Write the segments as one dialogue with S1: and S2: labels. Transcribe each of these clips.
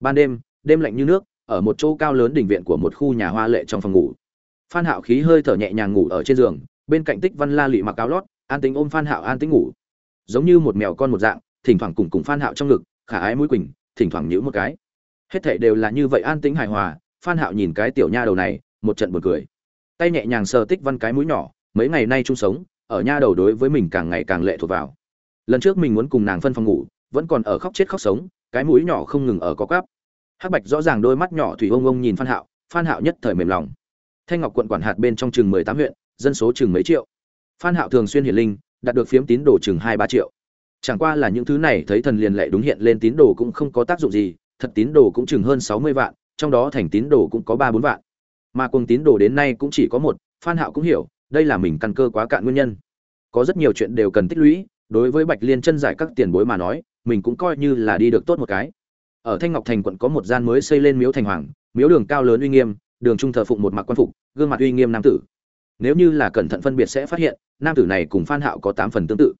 S1: ban đêm đêm lạnh như nước, ở một chỗ cao lớn đỉnh viện của một khu nhà hoa lệ trong phòng ngủ. Phan hạo khí hơi thở nhẹ nhàng ngủ ở trên giường, bên cạnh tích văn la lụy mặc áo lót, an tính ôm phan hạo an tính ngủ. Giống như một mèo con một dạng, thỉnh thoảng cùng cùng phan hạo trong ngực, khả ái mũi quỳnh, thỉnh thoảng nhíu một cái. Hết thảy đều là như vậy an tĩnh hài hòa, phan hạo nhìn cái tiểu nha đầu này, một trận buồn cười. Tay nhẹ nhàng sờ tích văn cái mũi nhỏ, mấy ngày nay chung sống, ở nha đầu đối với mình càng ngày càng lệ thuộc vào. Lần trước mình muốn cùng nàng phân phòng ngủ, vẫn còn ở khóc chết khóc sống cái mũi nhỏ không ngừng ở có cắp. Hắc bạch rõ ràng đôi mắt nhỏ thủy ông ông nhìn phan hạo phan hạo nhất thời mềm lòng. Thanh ngọc quận quản hạt bên trong chừng mười tám huyện, dân số chừng mấy triệu. Phan hạo thường xuyên hiển linh, đạt được phiếm tín đồ chừng hai ba triệu. Chẳng qua là những thứ này thấy thần liền lệ đúng hiện lên tín đồ cũng không có tác dụng gì, thật tín đồ cũng chừng hơn sáu mươi vạn, trong đó thành tín đồ cũng có ba bốn vạn. Mà cuồng tín đồ đến nay cũng chỉ có một, phan hạo cũng hiểu, đây là mình căn cơ quá cạn nguyên nhân. Có rất nhiều chuyện đều cần tích lũy, đối với bạch liên chân giải các tiền bối mà nói mình cũng coi như là đi được tốt một cái. Ở thanh ngọc thành quận có một gian mới xây lên miếu thành hoàng, miếu đường cao lớn uy nghiêm, đường trung thờ phụng một mặc quan phục, gương mặt uy nghiêm nam tử. Nếu như là cẩn thận phân biệt sẽ phát hiện, nam tử này cùng phan hạo có tám phần tương tự.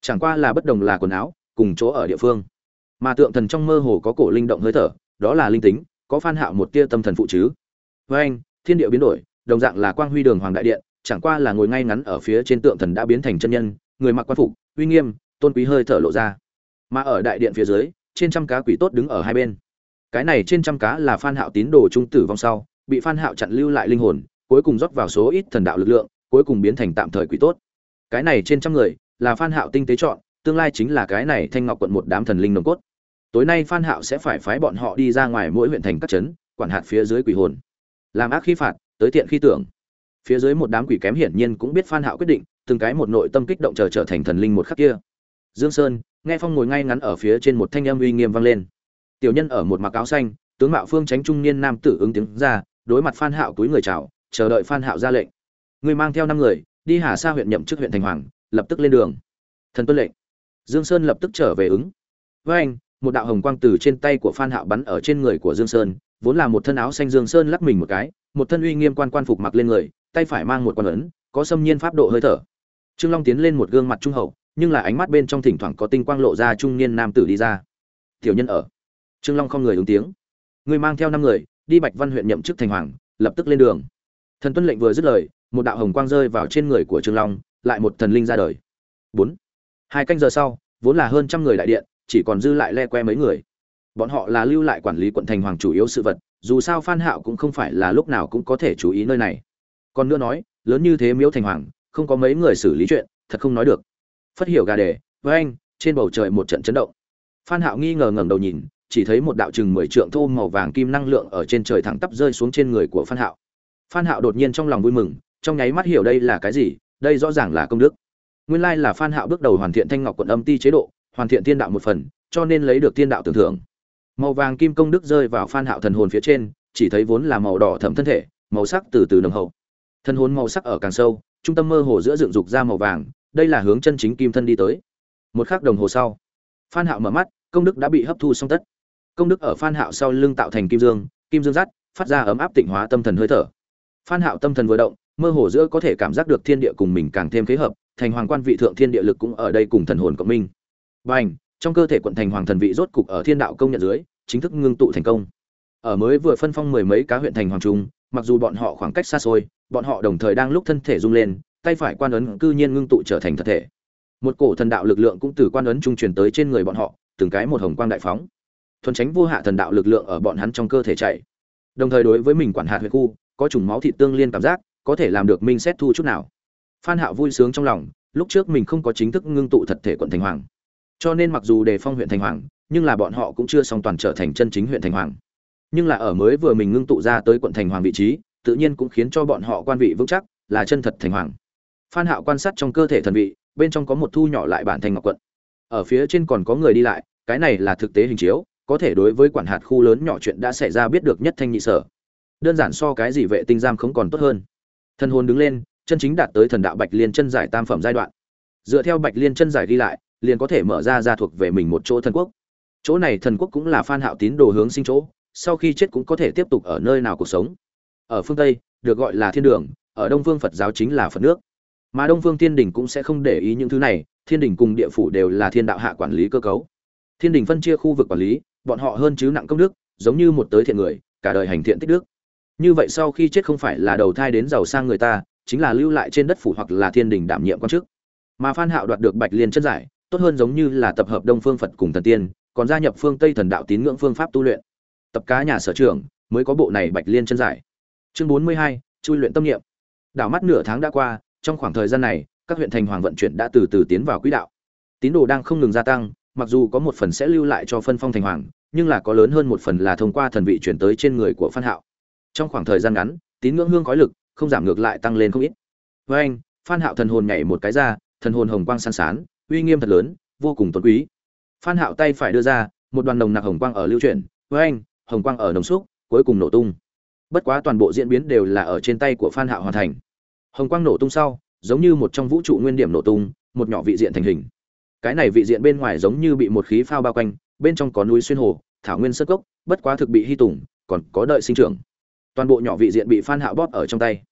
S1: Chẳng qua là bất đồng là quần áo, cùng chỗ ở địa phương. Mà tượng thần trong mơ hồ có cổ linh động hơi thở, đó là linh tính, có phan hạo một tia tâm thần phụ chứ. Với anh, thiên địa biến đổi, đồng dạng là quang huy đường hoàng đại điện, chẳng qua là ngồi ngay ngắn ở phía trên tượng thần đã biến thành chân nhân, người mặc quan phục, uy nghiêm, tôn quý hơi thở lộ ra mà ở đại điện phía dưới, trên trăm cá quỷ tốt đứng ở hai bên. Cái này trên trăm cá là phan hạo tín đồ trung tử vong sau, bị phan hạo chặn lưu lại linh hồn, cuối cùng rót vào số ít thần đạo lực lượng, cuối cùng biến thành tạm thời quỷ tốt. Cái này trên trăm người, là phan hạo tinh tế chọn, tương lai chính là cái này thanh ngọc quận một đám thần linh nồng cốt. Tối nay phan hạo sẽ phải phái bọn họ đi ra ngoài mỗi huyện thành các trấn, quản hạt phía dưới quỷ hồn. Làm ác khi phạt, tới tiện khi tưởng. Phía dưới một đám quỷ kém hiển nhiên cũng biết phan hạo quyết định, từng cái một nội tâm kích động chờ trở thành thần linh một khắc kia dương sơn, nghe phong ngồi ngay ngắn ở phía trên một thanh âm uy nghiêm vang lên. Tiểu nhân ở một mặc áo xanh, tướng mạo phương tránh trung niên nam tử ứng tiếng ra, đối mặt phan hạo túi người chào, chờ đợi phan hạo ra lệnh. Người mang theo năm người, đi hà sa huyện nhậm chức huyện thành hoàng, lập tức lên đường. Thần tuân lệnh. Dương sơn lập tức trở về ứng. Với anh, một đạo hồng quang từ trên tay của phan hạo bắn ở trên người của dương sơn, vốn là một thân áo xanh dương sơn lắc mình một cái, một thân uy nghiêm quan quan phục mặc lên người, tay phải mang một quan ấn, có xâm nhiên pháp độ hơi thở. Trương long tiến lên một gương mặt trung hậu nhưng là ánh mắt bên trong thỉnh thoảng có tinh quang lộ ra trung niên nam tử đi ra. Tiểu nhân ở. Trương long không người ứng tiếng. Người mang theo năm người, đi bạch văn huyện nhậm chức thành hoàng, lập tức lên đường. Thần tuân lệnh vừa dứt lời, một đạo hồng quang rơi vào trên người của trương long, lại một thần linh ra đời. Bốn. Hai canh giờ sau, vốn là hơn trăm người đại điện, chỉ còn dư lại le que mấy người. Bọn họ là lưu lại quản lý quận thành hoàng chủ yếu sự vật, dù sao phan hạo cũng không phải là lúc nào cũng có thể chú ý nơi này. Còn nữa nói, lớn như thế miếu thành hoàng, không có mấy người xử lý chuyện, thật không nói được phất hiểu gà đề, với anh, trên bầu trời một trận chấn động. Phan hạo nghi ngờ ngẩng đầu nhìn, chỉ thấy một đạo chừng mười trượng thô màu vàng kim năng lượng ở trên trời thẳng tắp rơi xuống trên người của phan hạo. Phan hạo đột nhiên trong lòng vui mừng, trong nháy mắt hiểu đây là cái gì, đây rõ ràng là công đức. Nguyên lai là phan hạo bước đầu hoàn thiện thanh ngọc quận âm ti chế độ, hoàn thiện thiên đạo một phần, cho nên lấy được thiên đạo tưởng thưởng. Màu vàng kim công đức rơi vào phan hạo thần hồn phía trên, chỉ thấy vốn là màu đỏ thẫm thân thể, màu sắc từ từ nồng hậu. Thân hồn màu sắc ở càng sâu, trung tâm mơ hồ giữa dựng dục ra màu vàng đây là hướng chân chính kim thân đi tới. Một khắc đồng hồ sau, phan hạo mở mắt, công đức đã bị hấp thu xong tất. Công đức ở phan hạo sau lưng tạo thành kim dương kim dương rắt phát ra ấm áp tịnh hóa tâm thần hơi thở. Phan hạo tâm thần vừa động, mơ hồ giữa có thể cảm giác được thiên địa cùng mình càng thêm phối hợp, thành hoàng quan vị thượng thiên địa lực cũng ở đây cùng thần hồn cộng minh. Bành! Trong cơ thể quận thành hoàng thần vị rốt cục ở thiên đạo công nhận dưới, chính thức ngưng tụ thành công. Ở mới vừa phân phong mười mấy cá huyện thành hoàng trung, mặc dù bọn họ khoảng cách xa xôi, bọn họ đồng thời đang lúc thân thể rung lên tay phải quan ấn cư nhiên ngưng tụ trở thành thật thể. Một cổ thần đạo lực lượng cũng từ quan ấn trung truyền tới trên người bọn họ, từng cái một hồng quang đại phóng. Thuần tránh vô hạ thần đạo lực lượng ở bọn hắn trong cơ thể chạy. Đồng thời đối với mình quản hạt huyện khu, có chủng máu thịt tương liên cảm giác, có thể làm được minh xét thu chút nào. Phan hạo vui sướng trong lòng, lúc trước mình không có chính thức ngưng tụ thật thể quận thành hoàng. Cho nên mặc dù đề phong huyện thành hoàng, nhưng là bọn họ cũng chưa song toàn trở thành chân chính huyện thành hoàng. Nhưng là ở mới vừa mình ngưng tụ ra tới quận thành hoàng vị trí, tự nhiên cũng khiến cho bọn họ quan vị vững chắc, là chân thật thành hoàng phan hạo quan sát trong cơ thể thần vị, bên trong có một thu nhỏ lại bản thành ngọc quận. Ở phía trên còn có người đi lại, cái này là thực tế hình chiếu, có thể đối với quản hạt khu lớn nhỏ chuyện đã xảy ra biết được nhất thanh nhị sở. Đơn giản so cái gì vệ tinh giam không còn tốt hơn. Thần hồn đứng lên, chân chính đạt tới thần đạo bạch liên chân giải tam phẩm giai đoạn. Dựa theo bạch liên chân giải đi lại, liền có thể mở ra ra thuộc về mình một chỗ thần quốc. Chỗ này thần quốc cũng là phan hạo tín đồ hướng sinh chỗ, sau khi chết cũng có thể tiếp tục ở nơi nào cuộc sống. Ở phương tây, được gọi là thiên đường, ở đông phương phật giáo chính là phật nước mà đông phương thiên đình cũng sẽ không để ý những thứ này thiên đình cùng địa phủ đều là thiên đạo hạ quản lý cơ cấu. Thiên đình phân chia khu vực quản lý bọn họ hơn chứ nặng công đức giống như một tới thiện người cả đời hành thiện tích đức. Như vậy sau khi chết không phải là đầu thai đến giàu sang người ta chính là lưu lại trên đất phủ hoặc là thiên đình đảm nhiệm quan chức. Mà phan hạo đoạt được bạch liên chân giải tốt hơn giống như là tập hợp đông phương phật cùng thần tiên còn gia nhập phương tây thần đạo tín ngưỡng phương pháp tu luyện. Tập cá nhà sở trưởng mới có bộ này bạch liên chân giải. Chương 42, chui luyện tâm niệm. Đảo mắt nửa tháng đã qua trong khoảng thời gian này, các huyện thành hoàng vận chuyển đã từ từ tiến vào quỹ đạo. Tín đồ đang không ngừng gia tăng, mặc dù có một phần sẽ lưu lại cho phân phong thành hoàng, nhưng là có lớn hơn một phần là thông qua thần vị chuyển tới trên người của phan hạo. Trong khoảng thời gian ngắn, tín ngưỡng hương khói lực không giảm ngược lại tăng lên không ít. Với anh, phan hạo thần hồn nhảy một cái ra, thần hồn hồng quang san sán, uy nghiêm thật lớn, vô cùng tôn quý. Phan hạo tay phải đưa ra, một đoàn nồng nặc hồng quang ở lưu chuyển. Với anh, hồng quang ở nồng xúc, cuối cùng nổ tung. Bất quá toàn bộ diễn biến đều là ở trên tay của phan hạo hoàn thành hồng quang nổ tung sau, giống như một trong vũ trụ nguyên điểm nổ tung, một nhỏ vị diện thành hình. Cái này vị diện bên ngoài giống như bị một khí phao bao quanh, bên trong có núi xuyên hồ, thảo nguyên sơ cốc, bất quá thực bị hy tùng, còn có đợi sinh trưởng. Toàn bộ nhỏ vị diện bị phan hạo bóp ở trong tay.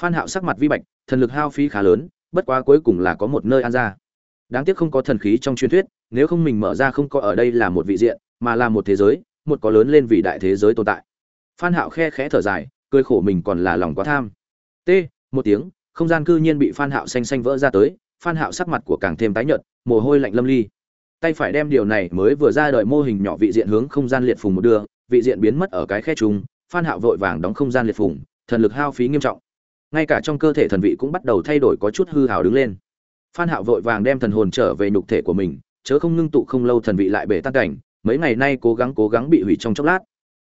S1: Phan hạo sắc mặt vi bạch, thần lực hao phí khá lớn, bất quá cuối cùng là có một nơi an ra. Đáng tiếc không có thần khí trong truyền thuyết, nếu không mình mở ra không có ở đây là một vị diện, mà là một thế giới, một có lớn lên vì đại thế giới tồn tại. Phan hạo khe khẽ thở dài, cười khổ mình còn là lòng quá tham. T một tiếng, không gian cư nhiên bị phan hạo xanh xanh vỡ ra tới, phan hạo sắc mặt của càng thêm tái nhợt, mồ hôi lạnh lâm ly. Tay phải đem điều này mới vừa ra đời mô hình nhỏ vị diện hướng không gian liệt phùng một đưa vị diện biến mất ở cái khe trùng, phan hạo vội vàng đóng không gian liệt phùng, thần lực hao phí nghiêm trọng. Ngay cả trong cơ thể thần vị cũng bắt đầu thay đổi có chút hư hào đứng lên. Phan hạo vội vàng đem thần hồn trở về nhục thể của mình, chớ không ngưng tụ không lâu thần vị lại bể tan cảnh, mấy ngày nay cố gắng cố gắng bị hủy trong chốc lát.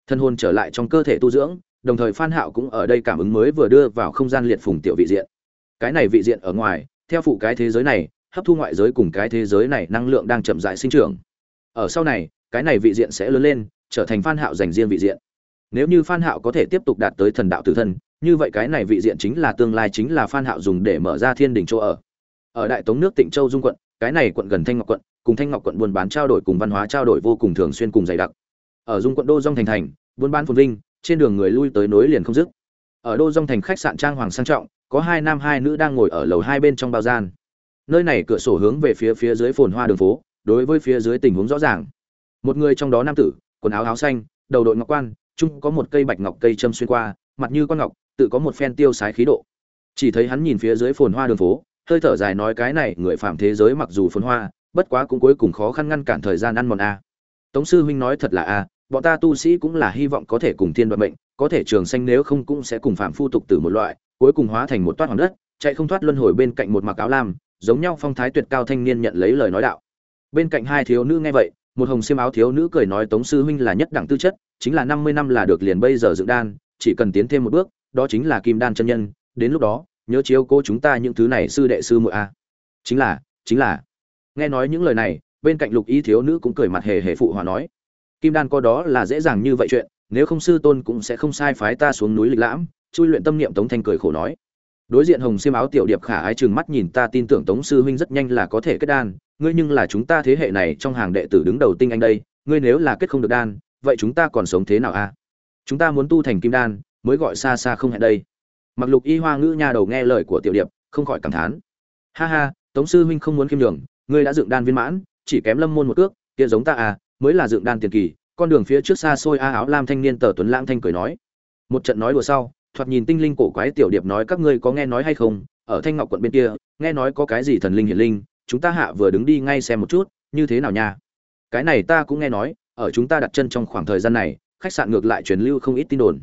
S1: Thần hồn trở lại trong cơ thể tu dưỡng đồng thời phan hạo cũng ở đây cảm ứng mới vừa đưa vào không gian liệt phùng tiểu vị diện. Cái này vị diện ở ngoài, theo phụ cái thế giới này, hấp thu ngoại giới cùng cái thế giới này năng lượng đang chậm rãi sinh trưởng. Ở sau này, cái này vị diện sẽ lớn lên, trở thành phan hạo dành riêng vị diện. Nếu như phan hạo có thể tiếp tục đạt tới thần đạo tử thân, như vậy cái này vị diện chính là tương lai chính là phan hạo dùng để mở ra thiên đỉnh chỗ ở. Ở đại tống nước tịnh châu dung quận, cái này quận gần thanh ngọc quận, cùng thanh ngọc quận buôn bán trao đổi cùng văn hóa trao đổi vô cùng thường xuyên cùng dày đặc. Ở dung quận đô dông thành thành, buôn bán phồn vinh trên đường người lui tới nối liền không dứt. Ở đô dông thành khách sạn trang hoàng sang trọng, có hai nam hai nữ đang ngồi ở lầu hai bên trong bao gian. Nơi này cửa sổ hướng về phía phía dưới phồn hoa đường phố, đối với phía dưới tình huống rõ ràng. Một người trong đó nam tử, quần áo áo xanh, đầu đội ngọc quan, chung có một cây bạch ngọc cây châm xuyên qua, mặt như con ngọc, tự có một phen tiêu sái khí độ. Chỉ thấy hắn nhìn phía dưới phồn hoa đường phố, hơi thở dài nói cái này, người phạm thế giới mặc dù phồn hoa, bất quá cũng cuối cùng khó khăn ngăn cản thời gian ăn mòn a. Tống sư huynh nói thật là a bọn ta tu sĩ cũng là hy vọng có thể cùng thiên đoạn mệnh, có thể trường sanh nếu không cũng sẽ cùng phạm phu tục tử một loại, cuối cùng hóa thành một toát hoàng đất, chạy không thoát luân hồi bên cạnh một mặc áo lam, giống nhau phong thái tuyệt cao thanh niên nhận lấy lời nói đạo. Bên cạnh hai thiếu nữ nghe vậy, một hồng xiêm áo thiếu nữ cười nói tống sư huynh là nhất đẳng tư chất, chính là năm mươi năm là được liền bây giờ dựng đan, chỉ cần tiến thêm một bước, đó chính là kim đan chân nhân, đến lúc đó, nhớ chiếu cố chúng ta những thứ này sư đệ sư muội a. Chính là chính là. Nghe nói những lời này, bên cạnh lục y thiếu nữ cũng cười mặt hề hề phụ hòa nói kim đan có đó là dễ dàng như vậy chuyện, nếu không sư tôn cũng sẽ không sai phái ta xuống núi lịch lãm, chui luyện tâm niệm tống thanh cười khổ nói. Đối diện hồng xiêm áo tiểu điệp khả ái chừng mắt nhìn ta tin tưởng tống sư huynh rất nhanh là có thể kết đan, ngươi nhưng là chúng ta thế hệ này trong hàng đệ tử đứng đầu tinh anh đây, ngươi nếu là kết không được đan, vậy chúng ta còn sống thế nào a? Chúng ta muốn tu thành kim đan, mới gọi xa xa không hẹn đây. Mặc lục y hoa ngữ nha đầu nghe lời của tiểu điệp, không khỏi cảm thán. Ha ha, tống sư huynh không muốn khiêm đường ngươi đã dựng đan viên mãn, chỉ kém lâm môn một cước, kia giống ta à mới là dựng đan tiền kỳ, con đường phía trước xa xôi a áo lam thanh niên tờ tuấn lãng thanh cười nói. Một trận nói đùa sau, thoạt nhìn tinh linh cổ quái tiểu điệp nói, các ngươi có nghe nói hay không? Ở thanh ngọc quận bên kia, nghe nói có cái gì thần linh hiển linh, chúng ta hạ vừa đứng đi ngay xem một chút, như thế nào nha? Cái này ta cũng nghe nói, ở chúng ta đặt chân trong khoảng thời gian này, khách sạn ngược lại truyền lưu không ít tin đồn.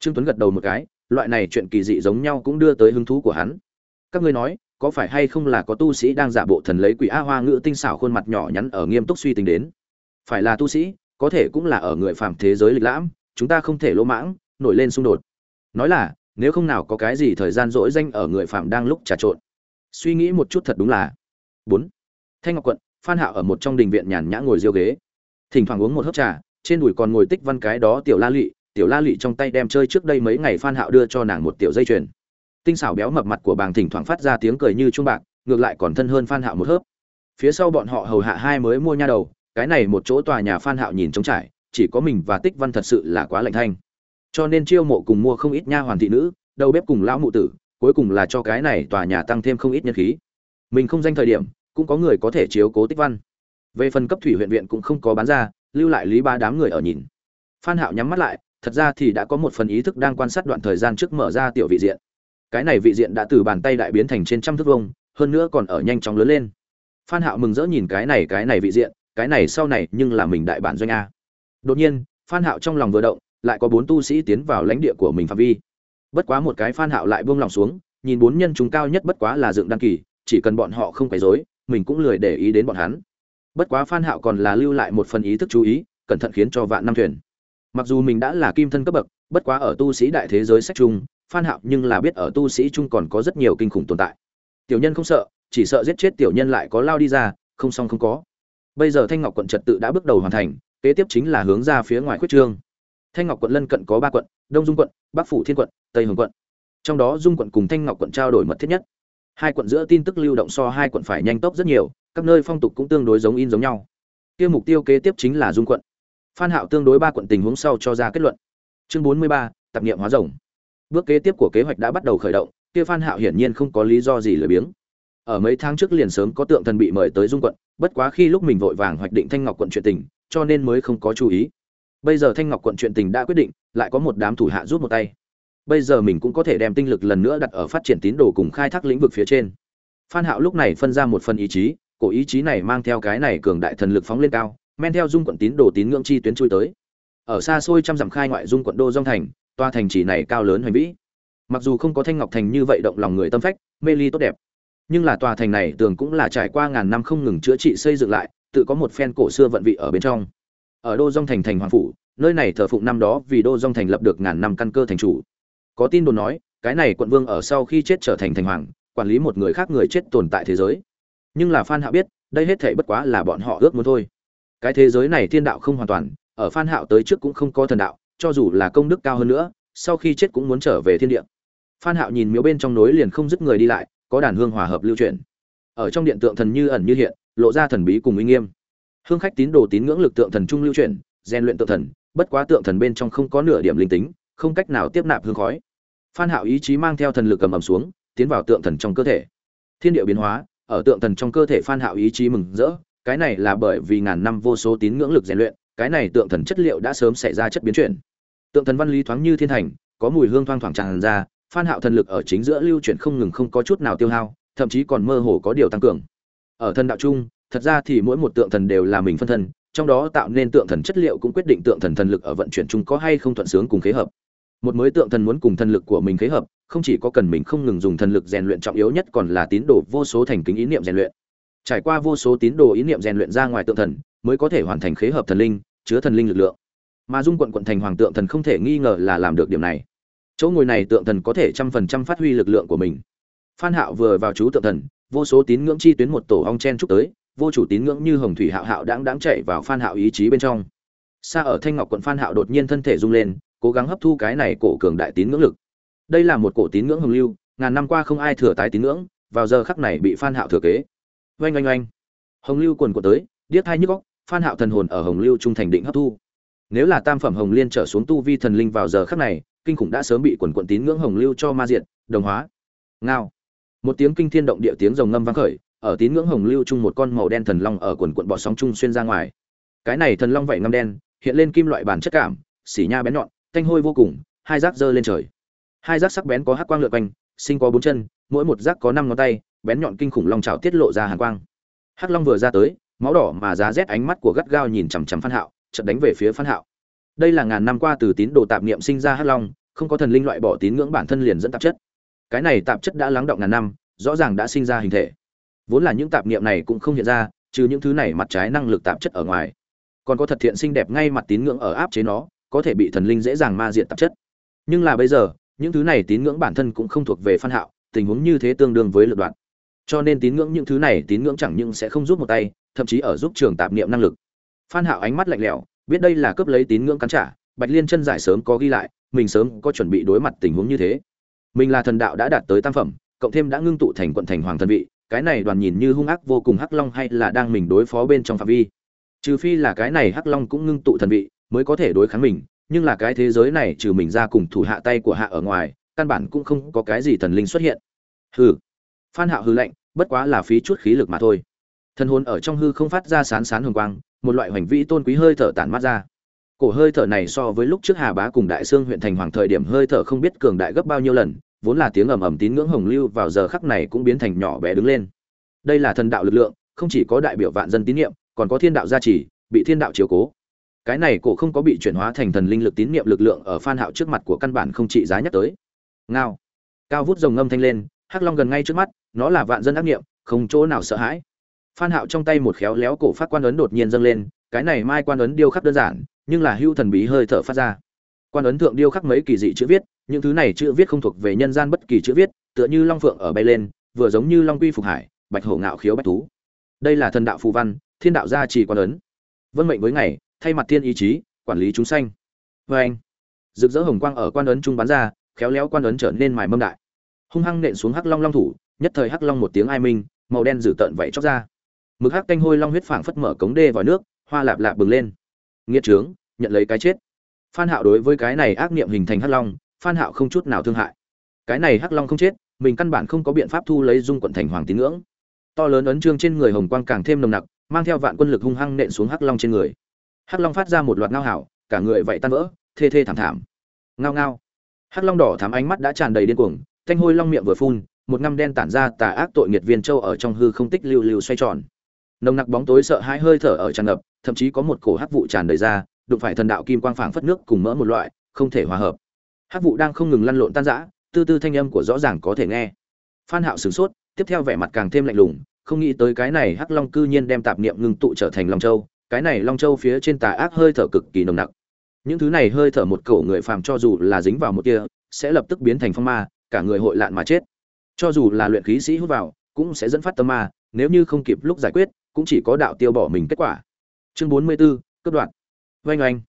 S1: Trương tuấn gật đầu một cái, loại này chuyện kỳ dị giống nhau cũng đưa tới hứng thú của hắn. Các ngươi nói, có phải hay không là có tu sĩ đang giả bộ thần lấy quỷ a hoa ngữ tinh xảo khuôn mặt nhỏ nhắn ở nghiêm túc suy tính đến? Phải là tu sĩ có thể cũng là ở người phàm thế giới lịch lãm chúng ta không thể lỗ mãng nổi lên xung đột. Nói là nếu không nào có cái gì thời gian rỗi danh ở người phạm đang lúc trà trộn. Suy nghĩ một chút thật đúng là. Bốn. Thanh ngọc quận phan hạo ở một trong đình viện nhàn nhã ngồi diêu ghế. Thỉnh thoảng uống một hớp trà trên đùi còn ngồi tích văn cái đó tiểu la Lụy, tiểu la Lụy trong tay đem chơi trước đây mấy ngày phan hạo đưa cho nàng một tiểu dây chuyền. Tinh xảo béo mập mặt của bàng thỉnh thoảng phát ra tiếng cười như chuông bạc ngược lại còn thân hơn phan hạo một hớp. Phía sau bọn họ hầu hạ hai mới mua nha đầu cái này một chỗ tòa nhà phan hạo nhìn trống trải, chỉ có mình và tích văn thật sự là quá lạnh thanh. Cho nên chiêu mộ cùng mua không ít nha hoàn thị nữ, đầu bếp cùng lão mụ tử, cuối cùng là cho cái này tòa nhà tăng thêm không ít nhân khí. Mình không danh thời điểm, cũng có người có thể chiếu cố tích văn. Về phần cấp thủy huyện viện cũng không có bán ra, lưu lại lý ba đám người ở nhìn. Phan hạo nhắm mắt lại, thật ra thì đã có một phần ý thức đang quan sát đoạn thời gian trước mở ra tiểu vị diện. Cái này vị diện đã từ bàn tay đại biến thành trên trăm thước vông hơn nữa còn ở nhanh chóng lớn lên. Phan hạo mừng rỡ nhìn cái này cái này vị diện cái này sau này nhưng là mình đại bản doanh a. Đột nhiên, phan hạo trong lòng vừa động, lại có bốn tu sĩ tiến vào lãnh địa của mình phạm vi. Bất quá một cái phan hạo lại buông lòng xuống, nhìn bốn nhân chúng cao nhất bất quá là dựng đăng kỳ, chỉ cần bọn họ không quấy rối, mình cũng lười để ý đến bọn hắn. Bất quá phan hạo còn là lưu lại một phần ý thức chú ý, cẩn thận khiến cho vạn năm thuyền. Mặc dù mình đã là kim thân cấp bậc, bất quá ở tu sĩ đại thế giới sách chung phan hạo nhưng là biết ở tu sĩ trung còn có rất nhiều kinh khủng tồn tại. Tiểu nhân không sợ, chỉ sợ giết chết tiểu nhân lại có lao đi ra, không xong không có bây giờ thanh ngọc quận trật tự đã bước đầu hoàn thành kế tiếp chính là hướng ra phía ngoài khuyết trương. Thanh ngọc quận lân cận có ba quận đông dung quận bắc phủ thiên quận tây hồng quận. Trong đó dung quận cùng thanh ngọc quận trao đổi mật thiết nhất. Hai quận giữa tin tức lưu động so hai quận phải nhanh tốc rất nhiều các nơi phong tục cũng tương đối giống in giống nhau. Kia mục tiêu kế tiếp chính là dung quận. Phan hạo tương đối ba quận tình huống sau cho ra kết luận. Chương bốn mươi ba, tập niệm hóa rồng. Bước kế tiếp của kế hoạch đã bắt đầu khởi động kia phan hạo hiển nhiên không có lý do gì lười biếng ở mấy tháng trước liền sớm có tượng thần bị mời tới dung quận, bất quá khi lúc mình vội vàng hoạch định thanh ngọc quận chuyện tình, cho nên mới không có chú ý. Bây giờ thanh ngọc quận chuyện tình đã quyết định, lại có một đám thủ hạ rút một tay. Bây giờ mình cũng có thể đem tinh lực lần nữa đặt ở phát triển tín đồ cùng khai thác lĩnh vực phía trên. Phan hạo lúc này phân ra một phần ý chí, cổ ý chí này mang theo cái này cường đại thần lực phóng lên cao, men theo dung quận tín đồ tín ngưỡng chi tuyến chui tới. Ở xa xôi trăm dặm khai ngoại dung quận đô dông thành toa thành chỉ này cao lớn hoành vĩ. Mặc dù không có thanh ngọc thành như vậy động lòng người tâm phách, mê ly tốt đẹp nhưng là tòa thành này tường cũng là trải qua ngàn năm không ngừng chữa trị xây dựng lại, tự có một phen cổ xưa vận vị ở bên trong. Ở đô dông thành thành hoàng phủ, nơi này thờ phụng năm đó vì đô dông thành lập được ngàn năm căn cơ thành chủ. Có tin đồn nói, cái này quận vương ở sau khi chết trở thành thành hoàng, quản lý một người khác người chết tồn tại thế giới. Nhưng là phan hạo biết, đây hết thảy bất quá là bọn họ ước muốn thôi. Cái thế giới này thiên đạo không hoàn toàn, ở phan hạo tới trước cũng không có thần đạo, cho dù là công đức cao hơn nữa, sau khi chết cũng muốn trở về thiên địa. Phan hạo nhìn miếu bên trong núi liền không dứt người đi lại có đàn hương hòa hợp lưu truyền ở trong điện tượng thần như ẩn như hiện, lộ ra thần bí cùng uy nghiêm. Hương khách tín đồ tín ngưỡng lực tượng thần trung lưu truyền rèn luyện tượng thần, bất quá tượng thần bên trong không có nửa điểm linh tính, không cách nào tiếp nạp hương khói. Phan hạo ý chí mang theo thần lực cầm ẩm xuống, tiến vào tượng thần trong cơ thể. Thiên địa biến hóa, ở tượng thần trong cơ thể phan hạo ý chí mừng rỡ, cái này là bởi vì ngàn năm vô số tín ngưỡng lực rèn luyện, cái này tượng thần chất liệu đã sớm xảy ra chất biến chuyển. Tượng thần văn lý thoáng như thiên thành, có mùi hương thoang thoảng tràn ra phan hạo thần lực ở chính giữa lưu chuyển không ngừng không có chút nào tiêu hao, thậm chí còn mơ hồ có điều tăng cường. Ở thần đạo chung thật ra thì mỗi một tượng thần đều là mình phân thân, trong đó tạo nên tượng thần chất liệu cũng quyết định tượng thần thần lực ở vận chuyển chung có hay không thuận sướng cùng khế hợp. Một mới tượng thần muốn cùng thần lực của mình khế hợp, không chỉ có cần mình không ngừng dùng thần lực rèn luyện trọng yếu nhất còn là tín đồ vô số thành kính ý niệm rèn luyện. Trải qua vô số tín đồ ý niệm rèn luyện ra ngoài tượng thần, mới có thể hoàn thành khế hợp thần linh, chứa thần linh lực lượng. Mà dung quận quận thành hoàng tượng thần không thể nghi ngờ là làm được điểm này chỗ ngồi này tượng thần có thể trăm phần trăm phát huy lực lượng của mình. Phan hạo vừa vào chú tượng thần, vô số tín ngưỡng chi tuyến một tổ ong chen chúc tới, vô chủ tín ngưỡng như hồng thủy hạo hạo đang đang chạy vào phan hạo ý chí bên trong. Xa ở thanh ngọc quận phan hạo đột nhiên thân thể rung lên, cố gắng hấp thu cái này cổ cường đại tín ngưỡng lực. Đây là một cổ tín ngưỡng hồng lưu, ngàn năm qua không ai thừa tái tín ngưỡng, vào giờ khắc này bị phan hạo thừa kế. Oanh oanh oanh. Hồng lưu quần của tới, điếc hai nhức óc, phan hạo thần hồn ở hồng lưu trung thành định hấp thu. Nếu là tam phẩm hồng liên trở xuống tu vi thần linh vào giờ khắc này kinh khủng đã sớm bị quần quận tín ngưỡng hồng lưu cho ma diệt, đồng hóa. Ngao. Một tiếng kinh thiên động địa tiếng rồng ngâm vang khởi, ở tín ngưỡng hồng lưu chung một con màu đen thần long ở quần quận bọ sóng chung xuyên ra ngoài. Cái này thần long vậy ngâm đen, hiện lên kim loại bản chất cảm, xỉ nha bén nhọn, thanh hôi vô cùng, hai rác giơ lên trời. Hai rác sắc bén có hắc quang lượn quanh, sinh có bốn chân, mỗi một rác có năm ngón tay, bén nhọn kinh khủng long trào tiết lộ ra hàn quang. Hắc long vừa ra tới, máu đỏ mà giá rét ánh mắt của gắt gao nhìn chằm chằm phan hạo, chợt đánh về phía phan hạo đây là ngàn năm qua từ tín đồ tạp niệm sinh ra hắc long, không có thần linh loại bỏ tín ngưỡng bản thân liền dẫn tạp chất. Cái này tạp chất đã lắng động ngàn năm, rõ ràng đã sinh ra hình thể. Vốn là những tạp niệm này cũng không hiện ra, trừ những thứ này mặt trái năng lực tạp chất ở ngoài. Còn có thật thiện xinh đẹp ngay mặt tín ngưỡng ở áp chế nó, có thể bị thần linh dễ dàng ma diện tạp chất. Nhưng là bây giờ, những thứ này tín ngưỡng bản thân cũng không thuộc về phan hạo, tình huống như thế tương đương với lực đoạn. Cho nên tín ngưỡng những thứ này tín ngưỡng chẳng những sẽ không giúp một tay, thậm chí ở giúp trường tạp niệm năng lực. Phan hạo ánh mắt lạnh lẽo biết đây là cướp lấy tín ngưỡng cắn trả, bạch liên chân giải sớm có ghi lại, mình sớm có chuẩn bị đối mặt tình huống như thế. Mình là thần đạo đã đạt tới tam phẩm, cộng thêm đã ngưng tụ thành quận thành hoàng thần vị, cái này đoàn nhìn như hung ác vô cùng hắc long hay là đang mình đối phó bên trong phạm vi? Trừ phi là cái này hắc long cũng ngưng tụ thần vị, mới có thể đối kháng mình, nhưng là cái thế giới này trừ mình ra cùng thủ hạ tay của hạ ở ngoài, căn bản cũng không có cái gì thần linh xuất hiện. Hừ. Phan hạo hừ lạnh, bất quá là phí chút khí lực mà thôi. Thần hồn ở trong hư không phát ra sán sán hường quang một loại hoành vĩ tôn quý hơi thở tản mát ra. Cổ hơi thở này so với lúc trước hà bá cùng đại sương huyện thành hoàng thời điểm hơi thở không biết cường đại gấp bao nhiêu lần, vốn là tiếng ầm ầm tín ngưỡng hồng lưu vào giờ khắc này cũng biến thành nhỏ bé đứng lên. Đây là thần đạo lực lượng, không chỉ có đại biểu vạn dân tín nhiệm còn có thiên đạo gia trì, bị thiên đạo chiếu cố. Cái này cổ không có bị chuyển hóa thành thần linh lực tín nhiệm lực lượng ở phan hạo trước mặt của căn bản không trị giá nhắc tới. Ngao. Cao vút rồng ngâm thanh lên, hắc long gần ngay trước mắt, nó là vạn dân ác niệm, không chỗ nào sợ hãi phan hạo trong tay một khéo léo cổ phát quan ấn đột nhiên dâng lên, cái này mai quan ấn điêu khắc đơn giản, nhưng là hưu thần bí hơi thở phát ra. Quan ấn thượng điêu khắc mấy kỳ dị chữ viết, những thứ này chữ viết không thuộc về nhân gian bất kỳ chữ viết, tựa như long phượng ở bay lên, vừa giống như long quy phục hải, bạch hổ ngạo khiếu bạch thú. Đây là thần đạo phù văn, thiên đạo gia trì quan ấn. Vân mệnh với ngày, thay mặt thiên ý chí, quản lý chúng sanh. Vê anh, rực rỡ hồng quang ở quan ấn trung bắn ra, khéo léo quan ấn trở nên mài mâm đại. Hung hăng nện xuống hắc long long thủ, nhất thời hắc long một tiếng ai minh, màu đen dữ tợn vậy chóc ra mực hắc canh hôi long huyết phảng phất mở cống đê vào nước, hoa lạp lạp bừng lên. Nghiệt trướng, nhận lấy cái chết. Phan hạo đối với cái này ác niệm hình thành hắc long, phan hạo không chút nào thương hại. Cái này hắc long không chết, mình căn bản không có biện pháp thu lấy dung quận thành hoàng tín ngưỡng. To lớn ấn trương trên người hồng quang càng thêm nồng nặc, mang theo vạn quân lực hung hăng nện xuống hắc long trên người. Hắc long phát ra một loạt ngao hảo, cả người vậy tan vỡ, thê thê thảm thảm. Ngao ngao. Hắc long đỏ thắm ánh mắt đã tràn đầy điên cuồng, thanh hôi long miệng vừa phun, một ngăm đen tản ra tà ác tội nghiệt viên châu ở trong hư không tích lưu lưu xoay tròn nồng nặc bóng tối sợ hãi hơi thở ở tràn ngập, thậm chí có một cổ hắc vụ tràn đầy ra, đụng phải thần đạo kim quang phảng phất nước cùng mỡ một loại, không thể hòa hợp. Hắc vụ đang không ngừng lăn lộn tan rã, tư tư thanh âm của rõ ràng có thể nghe. Phan hạo sửng sốt, tiếp theo vẻ mặt càng thêm lạnh lùng, không nghĩ tới cái này hắc long cư nhiên đem tạp niệm ngưng tụ trở thành long châu, cái này long châu phía trên tà ác hơi thở cực kỳ nồng nặc. Những thứ này hơi thở một cổ người phàm cho dù là dính vào một kia, sẽ lập tức biến thành phong ma, cả người hội lạn mà chết. Cho dù là luyện khí sĩ hút vào, cũng sẽ dẫn phát tâm ma, nếu như không kịp lúc giải quyết cũng chỉ có đạo tiêu bỏ mình kết quả. Chương bốn mươi 44, cấp đoạn oanh oanh.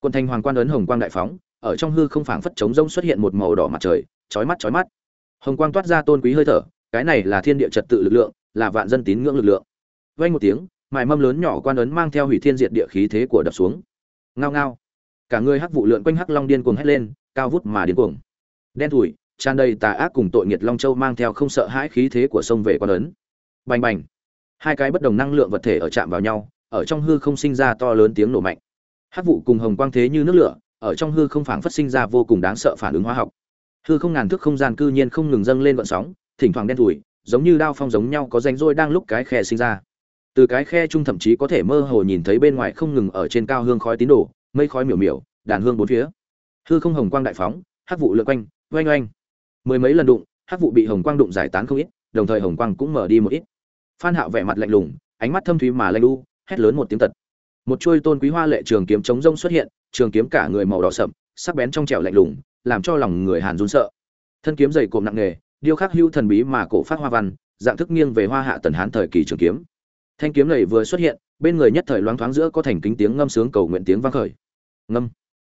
S1: Quân thành hoàng quan ấn hồng quang đại phóng ở trong hư không phảng phất trống rông xuất hiện một màu đỏ mặt trời chói mắt chói mắt. Hồng quang toát ra tôn quý hơi thở cái này là thiên địa trật tự lực lượng là vạn dân tín ngưỡng lực lượng. Vang một tiếng mài mâm lớn nhỏ quan ấn mang theo hủy thiên diệt địa khí thế của đập xuống. Ngao ngao. Cả người hắc vụ lượn quanh hắc long điên cuồng hét lên cao vút mà điên cuồng. Đen thủi tràn đầy tà ác cùng tội nghiệt long châu mang theo không sợ hãi khí thế của sông về quan ấn. Bành bành hai cái bất đồng năng lượng vật thể ở chạm vào nhau, ở trong hư không sinh ra to lớn tiếng nổ mạnh. Hắc vụ cùng hồng quang thế như nước lửa, ở trong hư không phảng phất sinh ra vô cùng đáng sợ phản ứng hóa học. Hư không ngàn thước không gian cư nhiên không ngừng dâng lên vận sóng, thỉnh thoảng đen thủi giống như đao phong giống nhau có ranh rỗi đang lúc cái khe sinh ra. Từ cái khe trung thậm chí có thể mơ hồ nhìn thấy bên ngoài không ngừng ở trên cao hương khói tín đồ, mây khói miểu miểu, đàn hương bốn phía. Hư không hồng quang đại phóng, hắc vụ lượn quanh, oanh oanh. Mười mấy lần đụng, hắc vụ bị hồng quang đụng giải tán không ít, đồng thời hồng quang cũng mở đi một ít phan hạo vẻ mặt lạnh lùng, ánh mắt thâm thúy mà lanh lu hét lớn một tiếng tật. Một chuôi tôn quý hoa lệ trường kiếm chống rông xuất hiện, trường kiếm cả người màu đỏ sậm, sắc bén trong trẻo lạnh lùng, làm cho lòng người hàn run sợ. Thân kiếm dày cộm nặng nghề điêu khắc hưu thần bí mà cổ phát hoa văn, dạng thức nghiêng về hoa hạ tần hán thời kỳ trường kiếm. Thanh kiếm này vừa xuất hiện, bên người nhất thời loáng thoáng giữa có thành kính tiếng ngâm sướng cầu nguyện tiếng vang khởi. Ngâm.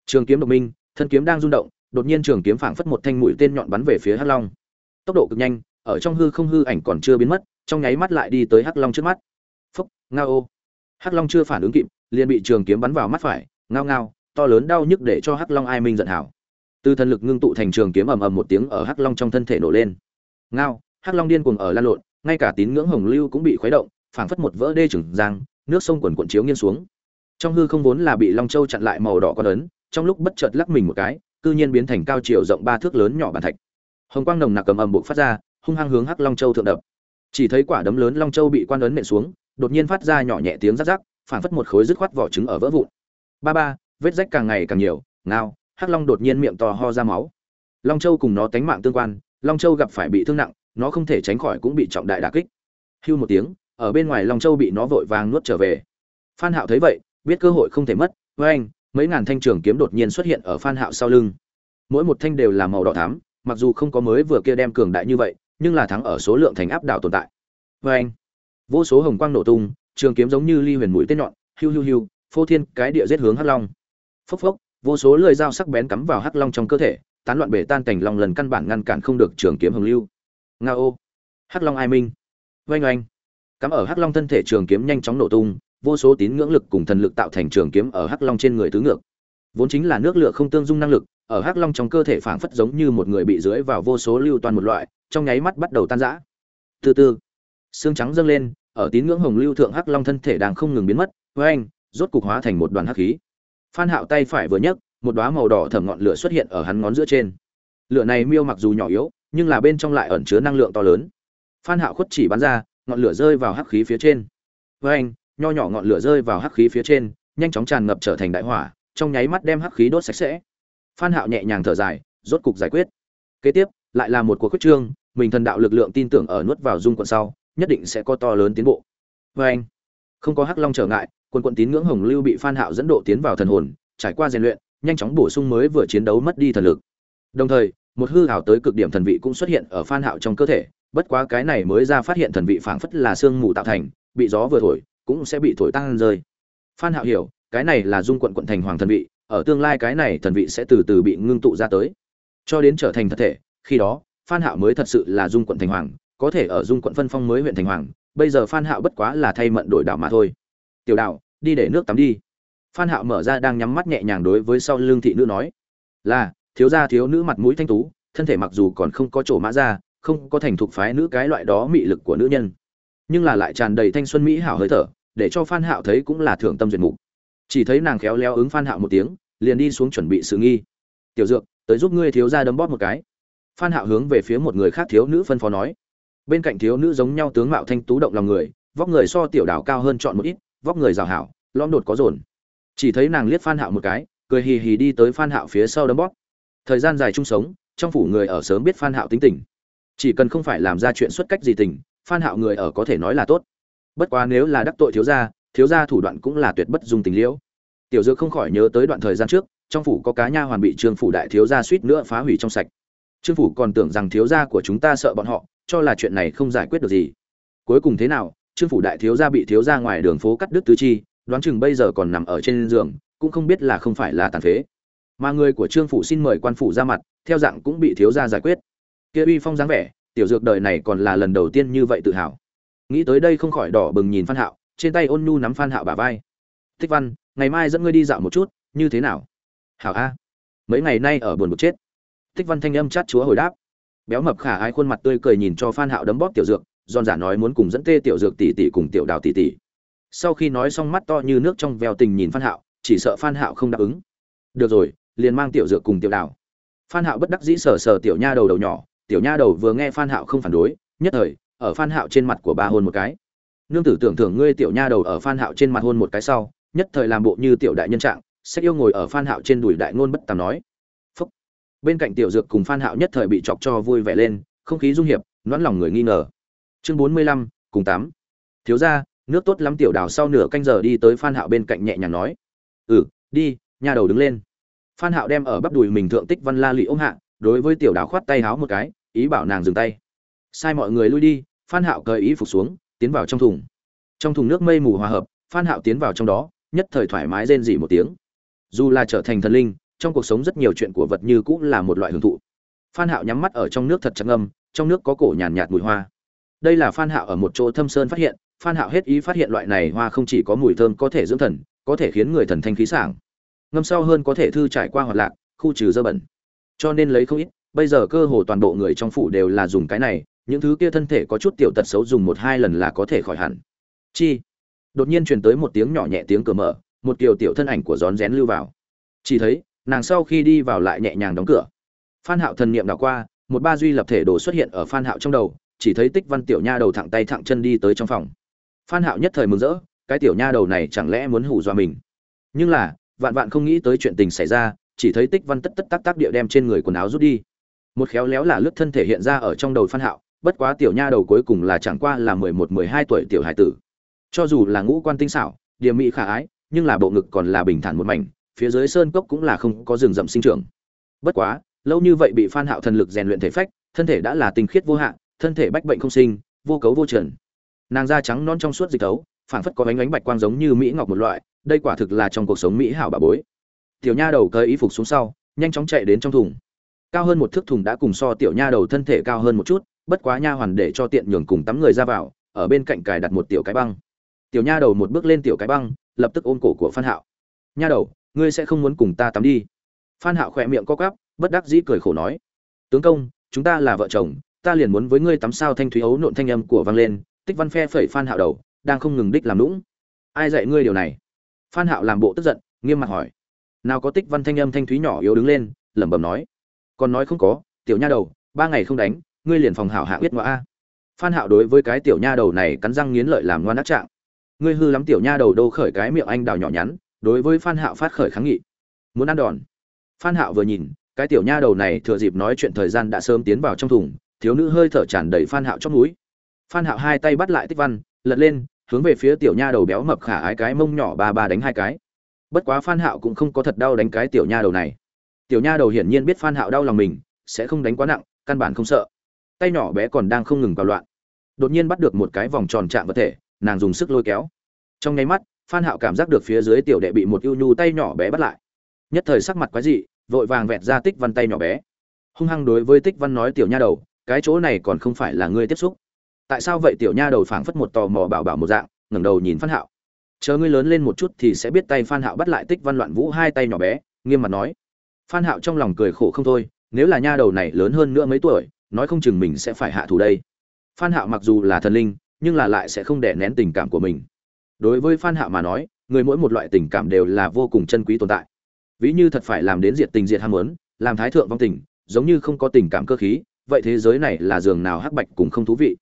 S1: Trường kiếm độc minh, thân kiếm đang rung động, đột nhiên trường kiếm phảng phất một thanh mũi tên nhọn bắn về phía hắc long. Tốc độ cực nhanh, ở trong hư không hư ảnh còn chưa biến mất trong nháy mắt lại đi tới hắc long trước mắt. Phúc, ngao ô. Hắc long chưa phản ứng kịp, liền bị trường kiếm bắn vào mắt phải, ngao ngao, to lớn đau nhức để cho hắc long ai minh giận hảo. Từ thần lực ngưng tụ thành trường kiếm ầm ầm một tiếng ở hắc long trong thân thể nổ lên. Ngao, hắc long điên cuồng ở lan lộn, ngay cả tín ngưỡng hồng lưu cũng bị khuấy động, phảng phất một vỡ đê trừng giang, nước sông quần cuộn chiếu nghiêng xuống. Trong hư không vốn là bị long châu chặn lại màu đỏ con ấn, trong lúc bất chợt lắc mình một cái, cư nhiên biến thành cao chiều rộng ba thước lớn nhỏ bàn thạch. Hồng quang nồng nặc cầm ầm buộc phát ra, hung hăng hướng hắc long châu thượng đập chỉ thấy quả đấm lớn long châu bị quan ấn nện xuống, đột nhiên phát ra nhỏ nhẹ tiếng rắc rắc, phảng phất một khối dứt khoát vỏ trứng ở vỡ vụn. Ba ba, vết rách càng ngày càng nhiều, ngao, hắc long đột nhiên miệng to ho ra máu. Long châu cùng nó tánh mạng tương quan, long châu gặp phải bị thương nặng, nó không thể tránh khỏi cũng bị trọng đại đả kích. Hưu một tiếng, ở bên ngoài long châu bị nó vội vàng nuốt trở về. Phan hạo thấy vậy, biết cơ hội không thể mất, với anh, mấy ngàn thanh trường kiếm đột nhiên xuất hiện ở phan hạo sau lưng. Mỗi một thanh đều là màu đỏ thắm, mặc dù không có mới vừa kia đem cường đại như vậy nhưng là thắng ở số lượng thành áp đảo tồn tại. Với anh, vô số hồng quang nổ tung, trường kiếm giống như ly huyền mũi tên nhọn, hiu hiu hiu, phô thiên cái địa giết hướng hắc long. Phốc phốc, vô số lưỡi dao sắc bén cắm vào hắc long trong cơ thể, tán loạn bể tan cảnh long lần căn bản ngăn cản không được trường kiếm hồng lưu. Nga ô, hắc long ai minh. Oanh oanh cắm ở hắc long thân thể trường kiếm nhanh chóng nổ tung, vô số tín ngưỡng lực cùng thần lực tạo thành trường kiếm ở hắc long trên người tứ ngược. Vốn chính là nước lửa không tương dung năng lực, ở hắc long trong cơ thể phảng phất giống như một người bị dưới vào vô số lưu toàn một loại trong nháy mắt bắt đầu tan rã. Từ từ, xương trắng dâng lên, ở tín ngưỡng hồng lưu thượng hắc long thân thể đang không ngừng biến mất với anh rốt cục hóa thành một đoàn hắc khí. Phan hạo tay phải vừa nhấc, một đóa màu đỏ thẫm ngọn lửa xuất hiện ở hắn ngón giữa trên. Lửa này miêu mặc dù nhỏ yếu, nhưng là bên trong lại ẩn chứa năng lượng to lớn. Phan hạo khuất chỉ bắn ra, ngọn lửa rơi vào hắc khí phía trên. Với anh nho nhỏ ngọn lửa rơi vào hắc khí phía trên, nhanh chóng tràn ngập trở thành đại hỏa, trong nháy mắt đem hắc khí đốt sạch sẽ. Phan hạo nhẹ nhàng thở dài, rốt cục giải quyết. Kế tiếp, lại là một cuộc quyết trương mình thần đạo lực lượng tin tưởng ở nuốt vào dung quận sau, nhất định sẽ có to lớn tiến bộ. Với anh, không có hắc long trở ngại, quân quận tín ngưỡng hồng lưu bị phan hạo dẫn độ tiến vào thần hồn, trải qua rèn luyện, nhanh chóng bổ sung mới vừa chiến đấu mất đi thần lực. Đồng thời, một hư hảo tới cực điểm thần vị cũng xuất hiện ở phan hạo trong cơ thể, bất quá cái này mới ra phát hiện thần vị phảng phất là xương mù tạo thành, bị gió vừa thổi, cũng sẽ bị thổi tăng rơi. Phan hạo hiểu, cái này là dung quận quận thành hoàng thần vị, ở tương lai cái này thần vị sẽ từ từ bị ngưng tụ ra tới, cho đến trở thành thật thể, khi đó phan hạo mới thật sự là dung quận thành hoàng, có thể ở dung quận phân phong mới huyện thành hoàng, bây giờ phan hạo bất quá là thay mận đổi đảo mà thôi. Tiểu đạo đi để nước tắm đi. Phan hạo mở ra đang nhắm mắt nhẹ nhàng đối với sau lưng thị nữ nói. Là, thiếu gia thiếu nữ mặt mũi thanh tú, thân thể mặc dù còn không có chỗ mã ra, không có thành thục phái nữ cái loại đó mị lực của nữ nhân. Nhưng là lại tràn đầy thanh xuân mỹ hảo hơi thở, để cho phan hạo thấy cũng là thượng tâm duyệt mục. Chỉ thấy nàng khéo léo ứng phan hạo một tiếng, liền đi xuống chuẩn bị sự nghi. Tiểu dược, tới giúp ngươi thiếu gia đấm bóp một cái phan hạo hướng về phía một người khác thiếu nữ phân phó nói. Bên cạnh thiếu nữ giống nhau tướng mạo thanh tú động lòng người, vóc người so tiểu đảo cao hơn chọn một ít, vóc người rào hảo, lõm đột có dồn chỉ thấy nàng liếc phan hạo một cái, cười hì hì đi tới phan hạo phía sau đấm bóp. Thời gian dài chung sống, trong phủ người ở sớm biết phan hạo tính tình. Chỉ cần không phải làm ra chuyện xuất cách gì tình, phan hạo người ở có thể nói là tốt. Bất quá nếu là đắc tội thiếu gia thiếu gia thủ đoạn cũng là tuyệt bất dung tình liễu. Tiểu dược không khỏi nhớ tới đoạn thời gian trước, trong phủ có cá nha hoàn bị trương phủ đại thiếu gia suýt nữa phá hủy trong sạch trương phủ còn tưởng rằng thiếu gia của chúng ta sợ bọn họ, cho là chuyện này không giải quyết được gì. Cuối cùng thế nào, trương phủ đại thiếu gia bị thiếu gia ngoài đường phố cắt đứt tứ chi, đoán chừng bây giờ còn nằm ở trên giường, cũng không biết là không phải là tàn phế. Mà người của trương phủ xin mời quan phủ ra mặt, theo dạng cũng bị thiếu gia giải quyết. Kia uy phong dáng vẻ, tiểu dược đời này còn là lần đầu tiên như vậy tự hào. Nghĩ tới đây không khỏi đỏ bừng nhìn phan hạo, trên tay ôn nhu nắm phan hạo bả vai. Thích văn, ngày mai dẫn ngươi đi dạo một chút, như thế nào? Hảo a. Mấy ngày nay ở buồn bực chết thích văn thanh âm chát chúa hồi đáp. Béo mập khả ái khuôn mặt tươi cười nhìn cho phan hạo đấm bóp tiểu dược, giòn giả nói muốn cùng dẫn tê tiểu dược tỷ tỷ cùng tiểu đào tỷ tỷ. Sau khi nói xong mắt to như nước trong veo tình nhìn phan hạo, chỉ sợ phan hạo không đáp ứng. Được rồi, liền mang tiểu dược cùng tiểu đào. Phan hạo bất đắc dĩ sờ sờ tiểu nha đầu đầu nhỏ, tiểu nha đầu vừa nghe phan hạo không phản đối, nhất thời, ở phan hạo trên mặt của ba hôn một cái. Nương tử tưởng thưởng ngươi tiểu nha đầu ở phan hạo trên mặt hôn một cái sau, nhất thời làm bộ như tiểu đại nhân trạng sẽ yêu ngồi ở phan hạo trên đùi đại ngôn bất tàm nói bên cạnh tiểu dược cùng phan hạo nhất thời bị chọc cho vui vẻ lên không khí dung hiệp noãn lòng người nghi ngờ. Chương 45, cùng tám thiếu gia nước tốt lắm tiểu đào sau nửa canh giờ đi tới phan hạo bên cạnh nhẹ nhàng nói. Ừ đi nhà đầu đứng lên. Phan hạo đem ở bắp đùi mình thượng tích văn la lụy ôm hạ đối với tiểu đào khoát tay háo một cái ý bảo nàng dừng tay. Sai mọi người lui đi phan hạo cởi ý phục xuống tiến vào trong thùng. Trong thùng nước mây mù hòa hợp phan hạo tiến vào trong đó nhất thời thoải mái rên rỉ một tiếng. Dù là trở thành thần linh trong cuộc sống rất nhiều chuyện của vật như cũng là một loại hưởng thụ. Phan hạo nhắm mắt ở trong nước thật trắng ngâm, trong nước có cổ nhàn nhạt mùi hoa. Đây là phan hạo ở một chỗ thâm sơn phát hiện, phan hạo hết ý phát hiện loại này hoa không chỉ có mùi thơm có thể dưỡng thần, có thể khiến người thần thanh khí sảng. Ngâm sâu hơn có thể thư trải qua hoạt lạc, khu trừ dơ bẩn. Cho nên lấy không ít, bây giờ cơ hồ toàn bộ người trong phủ đều là dùng cái này, những thứ kia thân thể có chút tiểu tật xấu dùng một hai lần là có thể khỏi hẳn. Chi? Đột nhiên truyền tới một tiếng nhỏ nhẹ tiếng cửa mở, một kiều tiểu thân ảnh của rón rén lưu vào. Chỉ thấy nàng sau khi đi vào lại nhẹ nhàng đóng cửa. Phan hạo thần niệm đảo qua, một ba duy lập thể đồ xuất hiện ở phan hạo trong đầu, chỉ thấy tích văn tiểu nha đầu thẳng tay thẳng chân đi tới trong phòng. Phan hạo nhất thời mừng rỡ, cái tiểu nha đầu này chẳng lẽ muốn hù dọa mình? Nhưng là, vạn vạn không nghĩ tới chuyện tình xảy ra, chỉ thấy tích văn tất tất tác tác địa đem trên người quần áo rút đi. Một khéo léo là lướt thân thể hiện ra ở trong đầu phan hạo, bất quá tiểu nha đầu cuối cùng là chẳng qua là mười một, mười hai tuổi tiểu hải tử. Cho dù là ngũ quan tinh xảo điềm mỹ khả ái, nhưng là bộ ngực còn là bình thản một mảnh phía dưới sơn cốc cũng là không có rừng rậm sinh trưởng. Bất quá, lâu như vậy bị phan hạo thần lực rèn luyện thể phách, thân thể đã là tinh khiết vô hạn, thân thể bách bệnh không sinh, vô cấu vô trần. Nàng da trắng non trong suốt dịch tấu, phảng phất có ánh ánh bạch quang giống như mỹ ngọc một loại, đây quả thực là trong cuộc sống mỹ hảo bà bối. Tiểu nha đầu cởi y phục xuống sau, nhanh chóng chạy đến trong thùng. Cao hơn một thước thùng đã cùng so tiểu nha đầu thân thể cao hơn một chút, bất quá nha hoàn để cho tiện nhường cùng tắm người ra vào, ở bên cạnh cài đặt một tiểu cái băng. Tiểu nha đầu một bước lên tiểu cái băng, lập tức ôm cổ của phan hạo. Nha đầu ngươi sẽ không muốn cùng ta tắm đi. Phan hạo khỏe miệng co quắp, bất đắc dĩ cười khổ nói. Tướng công, chúng ta là vợ chồng, ta liền muốn với ngươi tắm sao thanh thúy ấu nộn thanh âm của vang lên, tích văn phe phẩy phan hạo đầu, đang không ngừng đích làm lũng ai dạy ngươi điều này? Phan hạo làm bộ tức giận, nghiêm mặt hỏi. Nào có tích văn thanh âm thanh thúy nhỏ yếu đứng lên, lẩm bẩm nói. Còn nói không có, tiểu nha đầu, ba ngày không đánh, ngươi liền phòng hảo hạ biết ngoa a. Phan hạo đối với cái tiểu nha đầu này cắn răng nghiến lợi làm ngoan ác trạng. Ngươi hư lắm tiểu nha đầu đâu khởi cái miệng anh đào nhỏ nhắn đối với phan hạo phát khởi kháng nghị. Muốn ăn đòn. Phan hạo vừa nhìn, cái tiểu nha đầu này thừa dịp nói chuyện thời gian đã sớm tiến vào trong thùng, thiếu nữ hơi thở tràn đầy phan hạo trong núi phan hạo hai tay bắt lại tích văn, lật lên, hướng về phía tiểu nha đầu béo mập khả ái cái mông nhỏ ba ba đánh hai cái. Bất quá phan hạo cũng không có thật đau đánh cái tiểu nha đầu này. Tiểu nha đầu hiển nhiên biết phan hạo đau lòng mình, sẽ không đánh quá nặng, căn bản không sợ. Tay nhỏ bé còn đang không ngừng vào loạn. Đột nhiên bắt được một cái vòng tròn chạm vật thể, nàng dùng sức lôi kéo. Trong nháy mắt phan hạo cảm giác được phía dưới tiểu đệ bị một ưu nhu tay nhỏ bé bắt lại. Nhất thời sắc mặt quái dị, vội vàng vẹt ra tích văn tay nhỏ bé. Hung hăng đối với tích văn nói, tiểu nha đầu, cái chỗ này còn không phải là ngươi tiếp xúc. Tại sao vậy? Tiểu nha đầu phảng phất một tò mò bảo bảo một dạng, ngẩng đầu nhìn phan hạo. Chờ ngươi lớn lên một chút thì sẽ biết tay phan hạo bắt lại tích văn loạn vũ hai tay nhỏ bé, nghiêm mặt nói. Phan hạo trong lòng cười khổ không thôi, nếu là nha đầu này lớn hơn nữa mấy tuổi, nói không chừng mình sẽ phải hạ thủ đây. Phan hạo mặc dù là thần linh, nhưng là lại sẽ không đè nén tình cảm của mình đối với phan hạo mà nói, người mỗi một loại tình cảm đều là vô cùng chân quý tồn tại. Ví như thật phải làm đến diệt tình diệt ham muốn, làm thái thượng vong tình, giống như không có tình cảm cơ khí, vậy thế giới này là giường nào hắc bạch cũng không thú vị.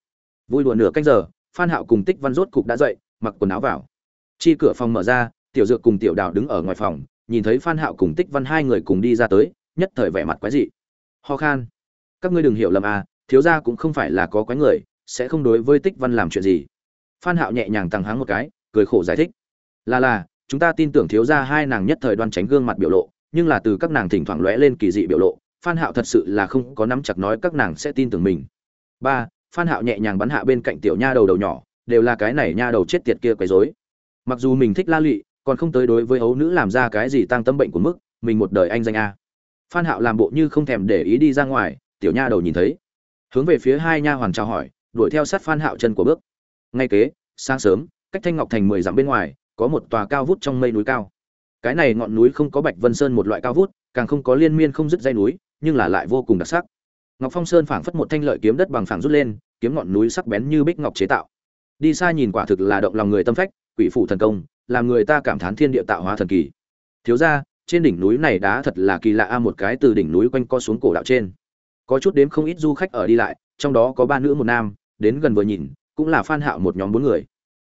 S1: Vui đùa nửa canh giờ, phan hạo cùng tích văn rốt cục đã dậy, mặc quần áo vào. Chi cửa phòng mở ra, tiểu dược cùng tiểu đào đứng ở ngoài phòng, nhìn thấy phan hạo cùng tích văn hai người cùng đi ra tới, nhất thời vẻ mặt quái dị. Ho khan. Các ngươi đừng hiểu lầm à thiếu gia cũng không phải là có quái người, sẽ không đối với tích văn làm chuyện gì. Phan hạo nhẹ nhàng tăng háng một cái cười khổ giải thích. Là là, chúng ta tin tưởng thiếu gia hai nàng nhất thời đoan tránh gương mặt biểu lộ, nhưng là từ các nàng thỉnh thoảng lóe lên kỳ dị biểu lộ, phan hạo thật sự là không có nắm chặt nói các nàng sẽ tin tưởng mình. Ba, phan hạo nhẹ nhàng bắn hạ bên cạnh tiểu nha đầu đầu nhỏ, đều là cái này nha đầu chết tiệt kia quấy rối. Mặc dù mình thích la lụy, còn không tới đối với ấu nữ làm ra cái gì tăng tâm bệnh của mức, mình một đời anh danh a. Phan hạo làm bộ như không thèm để ý đi ra ngoài, tiểu nha đầu nhìn thấy. Hướng về phía hai nha hoàn chào hỏi, đuổi theo sát phan hạo chân của bước. Ngay kế, sáng sớm cách thanh ngọc thành mười dặm bên ngoài, có một tòa cao vút trong mây núi cao. Cái này ngọn núi không có bạch vân sơn một loại cao vút, càng không có liên miên không dứt dây núi, nhưng là lại vô cùng đặc sắc. Ngọc phong sơn phảng phất một thanh lợi kiếm đất bằng phẳng rút lên, kiếm ngọn núi sắc bén như bích ngọc chế tạo. Đi xa nhìn quả thực là động lòng người tâm phách, quỷ phủ thần công, làm người ta cảm thán thiên địa tạo hóa thần kỳ. Thiếu ra, trên đỉnh núi này đá thật là kỳ lạ a, một cái từ đỉnh núi quanh co xuống cổ đạo trên. Có chút đếm không ít du khách ở đi lại, trong đó có ba nữ một nam, đến gần vừa nhìn, cũng là phan hạo một nhóm bốn người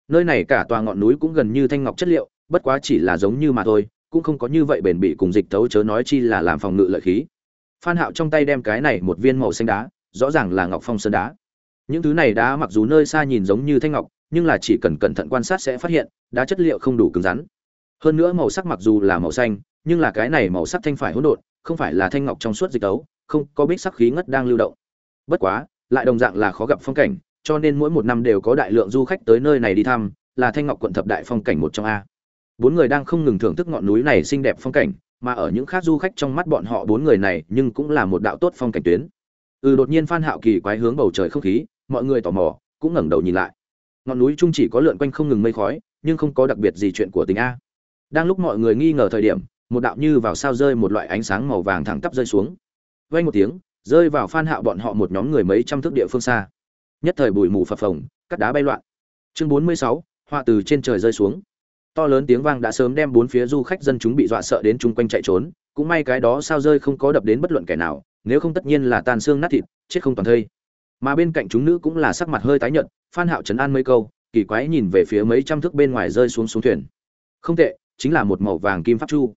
S1: nơi này cả tòa ngọn núi cũng gần như thanh ngọc chất liệu, bất quá chỉ là giống như mà thôi, cũng không có như vậy bền bỉ cùng dịch thấu chớ nói chi là làm phòng ngự lợi khí. Phan hạo trong tay đem cái này một viên màu xanh đá, rõ ràng là ngọc phong sơn đá. Những thứ này đá mặc dù nơi xa nhìn giống như thanh ngọc, nhưng là chỉ cần cẩn thận quan sát sẽ phát hiện, đá chất liệu không đủ cứng rắn. Hơn nữa màu sắc mặc dù là màu xanh, nhưng là cái này màu sắc thanh phải hỗn độn, không phải là thanh ngọc trong suốt dịch tấu không có bích sắc khí ngất đang lưu động. Bất quá, lại đồng dạng là khó gặp phong cảnh cho nên mỗi một năm đều có đại lượng du khách tới nơi này đi thăm, là thanh ngọc quận thập đại phong cảnh một trong a. Bốn người đang không ngừng thưởng thức ngọn núi này xinh đẹp phong cảnh, mà ở những khác du khách trong mắt bọn họ bốn người này nhưng cũng là một đạo tốt phong cảnh tuyến. Ừ đột nhiên phan hạo kỳ quái hướng bầu trời không khí, mọi người tò mò, cũng ngẩng đầu nhìn lại. Ngọn núi trung chỉ có lượn quanh không ngừng mây khói, nhưng không có đặc biệt gì chuyện của tình a. Đang lúc mọi người nghi ngờ thời điểm, một đạo như vào sao rơi một loại ánh sáng màu vàng thẳng tắp rơi xuống. Vang một tiếng, rơi vào phan hạo bọn họ một nhóm người mấy trăm thước địa phương xa nhất thời bụi mù phập phồng cắt đá bay loạn. Chương 46, họa từ trên trời rơi xuống. To lớn tiếng vang đã sớm đem bốn phía du khách dân chúng bị dọa sợ đến chung quanh chạy trốn cũng may cái đó sao rơi không có đập đến bất luận kẻ nào nếu không tất nhiên là tan xương nát thịt chết không toàn thây. Mà bên cạnh chúng nữ cũng là sắc mặt hơi tái nhợt phan hạo chấn an mấy câu kỳ quái nhìn về phía mấy trăm thước bên ngoài rơi xuống xuống thuyền. Không tệ chính là một màu vàng kim pháp chu.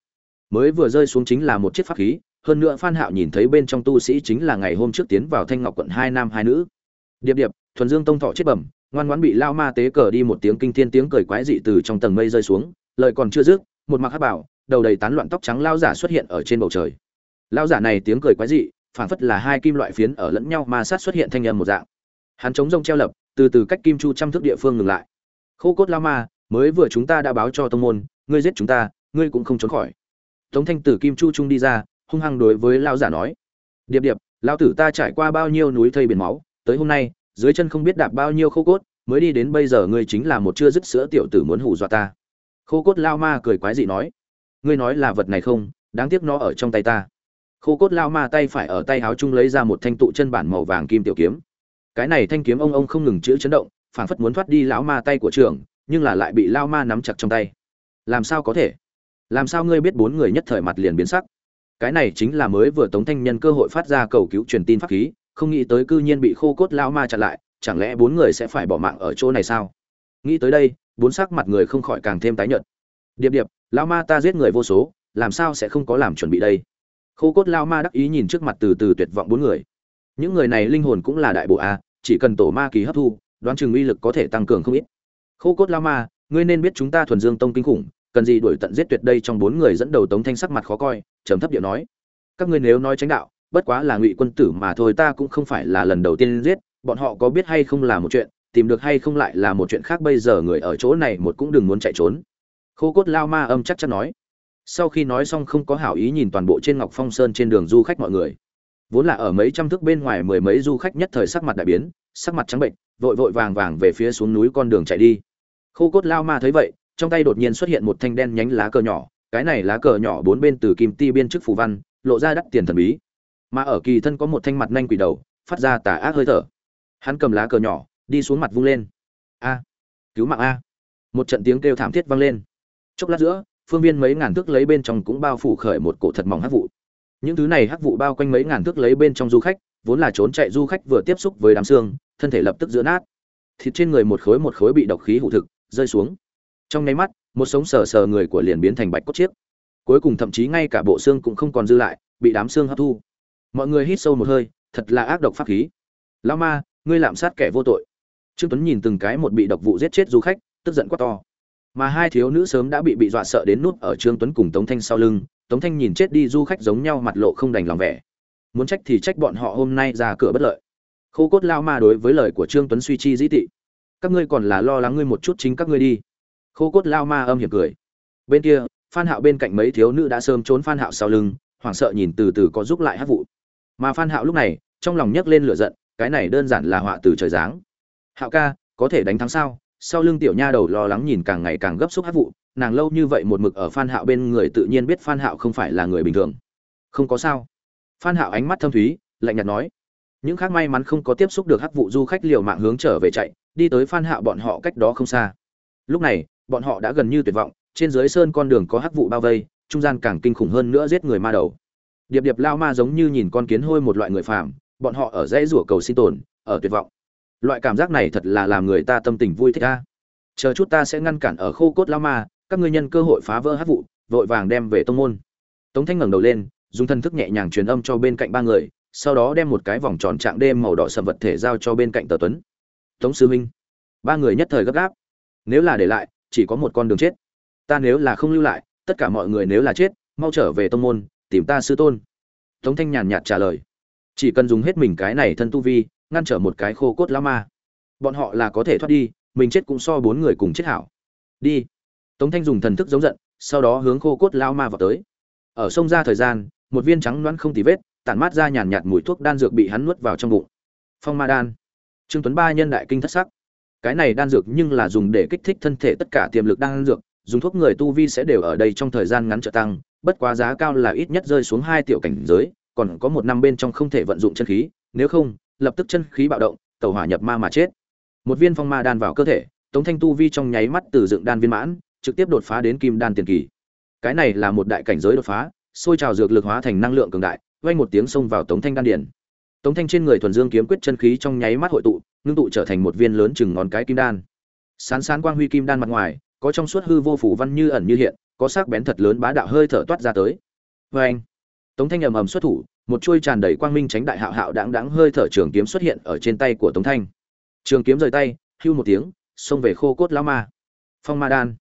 S1: Mới vừa rơi xuống chính là một chiếc pháp khí hơn nữa phan hạo nhìn thấy bên trong tu sĩ chính là ngày hôm trước tiến vào thanh ngọc quận hai nam hai nữ điệp điệp, thuần dương tông thọ chết bẩm, ngoan ngoãn bị lao ma tế cờ đi một tiếng kinh thiên tiếng cười quái dị từ trong tầng mây rơi xuống, lời còn chưa dứt, một mặc hát bảo, đầu đầy tán loạn tóc trắng lao giả xuất hiện ở trên bầu trời. Lao giả này tiếng cười quái dị, phảng phất là hai kim loại phiến ở lẫn nhau ma sát xuất hiện thanh âm một dạng. Hắn chống rông treo lập, từ từ cách kim chu trăm thước địa phương ngừng lại. Khô cốt lao ma, mới vừa chúng ta đã báo cho tông môn, ngươi giết chúng ta, ngươi cũng không trốn khỏi. Tống thanh tử kim chu trung đi ra, hung hăng đối với lao giả nói. Điệp điệp, lao tử ta trải qua bao nhiêu núi thây biển máu tới hôm nay, dưới chân không biết đạp bao nhiêu khô cốt, mới đi đến bây giờ ngươi chính là một chưa dứt sữa tiểu tử muốn hù dọa ta. Khô cốt lao ma cười quái dị nói, ngươi nói là vật này không, đáng tiếc nó ở trong tay ta. Khô cốt lao ma tay phải ở tay áo chung lấy ra một thanh tụ chân bản màu vàng kim tiểu kiếm. Cái này thanh kiếm ông ông không ngừng chữ chấn động, phảng phất muốn thoát đi lão ma tay của trường nhưng là lại bị lao ma nắm chặt trong tay. Làm sao có thể? Làm sao ngươi biết bốn người nhất thời mặt liền biến sắc? Cái này chính là mới vừa tống thanh nhân cơ hội phát ra cầu cứu truyền tin pháp khí không nghĩ tới cư nhiên bị khô cốt lao ma chặn lại, chẳng lẽ bốn người sẽ phải bỏ mạng ở chỗ này sao? Nghĩ tới đây, bốn sắc mặt người không khỏi càng thêm tái nhợt. Điệp điệp lao ma ta giết người vô số, làm sao sẽ không có làm chuẩn bị đây? Khô cốt lao ma đắc ý nhìn trước mặt từ từ tuyệt vọng bốn người. Những người này linh hồn cũng là đại bộ a, chỉ cần tổ ma kỳ hấp thu, đoán chừng uy lực có thể tăng cường không ít. Khô cốt lao ma, ngươi nên biết chúng ta thuần dương tông kinh khủng, cần gì đuổi tận giết tuyệt đây trong bốn người dẫn đầu tống thanh sắc mặt khó coi, trầm thấp điệu nói. Các ngươi nếu nói tránh đạo bất quá là ngụy quân tử mà thôi, ta cũng không phải là lần đầu tiên giết, bọn họ có biết hay không là một chuyện, tìm được hay không lại là một chuyện khác, bây giờ người ở chỗ này một cũng đừng muốn chạy trốn. Khô cốt lao ma âm chắc chắn nói. Sau khi nói xong không có hảo ý nhìn toàn bộ trên ngọc phong sơn trên đường du khách mọi người. Vốn là ở mấy trăm thước bên ngoài mười mấy du khách nhất thời sắc mặt đại biến, sắc mặt trắng bệnh, vội vội vàng vàng về phía xuống núi con đường chạy đi. Khô cốt lao ma thấy vậy, trong tay đột nhiên xuất hiện một thanh đen nhánh lá cờ nhỏ, cái này lá cờ nhỏ bốn bên từ kim ti biên chức phù văn, lộ ra đắt tiền thần bí mà ở kỳ thân có một thanh mặt nanh quỷ đầu, phát ra tà ác hơi thở. Hắn cầm lá cờ nhỏ, đi xuống mặt vung lên. A, cứu mạng a. Một trận tiếng kêu thảm thiết vang lên. Chốc lát giữa, phương viên mấy ngàn thước lấy bên trong cũng bao phủ khởi một cổ thật mỏng hắc vụ. Những thứ này hắc vụ bao quanh mấy ngàn thước lấy bên trong du khách, vốn là trốn chạy du khách vừa tiếp xúc với đám xương, thân thể lập tức giữa nát. Thịt trên người một khối một khối bị độc khí hụ thực, rơi xuống. Trong nháy mắt, một sống sờ sờ người của liền biến thành bạch cốt chiếc. Cuối cùng thậm chí ngay cả bộ xương cũng không còn dư lại, bị đám xương hấp thu mọi người hít sâu một hơi, thật là ác độc pháp khí. Lao ma, ngươi lạm sát kẻ vô tội. Trương tuấn nhìn từng cái một bị độc vụ giết chết du khách, tức giận quá to. Mà hai thiếu nữ sớm đã bị bị dọa sợ đến nút ở trương tuấn cùng tống thanh sau lưng, tống thanh nhìn chết đi du khách giống nhau mặt lộ không đành lòng vẻ. Muốn trách thì trách bọn họ hôm nay ra cửa bất lợi. Khô cốt lao ma đối với lời của trương tuấn suy chi dĩ tị. Các ngươi còn là lo lắng ngươi một chút chính các ngươi đi. Khô cốt lao ma âm hiểm cười. Bên kia, phan hạo bên cạnh mấy thiếu nữ đã sớm trốn phan hạo sau lưng, hoảng sợ nhìn từ từ có giúp lại hát vụ mà phan hạo lúc này, trong lòng nhấc lên lửa giận, cái này đơn giản là họa từ trời giáng. Hạo ca, có thể đánh thắng sao? Sau lưng tiểu nha đầu lo lắng nhìn càng ngày càng gấp xúc hát vụ, nàng lâu như vậy một mực ở phan hạo bên người tự nhiên biết phan hạo không phải là người bình thường. Không có sao. Phan hạo ánh mắt thâm thúy, lạnh nhạt nói, những khác may mắn không có tiếp xúc được hắc vụ du khách liều mạng hướng trở về chạy, đi tới phan hạo bọn họ cách đó không xa. Lúc này, bọn họ đã gần như tuyệt vọng, trên dưới sơn con đường có hắc vụ bao vây, trung gian càng kinh khủng hơn nữa giết người ma đầu điệp điệp lao ma giống như nhìn con kiến hôi một loại người phàm, bọn họ ở dãy rủa cầu sinh tồn, ở tuyệt vọng. Loại cảm giác này thật là làm người ta tâm tình vui thích ta chờ chút ta sẽ ngăn cản ở khô cốt lao ma, các ngươi nhân cơ hội phá vỡ hắc vụ, vội vàng đem về tông môn. Tống thanh ngẩng đầu lên, dùng thân thức nhẹ nhàng truyền âm cho bên cạnh ba người, sau đó đem một cái vòng tròn trạng đêm màu đỏ sầm vật thể giao cho bên cạnh tờ tuấn. Tống sư minh ba người nhất thời gấp gáp. Nếu là để lại, chỉ có một con đường chết. Ta nếu là không lưu lại, tất cả mọi người nếu là chết, mau trở về tông môn tìm ta sư tôn. Tống thanh nhàn nhạt trả lời. Chỉ cần dùng hết mình cái này thân tu vi, ngăn trở một cái khô cốt lao ma. Bọn họ là có thể thoát đi, mình chết cũng so bốn người cùng chết hảo. Đi. Tống thanh dùng thần thức giống giận, sau đó hướng khô cốt lao ma vào tới. Ở sông ra thời gian, một viên trắng loãng không tì vết, tản mát ra nhàn nhạt mùi thuốc đan dược bị hắn nuốt vào trong bụng. Phong ma đan. Trương tuấn ba nhân đại kinh thất sắc. Cái này đan dược nhưng là dùng để kích thích thân thể tất cả tiềm lực đan dược, dùng thuốc người tu vi sẽ đều ở đây trong thời gian ngắn trợ tăng bất quá giá cao là ít nhất rơi xuống hai tiểu cảnh giới, còn có một năm bên trong không thể vận dụng chân khí, nếu không, lập tức chân khí bạo động, tẩu hỏa nhập ma mà chết. Một viên phong ma đan vào cơ thể, tống thanh tu vi trong nháy mắt từ dựng đan viên mãn, trực tiếp đột phá đến kim đan tiền kỳ. Cái này là một đại cảnh giới đột phá, sôi trào dược lực hóa thành năng lượng cường đại, vang một tiếng xông vào tống thanh đan điển tống thanh trên người thuần dương kiếm quyết chân khí trong nháy mắt hội tụ, ngưng tụ trở thành một viên lớn chừng ngón cái kim đan. Sán sán quang huy kim đan mặt ngoài, có trong suốt hư vô phủ văn như ẩn như hiện có sắc bén thật lớn bá đạo hơi thở toát ra tới. Và anh, tống thanh ầm ầm xuất thủ, một chuôi tràn đầy quang minh tránh đại hạo hạo đãng đãng hơi thở trường kiếm xuất hiện ở trên tay của tống thanh. Trường kiếm rời tay, hưu một tiếng, xông về khô cốt lao ma. Phong ma đan.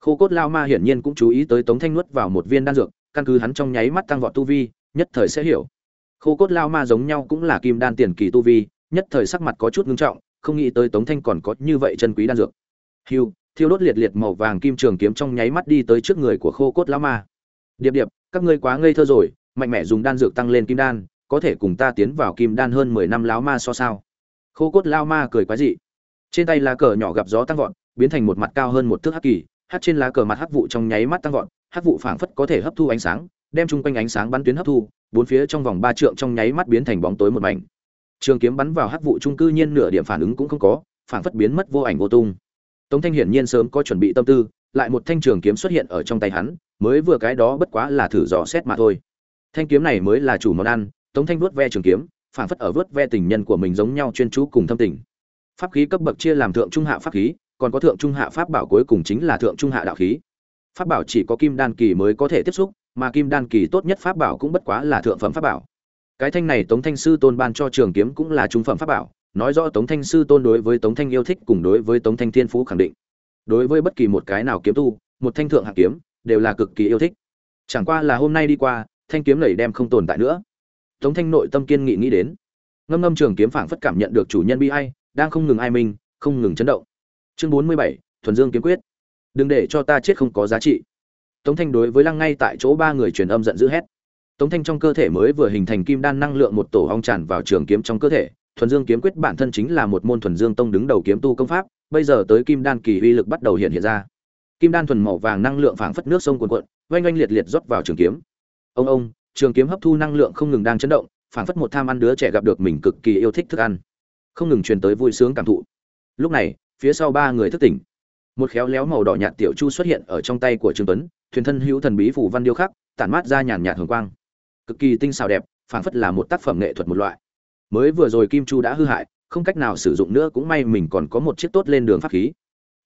S1: Khô cốt lao ma hiển nhiên cũng chú ý tới tống thanh nuốt vào một viên đan dược, căn cứ hắn trong nháy mắt tăng vọt tu vi, nhất thời sẽ hiểu. Khô cốt lao ma giống nhau cũng là kim đan tiền kỳ tu vi, nhất thời sắc mặt có chút ngưng trọng, không nghĩ tới tống thanh còn có như vậy chân quý đan dược. Hưu thiêu đốt liệt liệt màu vàng kim trường kiếm trong nháy mắt đi tới trước người của khô cốt lão ma. Điệp điệp, các ngươi quá ngây thơ rồi, mạnh mẽ dùng đan dược tăng lên kim đan, có thể cùng ta tiến vào kim đan hơn mười năm lão ma so sao? Khô cốt lão ma cười quá dị. Trên tay lá cờ nhỏ gặp gió tăng vọt, biến thành một mặt cao hơn một thước hắc kỳ hắc trên lá cờ mặt hắc vụ trong nháy mắt tăng vọt, hắc vụ phảng phất có thể hấp thu ánh sáng, đem chung quanh ánh sáng bắn tuyến hấp thu, bốn phía trong vòng ba trượng trong nháy mắt biến thành bóng tối một mảnh. Trường kiếm bắn vào hắc vụ trung cư nhiên nửa điểm phản ứng cũng không có, phảng phất biến mất vô ảnh vô tung tống thanh hiển nhiên sớm có chuẩn bị tâm tư, lại một thanh trường kiếm xuất hiện ở trong tay hắn, mới vừa cái đó bất quá là thử dò xét mà thôi. Thanh kiếm này mới là chủ món ăn, tống thanh vuốt ve trường kiếm phản phất ở vớt ve tình nhân của mình giống nhau chuyên chú cùng thâm tình. Pháp khí cấp bậc chia làm thượng trung hạ pháp khí, còn có thượng trung hạ pháp bảo cuối cùng chính là thượng trung hạ đạo khí. Pháp bảo chỉ có kim đan kỳ mới có thể tiếp xúc, mà kim đan kỳ tốt nhất pháp bảo cũng bất quá là thượng phẩm pháp bảo. Cái thanh này tống thanh sư tôn ban cho trường kiếm cũng là trung phẩm pháp bảo nói rõ tống thanh sư tôn đối với tống thanh yêu thích cùng đối với tống thanh thiên phú khẳng định. Đối với bất kỳ một cái nào kiếm tu, một thanh thượng hạng kiếm, đều là cực kỳ yêu thích. Chẳng qua là hôm nay đi qua, thanh kiếm lầy đem không tồn tại nữa. Tống thanh nội tâm kiên nghị nghĩ đến. Ngâm ngâm trường kiếm phảng phất cảm nhận được chủ nhân bi ai, đang không ngừng ai mình, không ngừng chấn động. Chương bốn mươi bảy, thuần dương kiếm quyết. Đừng để cho ta chết không có giá trị. Tống thanh đối với lăng ngay tại chỗ ba người truyền âm giận dữ hét. Tống thanh trong cơ thể mới vừa hình thành kim đan năng lượng một tổ ong tràn vào trường kiếm trong cơ thể thuần dương kiếm quyết bản thân chính là một môn thuần dương tông đứng đầu kiếm tu công pháp, bây giờ tới kim đan kỳ uy lực bắt đầu hiện hiện ra. Kim đan thuần màu vàng năng lượng phảng phất nước sông cuồn cuộn oanh oanh liệt liệt rót vào trường kiếm. Ông ông, trường kiếm hấp thu năng lượng không ngừng đang chấn động, phảng phất một tham ăn đứa trẻ gặp được mình cực kỳ yêu thích thức ăn. Không ngừng truyền tới vui sướng cảm thụ. Lúc này, phía sau ba người thức tỉnh. Một khéo léo màu đỏ nhạt tiểu chu xuất hiện ở trong tay của trương tuấn, thuyền thân hữu thần bí phủ văn điêu khắc, tản mát ra nhàn nhạt hường quang. Cực kỳ tinh xảo đẹp, phảng phất là một tác phẩm nghệ thuật một loại mới vừa rồi kim chu đã hư hại, không cách nào sử dụng nữa, cũng may mình còn có một chiếc tốt lên đường pháp khí.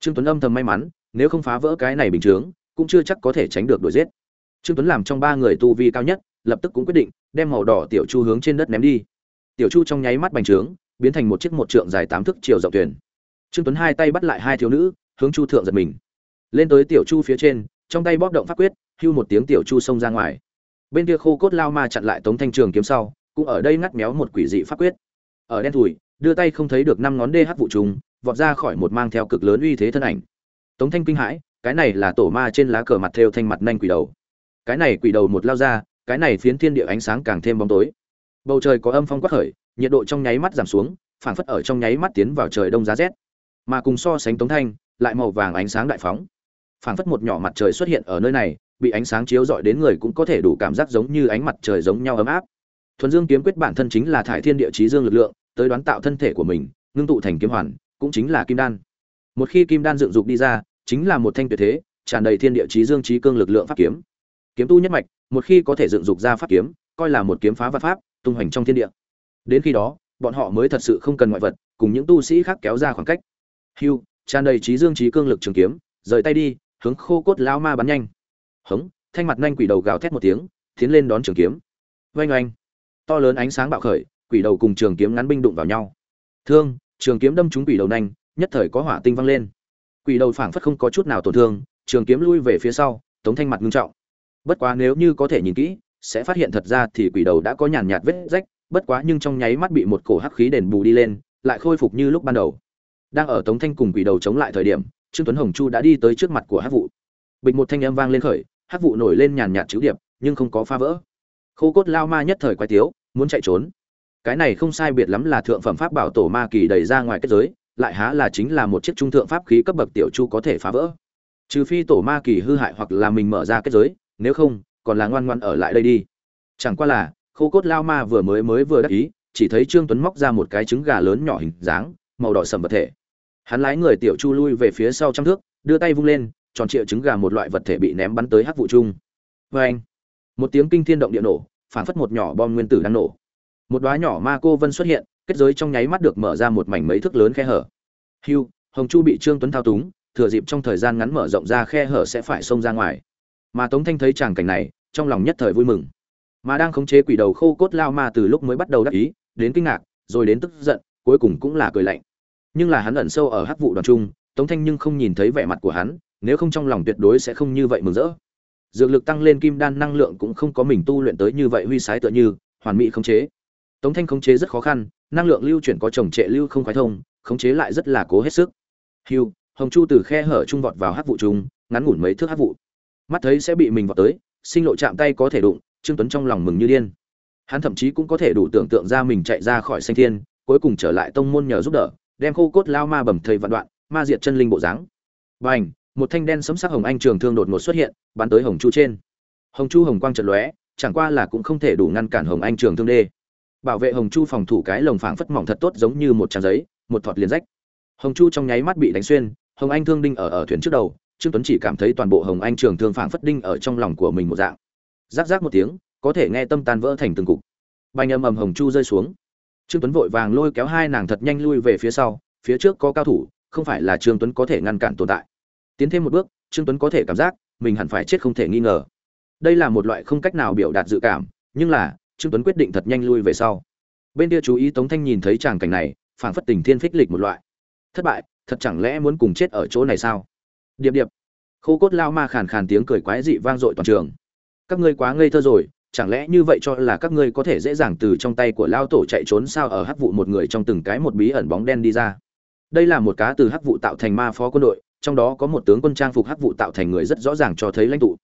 S1: Trương tuấn âm thầm may mắn, nếu không phá vỡ cái này bình chướng, cũng chưa chắc có thể tránh được đuổi giết. Trương tuấn làm trong ba người tu vi cao nhất, lập tức cũng quyết định đem màu đỏ tiểu chu hướng trên đất ném đi. Tiểu chu trong nháy mắt bành trướng, biến thành một chiếc một trượng dài tám thước chiều rộng thuyền. Trương tuấn hai tay bắt lại hai thiếu nữ, hướng chu thượng giật mình. Lên tới tiểu chu phía trên, trong tay bóp động pháp quyết, hưu một tiếng tiểu chu xông ra ngoài. Bên kia khô cốt lao ma chặn lại tống thanh trường kiếm sau cũng ở đây ngắt méo một quỷ dị pháp quyết. Ở đen thùi, đưa tay không thấy được năm ngón đê hắc vụ trùng, vọt ra khỏi một mang theo cực lớn uy thế thân ảnh. Tống thanh kinh hãi, cái này là tổ ma trên lá cờ mặt theo thanh mặt nanh quỷ đầu. Cái này quỷ đầu một lao ra, cái này phiến thiên địa ánh sáng càng thêm bóng tối. Bầu trời có âm phong quắc khởi, nhiệt độ trong nháy mắt giảm xuống, phảng phất ở trong nháy mắt tiến vào trời đông giá rét. Mà cùng so sánh tống thanh, lại màu vàng ánh sáng đại phóng. Phảng phất một nhỏ mặt trời xuất hiện ở nơi này, bị ánh sáng chiếu rọi đến người cũng có thể đủ cảm giác giống như ánh mặt trời giống nhau ấm áp thuần dương kiếm quyết bản thân chính là thải thiên địa chí dương lực lượng, tới đoán tạo thân thể của mình, ngưng tụ thành kiếm hoàn, cũng chính là kim đan. Một khi kim đan dựng dục đi ra, chính là một thanh tuyệt thế, tràn đầy thiên địa chí dương chí cương lực lượng pháp kiếm. Kiếm tu nhất mạch, một khi có thể dựng dục ra pháp kiếm, coi là một kiếm phá vật pháp, tung hoành trong thiên địa. Đến khi đó, bọn họ mới thật sự không cần ngoại vật, cùng những tu sĩ khác kéo ra khoảng cách. Hưu, tràn đầy trí dương trí cương lực trường kiếm, rời tay đi, hướng khô cốt lao ma bắn nhanh. Hống, thanh mặt nhanh quỷ đầu gào thét một tiếng, tiến lên đón trường kiếm. Oanh oanh to lớn ánh sáng bạo khởi, quỷ đầu cùng trường kiếm ngắn binh đụng vào nhau. Thương, trường kiếm đâm trúng quỷ đầu nhanh nhất thời có hỏa tinh văng lên. Quỷ đầu phảng phất không có chút nào tổn thương, trường kiếm lui về phía sau, tống thanh mặt ngưng trọng. Bất quá nếu như có thể nhìn kỹ, sẽ phát hiện thật ra thì quỷ đầu đã có nhàn nhạt vết rách, bất quá nhưng trong nháy mắt bị một cổ hắc khí đền bù đi lên, lại khôi phục như lúc ban đầu. Đang ở tống thanh cùng quỷ đầu chống lại thời điểm, trương tuấn hồng chu đã đi tới trước mặt của hắc vụ bịch một thanh âm vang lên khởi, hắc vụ nổi lên nhàn nhạt chữ điệp, nhưng không có phá vỡ khô cốt lao ma nhất thời quay tiếu, muốn chạy trốn. Cái này không sai biệt lắm là thượng phẩm pháp bảo tổ ma kỳ đẩy ra ngoài kết giới, lại há là chính là một chiếc trung thượng pháp khí cấp bậc tiểu chu có thể phá vỡ. Trừ phi tổ ma kỳ hư hại hoặc là mình mở ra kết giới, nếu không, còn là ngoan ngoan ở lại đây đi. Chẳng qua là, khô cốt lao ma vừa mới mới vừa đắc ý, chỉ thấy trương tuấn móc ra một cái trứng gà lớn nhỏ hình dáng, màu đỏ sầm vật thể. Hắn lái người tiểu chu lui về phía sau trăm thước, đưa tay vung lên, tròn trịa trứng gà một loại vật thể bị ném bắn tới hắc vụ chung. Vê anh một tiếng kinh thiên động địa nổ, phảng phất một nhỏ bom nguyên tử đang nổ. Một đóa nhỏ ma cô vân xuất hiện, kết giới trong nháy mắt được mở ra một mảnh mấy thước lớn khe hở. Hưu, hồng chu bị trương tuấn thao túng, thừa dịp trong thời gian ngắn mở rộng ra khe hở sẽ phải xông ra ngoài. Mà tống thanh thấy tràng cảnh này, trong lòng nhất thời vui mừng. Mà đang khống chế quỷ đầu khô cốt lao ma từ lúc mới bắt đầu đắc ý, đến kinh ngạc, rồi đến tức giận, cuối cùng cũng là cười lạnh. Nhưng là hắn ẩn sâu ở hắc vụ đoàn trung, tống thanh nhưng không nhìn thấy vẻ mặt của hắn, nếu không trong lòng tuyệt đối sẽ không như vậy mừng rỡ dược lực tăng lên kim đan năng lượng cũng không có mình tu luyện tới như vậy huy sái tựa như, hoàn mỹ khống chế. Tống thanh khống chế rất khó khăn, năng lượng lưu chuyển có chồng trệ lưu không khoái thông, khống chế lại rất là cố hết sức. Hiu hồng chu từ khe hở trung vọt vào hát vụ chúng ngắn ngủn mấy thước hát vụ. Mắt thấy sẽ bị mình vọt tới, sinh lộ chạm tay có thể đụng, trương tuấn trong lòng mừng như điên. Hắn thậm chí cũng có thể đủ tưởng tượng ra mình chạy ra khỏi xanh thiên, cuối cùng trở lại tông môn nhờ giúp đỡ, đem khô cốt lao ma bầm thầy vạn đoạn, ma diệt chân linh bộ dáng. Bành! Một thanh đen sấm sắc hồng anh trường thương đột ngột xuất hiện, bắn tới hồng chu trên. Hồng chu hồng quang trận lóe, chẳng qua là cũng không thể đủ ngăn cản hồng anh trường thương đê. Bảo vệ hồng chu phòng thủ cái lồng phảng phất mỏng thật tốt giống như một trang giấy, một thọt liền rách. Hồng chu trong nháy mắt bị đánh xuyên, hồng anh thương đinh ở ở thuyền trước đầu, trương tuấn chỉ cảm thấy toàn bộ hồng anh trường thương phảng phất đinh ở trong lòng của mình một dạng. Rác rác một tiếng, có thể nghe tâm tan vỡ thành từng cục. Bành âm ầm hồng chu rơi xuống. Trương tuấn vội vàng lôi kéo hai nàng thật nhanh lui về phía sau, phía trước có cao thủ, không phải là trương tuấn có thể ngăn cản tồn tại tiến thêm một bước, trương tuấn có thể cảm giác mình hẳn phải chết không thể nghi ngờ. Đây là một loại không cách nào biểu đạt dự cảm, nhưng là, trương tuấn quyết định thật nhanh lui về sau. Bên kia chú ý tống thanh nhìn thấy tràng cảnh này, phảng phất tình thiên phích lịch một loại. Thất bại, thật chẳng lẽ muốn cùng chết ở chỗ này sao? Điệp điệp. Khô cốt lao ma khàn khàn tiếng cười quái dị vang dội toàn trường. Các ngươi quá ngây thơ rồi, chẳng lẽ như vậy cho là các ngươi có thể dễ dàng từ trong tay của lao tổ chạy trốn sao ở hắc vụ một người trong từng cái một bí ẩn bóng đen đi ra? Đây là một cá từ hắc vụ tạo thành ma phó quân đội trong đó có một tướng quân trang phục hắc vụ tạo thành người rất rõ ràng cho thấy lãnh tụ.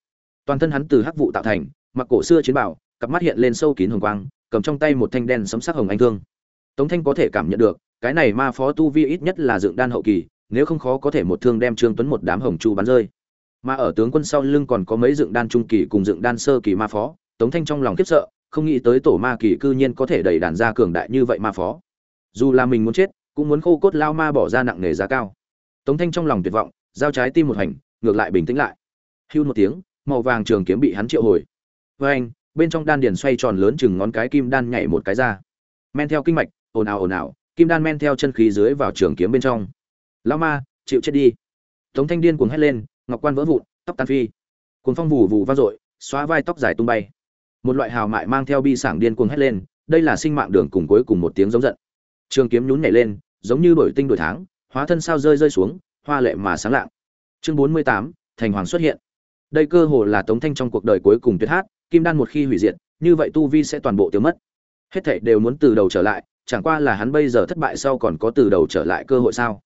S1: Toàn thân hắn từ hắc vụ tạo thành, mặc cổ xưa chiến bảo cặp mắt hiện lên sâu kín hồng quang, cầm trong tay một thanh đen sấm sắc hồng anh thương. Tống thanh có thể cảm nhận được, cái này ma phó tu vi ít nhất là dựng đan hậu kỳ, nếu không khó có thể một thương đem trương tuấn một đám hồng chu bắn rơi. Mà ở tướng quân sau lưng còn có mấy dựng đan trung kỳ cùng dựng đan sơ kỳ ma phó, tống thanh trong lòng khiếp sợ, không nghĩ tới tổ ma kỳ cư nhiên có thể đẩy đàn ra cường đại như vậy ma phó. Dù là mình muốn chết, cũng muốn khô cốt lao ma bỏ ra nặng nề giá cao tống thanh trong lòng tuyệt vọng, giao trái tim một hành, ngược lại bình tĩnh lại. Hưu một tiếng, màu vàng trường kiếm bị hắn triệu hồi. Với anh, bên trong đan điền xoay tròn lớn chừng ngón cái kim đan nhảy một cái ra. Men theo kinh mạch, ồn ào ồn ào, kim đan men theo chân khí dưới vào trường kiếm bên trong. Lao ma, chịu chết đi. Tống thanh điên cuồng hét lên, ngọc quan vỡ vụn, tóc tan phi. Cuồng phong vù vù vang dội, xóa vai tóc dài tung bay. Một loại hào mại mang theo bi sảng điên cuồng hét lên, đây là sinh mạng đường cùng cuối cùng một tiếng giống giận. Trường kiếm nhún nhảy lên, giống như đổi tinh đổi tháng hóa thân sao rơi rơi xuống, hoa lệ mà sáng lạng. Chương bốn mươi tám, thành hoàng xuất hiện. Đây cơ hồ là tống thanh trong cuộc đời cuối cùng tuyệt hát, kim đan một khi hủy diệt, như vậy tu vi sẽ toàn bộ tiêu mất. Hết thảy đều muốn từ đầu trở lại, chẳng qua là hắn bây giờ thất bại sau còn có từ đầu trở lại cơ hội sao?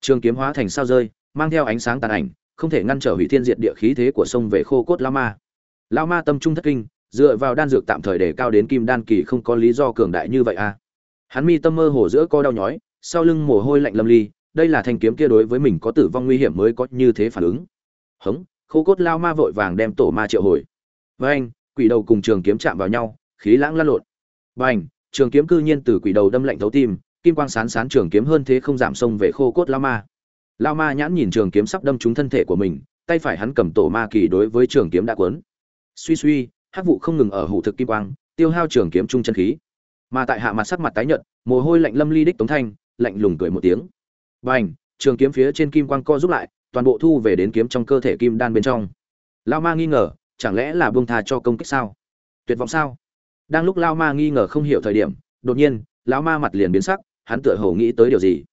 S1: Trường kiếm hóa thành sao rơi, mang theo ánh sáng tàn ảnh, không thể ngăn trở hủy thiên diệt địa khí thế của sông về khô cốt lao ma. Lao ma tâm trung thất kinh, dựa vào đan dược tạm thời để cao đến kim đan kỳ không có lý do cường đại như vậy à? Hắn mi tâm mơ hồ giữa co đau nhói, sau lưng mồ hôi lạnh lâm ly đây là thanh kiếm kia đối với mình có tử vong nguy hiểm mới có như thế phản ứng. Hống, khô cốt lao ma vội vàng đem tổ ma triệu hồi. Với anh quỷ đầu cùng trường kiếm chạm vào nhau, khí lãng lăn lộn. Bành trường kiếm cư nhiên từ quỷ đầu đâm lạnh thấu tim, kim quang sán sán trường kiếm hơn thế không giảm sông về khô cốt lao ma. Lao ma nhãn nhìn trường kiếm sắp đâm trúng thân thể của mình, tay phải hắn cầm tổ ma kỳ đối với trường kiếm đã quấn suy suy, hắc vụ không ngừng ở hủ thực kim quang, tiêu hao trường kiếm trung chân khí. Mà tại hạ mặt sắc mặt tái nhợt, mồ hôi lạnh lâm ly đích tống thanh, lạnh lùng cười một tiếng bành trường kiếm phía trên kim quang co rút lại toàn bộ thu về đến kiếm trong cơ thể kim đan bên trong. Lao ma nghi ngờ chẳng lẽ là buông tha cho công kích sao? Tuyệt vọng sao? Đang lúc lao ma nghi ngờ không hiểu thời điểm đột nhiên lão ma mặt liền biến sắc hắn tựa hồ nghĩ tới điều gì?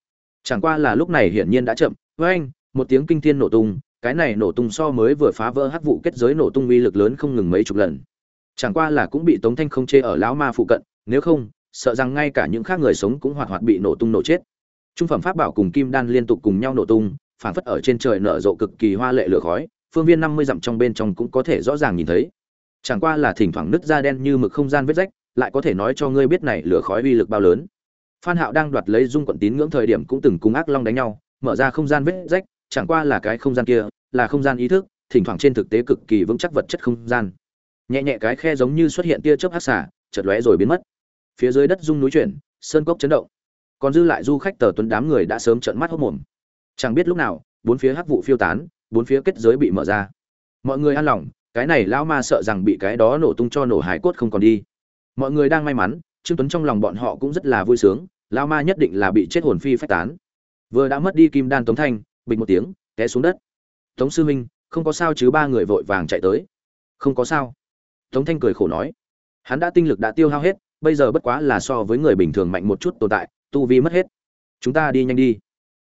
S1: Chẳng qua là lúc này hiển nhiên đã chậm. Oeng, một tiếng kinh thiên nổ tung cái này nổ tung so mới vừa phá vỡ hắc vụ kết giới nổ tung uy lực lớn không ngừng mấy chục lần. Chẳng qua là cũng bị tống thanh không chê ở lão ma phụ cận nếu không sợ rằng ngay cả những khác người sống cũng hoạt hoạt bị nổ tung nổ chết trung phẩm pháp bảo cùng kim đan liên tục cùng nhau nổ tung phản phất ở trên trời nở rộ cực kỳ hoa lệ lửa khói, phương viên năm mươi dặm trong bên trong cũng có thể rõ ràng nhìn thấy. Chẳng qua là thỉnh thoảng nứt da đen như mực không gian vết rách, lại có thể nói cho ngươi biết này lửa khói uy lực bao lớn. Phan hạo đang đoạt lấy dung quận tín ngưỡng thời điểm cũng từng cùng ác long đánh nhau, mở ra không gian vết rách, chẳng qua là cái không gian kia, là không gian ý thức, thỉnh thoảng trên thực tế cực kỳ vững chắc vật chất không gian. Nhẹ nhẹ cái khe giống như xuất hiện tia chớp hắc xả chợt lóe rồi biến mất. Phía dưới đất rung núi chuyển, sơn cốc chấn động còn dư lại du khách tờ tuấn đám người đã sớm trợn mắt hốt mồm. Chẳng biết lúc nào, bốn phía hắc vụ phiêu tán, bốn phía kết giới bị mở ra. Mọi người an lòng, cái này lão ma sợ rằng bị cái đó nổ tung cho nổ hải cốt không còn đi. Mọi người đang may mắn, trương tuấn trong lòng bọn họ cũng rất là vui sướng, lão ma nhất định là bị chết hồn phi phách tán. Vừa đã mất đi kim đan tống thanh, bình một tiếng, té xuống đất. Tống sư minh không có sao chứ ba người vội vàng chạy tới. Không có sao. Tống thanh cười khổ nói. Hắn đã tinh lực đã tiêu hao hết, bây giờ bất quá là so với người bình thường mạnh một chút tồn tại tu vi mất hết. Chúng ta đi nhanh đi.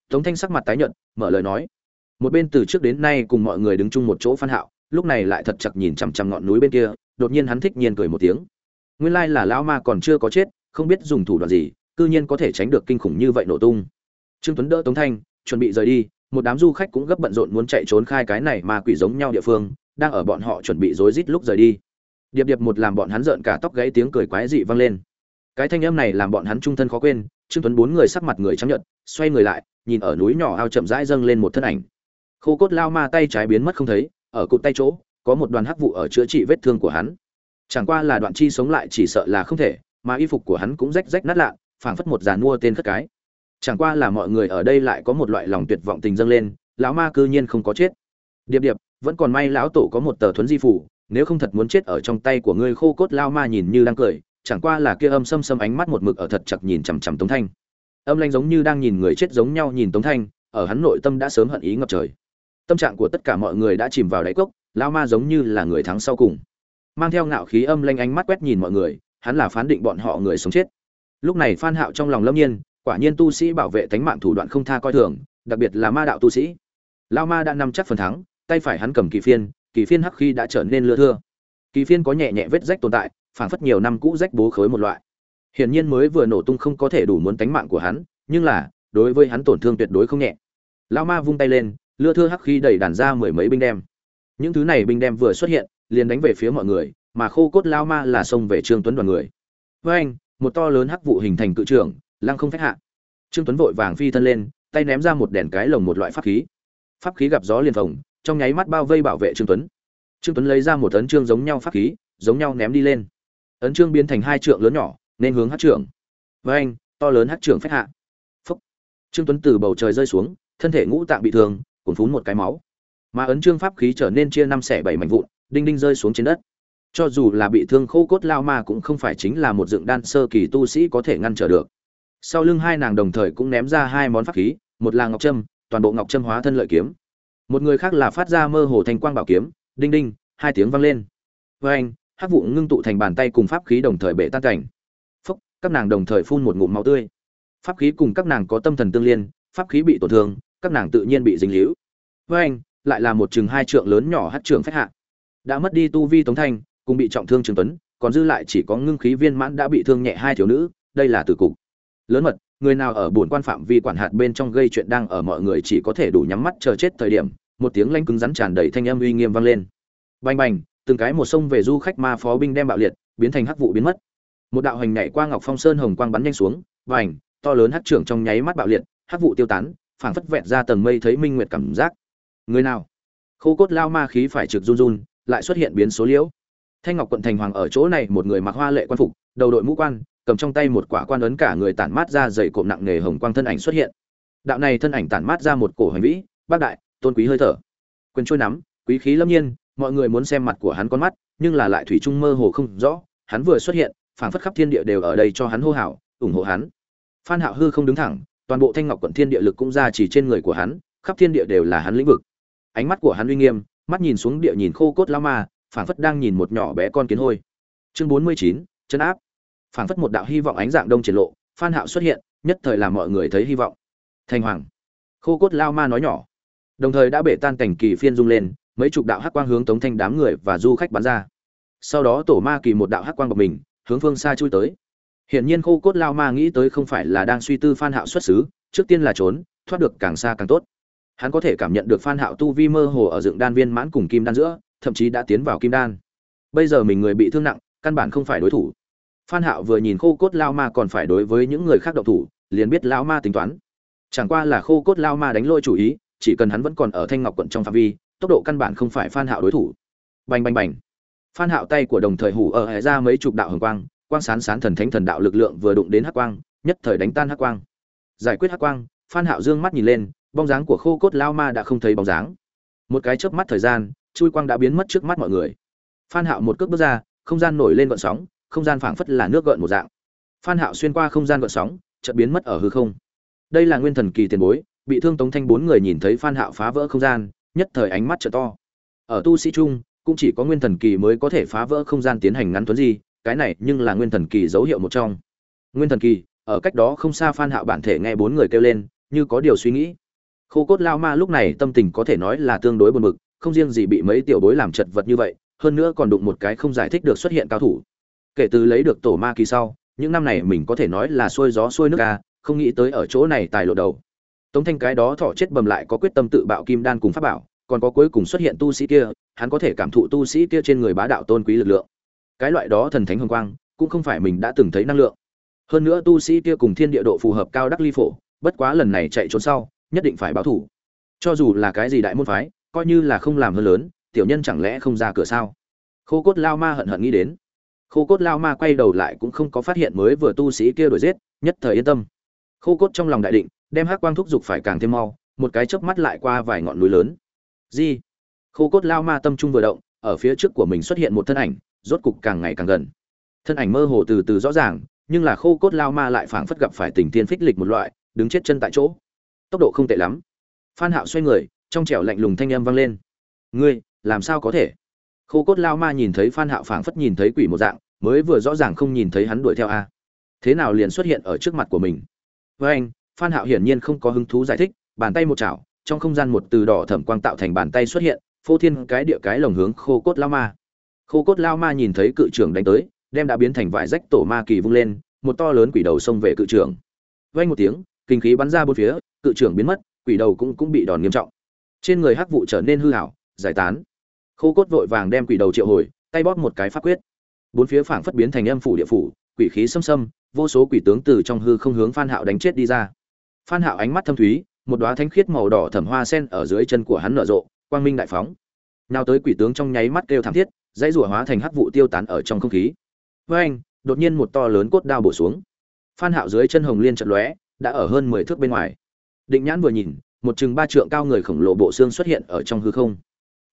S1: Tống thanh sắc mặt tái nhợt, mở lời nói. Một bên từ trước đến nay cùng mọi người đứng chung một chỗ phan hạo, lúc này lại thật chặt nhìn chằm chằm ngọn núi bên kia, đột nhiên hắn thích nhiên cười một tiếng. Nguyên lai là lão ma còn chưa có chết, không biết dùng thủ đoạn gì, cư nhiên có thể tránh được kinh khủng như vậy nổ tung. Trương tuấn đỡ tống thanh, chuẩn bị rời đi, một đám du khách cũng gấp bận rộn muốn chạy trốn khai cái này mà quỷ giống nhau địa phương, đang ở bọn họ chuẩn bị rối rít lúc rời đi. Điệp điệp một làm bọn hắn rợn cả tóc gãy tiếng cười quái dị vang lên. Cái thanh âm này làm bọn hắn trung thân khó quên trương tuấn bốn người sắc mặt người trắng nhợt, xoay người lại, nhìn ở núi nhỏ ao chậm rãi dâng lên một thân ảnh. Khô cốt lao ma tay trái biến mất không thấy, ở cụt tay chỗ, có một đoàn hắc vụ ở chữa trị vết thương của hắn. Chẳng qua là đoạn chi sống lại chỉ sợ là không thể, mà y phục của hắn cũng rách rách nát lạ, phảng phất một giàn mua tên khất cái. Chẳng qua là mọi người ở đây lại có một loại lòng tuyệt vọng tình dâng lên, lão ma cư nhiên không có chết. Điệp điệp, vẫn còn may lão tổ có một tờ thuấn di phủ, nếu không thật muốn chết ở trong tay của ngươi, khô cốt lao ma nhìn như đang cười chẳng qua là kia âm xâm xâm ánh mắt một mực ở thật chặt nhìn chằm chằm tống thanh. Âm lanh giống như đang nhìn người chết giống nhau nhìn tống thanh, ở hắn nội tâm đã sớm hận ý ngập trời. Tâm trạng của tất cả mọi người đã chìm vào đáy cốc, lão ma giống như là người thắng sau cùng. Mang theo ngạo khí âm lanh ánh mắt quét nhìn mọi người, hắn là phán định bọn họ người sống chết. Lúc này phan hạo trong lòng lâm nhiên, quả nhiên tu sĩ bảo vệ tánh mạng thủ đoạn không tha coi thường, đặc biệt là ma đạo tu sĩ. Lão ma đã nắm chắc phần thắng, tay phải hắn cầm kỳ phiên kỳ phiên hắc khí đã trở nên lưa thưa. Kỳ phiên có nhẹ nhẹ vết rách tồn tại phảng phất nhiều năm cũ rách bố khối một loại. Hiển nhiên mới vừa nổ tung không có thể đủ muốn tánh mạng của hắn, nhưng là, đối với hắn tổn thương tuyệt đối không nhẹ. Lão ma vung tay lên, lưa thưa hắc khí đẩy đàn ra mười mấy binh đem. Những thứ này binh đem vừa xuất hiện, liền đánh về phía mọi người, mà khô cốt lão ma là xông về trương tuấn đoàn người. Với anh, một to lớn hắc vụ hình thành cự trưởng, lăng không phách hạ. Trương tuấn vội vàng phi thân lên, tay ném ra một đèn cái lồng một loại pháp khí. Pháp khí gặp gió liền phồng, trong nháy mắt bao vây bảo vệ trương tuấn. Trương tuấn lấy ra một tấn trương giống nhau pháp khí, giống nhau ném đi lên ấn trương biến thành hai trượng lớn nhỏ, nên hướng hát trưởng. Với anh, to lớn hát trưởng phách hạ. Phúc. Trương tuấn từ bầu trời rơi xuống, thân thể ngũ tạng bị thương cuốn phún một cái máu. Mà ấn trương pháp khí trở nên chia năm xẻ bảy mảnh vụn, đinh đinh rơi xuống trên đất. Cho dù là bị thương khô cốt lao ma cũng không phải chính là một dựng đan sơ kỳ tu sĩ có thể ngăn trở được. Sau lưng hai nàng đồng thời cũng ném ra hai món pháp khí, một là ngọc trâm toàn bộ ngọc trâm hóa thân lợi kiếm. Một người khác là phát ra mơ hồ thành quang bảo kiếm, đinh đinh, hai tiếng vang lên. Với anh hắc vụ ngưng tụ thành bàn tay cùng pháp khí đồng thời bể tan cảnh. Phúc, các nàng đồng thời phun một ngụm máu tươi. Pháp khí cùng các nàng có tâm thần tương liên, pháp khí bị tổn thương, các nàng tự nhiên bị dính líu. Với anh, lại là một chừng hai trượng lớn nhỏ hát trưởng phách hạ. Đã mất đi tu vi tống thanh, cùng bị trọng thương trường tuấn, còn dư lại chỉ có ngưng khí viên mãn đã bị thương nhẹ hai thiếu nữ, đây là tử cục. Lớn mật, người nào ở bổn quan phạm vi quản hạt bên trong gây chuyện đang ở mọi người chỉ có thể đủ nhắm mắt chờ chết thời điểm, một tiếng lanh cứng rắn tràn đầy thanh âm uy nghiêm vang lên. Bành bành từng cái một sông về du khách ma phó binh đem bạo liệt, biến thành hắc vụ biến mất. Một đạo hành nhảy qua ngọc phong sơn hồng quang bắn nhanh xuống, vành, to lớn hắc trưởng trong nháy mắt bạo liệt, hắc vụ tiêu tán, phảng phất vẹt ra tầng mây thấy minh nguyệt cảm giác. Người nào? Khô cốt lao ma khí phải trực run run, lại xuất hiện biến số liễu. Thanh ngọc quận thành hoàng ở chỗ này, một người mặc hoa lệ quan phục, đầu đội mũ quan, cầm trong tay một quả quan ấn cả người tản mát ra dày cộm nặng nề hồng quang thân ảnh xuất hiện. Đạo này thân ảnh tản mát ra một cổ hành vĩ, bác đại, tôn quý hơi thở. Quyền trôi nắm, quý khí lâm nhiên mọi người muốn xem mặt của hắn con mắt nhưng là lại thủy chung mơ hồ không rõ hắn vừa xuất hiện phảng phất khắp thiên địa đều ở đây cho hắn hô hào ủng hộ hắn. Phan hạo hư không đứng thẳng toàn bộ thanh ngọc quận thiên địa lực cũng ra chỉ trên người của hắn khắp thiên địa đều là hắn lĩnh vực. Ánh mắt của hắn uy nghiêm mắt nhìn xuống địa nhìn khô cốt lao ma phảng phất đang nhìn một nhỏ bé con kiến hôi. Chương 49, chân áp. Phảng phất một đạo hy vọng ánh dạng đông triển lộ phan hạo xuất hiện nhất thời làm mọi người thấy hy vọng. Thanh hoàng. Khô cốt lao ma nói nhỏ. Đồng thời đã bể tan cảnh kỳ phiên rung lên mấy chục đạo hắc quang hướng tống thanh đám người và du khách bắn ra. Sau đó tổ ma kỳ một đạo hắc quang bọc mình, hướng phương xa chui tới. Hiển nhiên khô cốt lao ma nghĩ tới không phải là đang suy tư phan hạo xuất xứ, trước tiên là trốn, thoát được càng xa càng tốt. Hắn có thể cảm nhận được phan hạo tu vi mơ hồ ở dựng đan viên mãn cùng kim đan giữa, thậm chí đã tiến vào kim đan. Bây giờ mình người bị thương nặng, căn bản không phải đối thủ. Phan hạo vừa nhìn khô cốt lao ma còn phải đối với những người khác động thủ, liền biết lao ma tính toán. Chẳng qua là khô cốt lao ma đánh lôi chủ ý, chỉ cần hắn vẫn còn ở thanh ngọc quận trong phạm vi tốc độ căn bản không phải phan hạo đối thủ. Bành bành bành. Phan hạo tay của đồng thời hủ ở hệ ra mấy chục đạo hồng quang quang sán sán thần thánh thần đạo lực lượng vừa đụng đến hắc quang, nhất thời đánh tan hắc quang. Giải quyết hắc quang, phan hạo dương mắt nhìn lên, bóng dáng của khô cốt lao ma đã không thấy bóng dáng. Một cái chớp mắt thời gian, chui quang đã biến mất trước mắt mọi người. Phan hạo một cước bước ra, không gian nổi lên gợn sóng, không gian phảng phất là nước gợn một dạng. Phan hạo xuyên qua không gian gợn sóng, chợt biến mất ở hư không. Đây là nguyên thần kỳ tiền bối, bị thương tống thanh bốn người nhìn thấy phan hạo phá vỡ không gian nhất thời ánh mắt trợ to. Ở tu sĩ trung cũng chỉ có nguyên thần kỳ mới có thể phá vỡ không gian tiến hành ngắn tuấn gì cái này nhưng là nguyên thần kỳ dấu hiệu một trong. Nguyên thần kỳ, ở cách đó không xa phan hạo bản thể nghe bốn người kêu lên, như có điều suy nghĩ. Khô cốt lao ma lúc này tâm tình có thể nói là tương đối buồn bực, không riêng gì bị mấy tiểu bối làm chật vật như vậy, hơn nữa còn đụng một cái không giải thích được xuất hiện cao thủ. Kể từ lấy được tổ ma kỳ sau, những năm này mình có thể nói là xuôi gió xuôi nước ca không nghĩ tới ở chỗ này tài lộ đầu tống thanh cái đó thọ chết bầm lại có quyết tâm tự bạo kim đan cùng pháp bảo, còn có cuối cùng xuất hiện tu sĩ kia, hắn có thể cảm thụ tu sĩ kia trên người bá đạo tôn quý lực lượng. Cái loại đó thần thánh hồng quang, cũng không phải mình đã từng thấy năng lượng. Hơn nữa tu sĩ kia cùng thiên địa độ phù hợp cao đắc ly phổ, bất quá lần này chạy trốn sau, nhất định phải báo thủ. Cho dù là cái gì đại môn phái, coi như là không làm hơn lớn, tiểu nhân chẳng lẽ không ra cửa sao? Khô cốt lao ma hận hận nghĩ đến. Khô cốt lao ma quay đầu lại cũng không có phát hiện mới vừa tu sĩ kia đuổi giết, nhất thời yên tâm. Khô cốt trong lòng đại định đem hắc quang thúc giục phải càng thêm mau, một cái chớp mắt lại qua vài ngọn núi lớn. Gì khô cốt lao ma tâm trung vừa động, ở phía trước của mình xuất hiện một thân ảnh, rốt cục càng ngày càng gần. Thân ảnh mơ hồ từ từ rõ ràng, nhưng là khô cốt lao ma lại phảng phất gặp phải tình tiên phích lịch một loại, đứng chết chân tại chỗ. Tốc độ không tệ lắm. Phan hạo xoay người, trong trẻo lạnh lùng thanh âm vang lên. Ngươi, làm sao có thể? Khô cốt lao ma nhìn thấy phan hạo phảng phất nhìn thấy quỷ một dạng, mới vừa rõ ràng không nhìn thấy hắn đuổi theo a. Thế nào liền xuất hiện ở trước mặt của mình? Với anh phan hạo hiển nhiên không có hứng thú giải thích, bàn tay một chảo, trong không gian một từ đỏ thẩm quang tạo thành bàn tay xuất hiện, phô thiên cái địa cái lồng hướng khô cốt lao ma. Khô cốt lao ma nhìn thấy cự trưởng đánh tới, đem đã biến thành vải rách tổ ma kỳ vung lên, một to lớn quỷ đầu xông về cự trưởng. Vang một tiếng, kinh khí bắn ra bốn phía, cự trưởng biến mất, quỷ đầu cũng cũng bị đòn nghiêm trọng. Trên người hắc vụ trở nên hư hảo, giải tán. Khô cốt vội vàng đem quỷ đầu triệu hồi, tay bóp một cái pháp quyết. Bốn phía phảng phất biến thành âm phủ địa phủ, quỷ khí xâm xâm, vô số quỷ tướng từ trong hư không hướng phan hạo đánh chết đi ra phan hạo ánh mắt thâm thúy, một đóa thánh khiết màu đỏ thẩm hoa sen ở dưới chân của hắn nở rộ, quang minh đại phóng. Nào tới quỷ tướng trong nháy mắt kêu thảm thiết, dãy rủa hóa thành hắc vụ tiêu tán ở trong không khí. Với anh, đột nhiên một to lớn cốt đao bổ xuống. Phan hạo dưới chân hồng liên chợt lóe, đã ở hơn 10 thước bên ngoài. Định nhãn vừa nhìn, một chừng ba trượng cao người khổng lồ bộ xương xuất hiện ở trong hư không.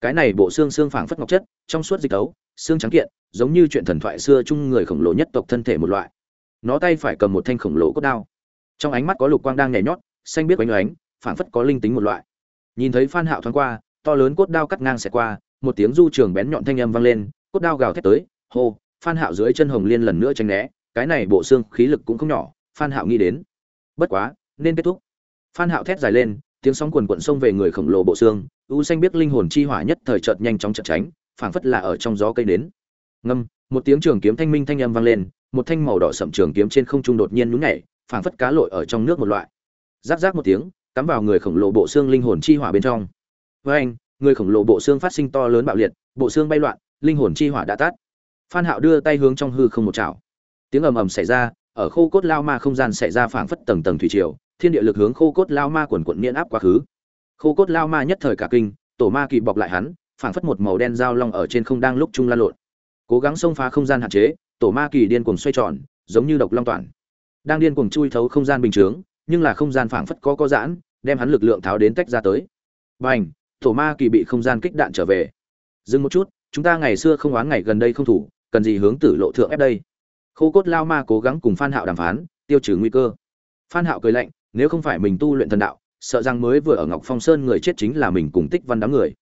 S1: Cái này bộ xương xương phảng phất ngọc chất, trong suốt dịch tấu, xương trắng kiện, giống như chuyện thần thoại xưa chung người khổng lồ nhất tộc thân thể một loại. Nó tay phải cầm một thanh khổng lồ cốt đao trong ánh mắt có lục quang đang nhảy nhót, xanh biết oánh oánh phảng phất có linh tính một loại. Nhìn thấy phan hạo thoáng qua, to lớn cốt đao cắt ngang xẹt qua, một tiếng du trường bén nhọn thanh âm vang lên, cốt đao gào thét tới, hô, phan hạo dưới chân hồng liên lần nữa tránh né, cái này bộ xương khí lực cũng không nhỏ, phan hạo nghĩ đến. Bất quá, nên kết thúc. Phan hạo thét dài lên, tiếng sóng cuồn cuộn xông về người khổng lồ bộ xương, u xanh biết linh hồn chi hỏa nhất thời chợt nhanh chóng chợt tránh, phảng phất là ở trong gió cây đến. Ngâm, một tiếng trường kiếm thanh minh thanh âm vang lên, một thanh màu đỏ sậm trường kiếm trên không trung đột nhiên nhún nhảy phảng phất cá lội ở trong nước một loại. Rác rác một tiếng, cắm vào người khổng lồ bộ xương linh hồn chi hỏa bên trong. Với anh, người khổng lồ bộ xương phát sinh to lớn bạo liệt, bộ xương bay loạn, linh hồn chi hỏa đã tắt. Phan hạo đưa tay hướng trong hư không một chảo. Tiếng ầm ầm xảy ra, ở khô cốt lao ma không gian xảy ra phảng phất tầng tầng thủy triều, thiên địa lực hướng khô cốt lao ma quần quận miễn áp quá khứ. Khô cốt lao ma nhất thời cả kinh, tổ ma kỳ bọc lại hắn, phảng phất một màu đen dao long ở trên không đang lúc chung lan lộn. Cố gắng xông phá không gian hạn chế, tổ ma kỳ điên cuồng xoay tròn, giống như độc long toàn đang điên cuồng chui thấu không gian bình chướng, nhưng là không gian phảng phất có có giãn, đem hắn lực lượng tháo đến tách ra tới. Bành tổ ma kỳ bị không gian kích đạn trở về. Dừng một chút, chúng ta ngày xưa không oán ngày gần đây không thủ, cần gì hướng tử lộ thượng ép đây? Khô cốt lao ma cố gắng cùng phan hạo đàm phán, tiêu trừ nguy cơ. Phan hạo cười lạnh, nếu không phải mình tu luyện thần đạo, sợ rằng mới vừa ở ngọc phong sơn người chết chính là mình cùng tích văn đám người.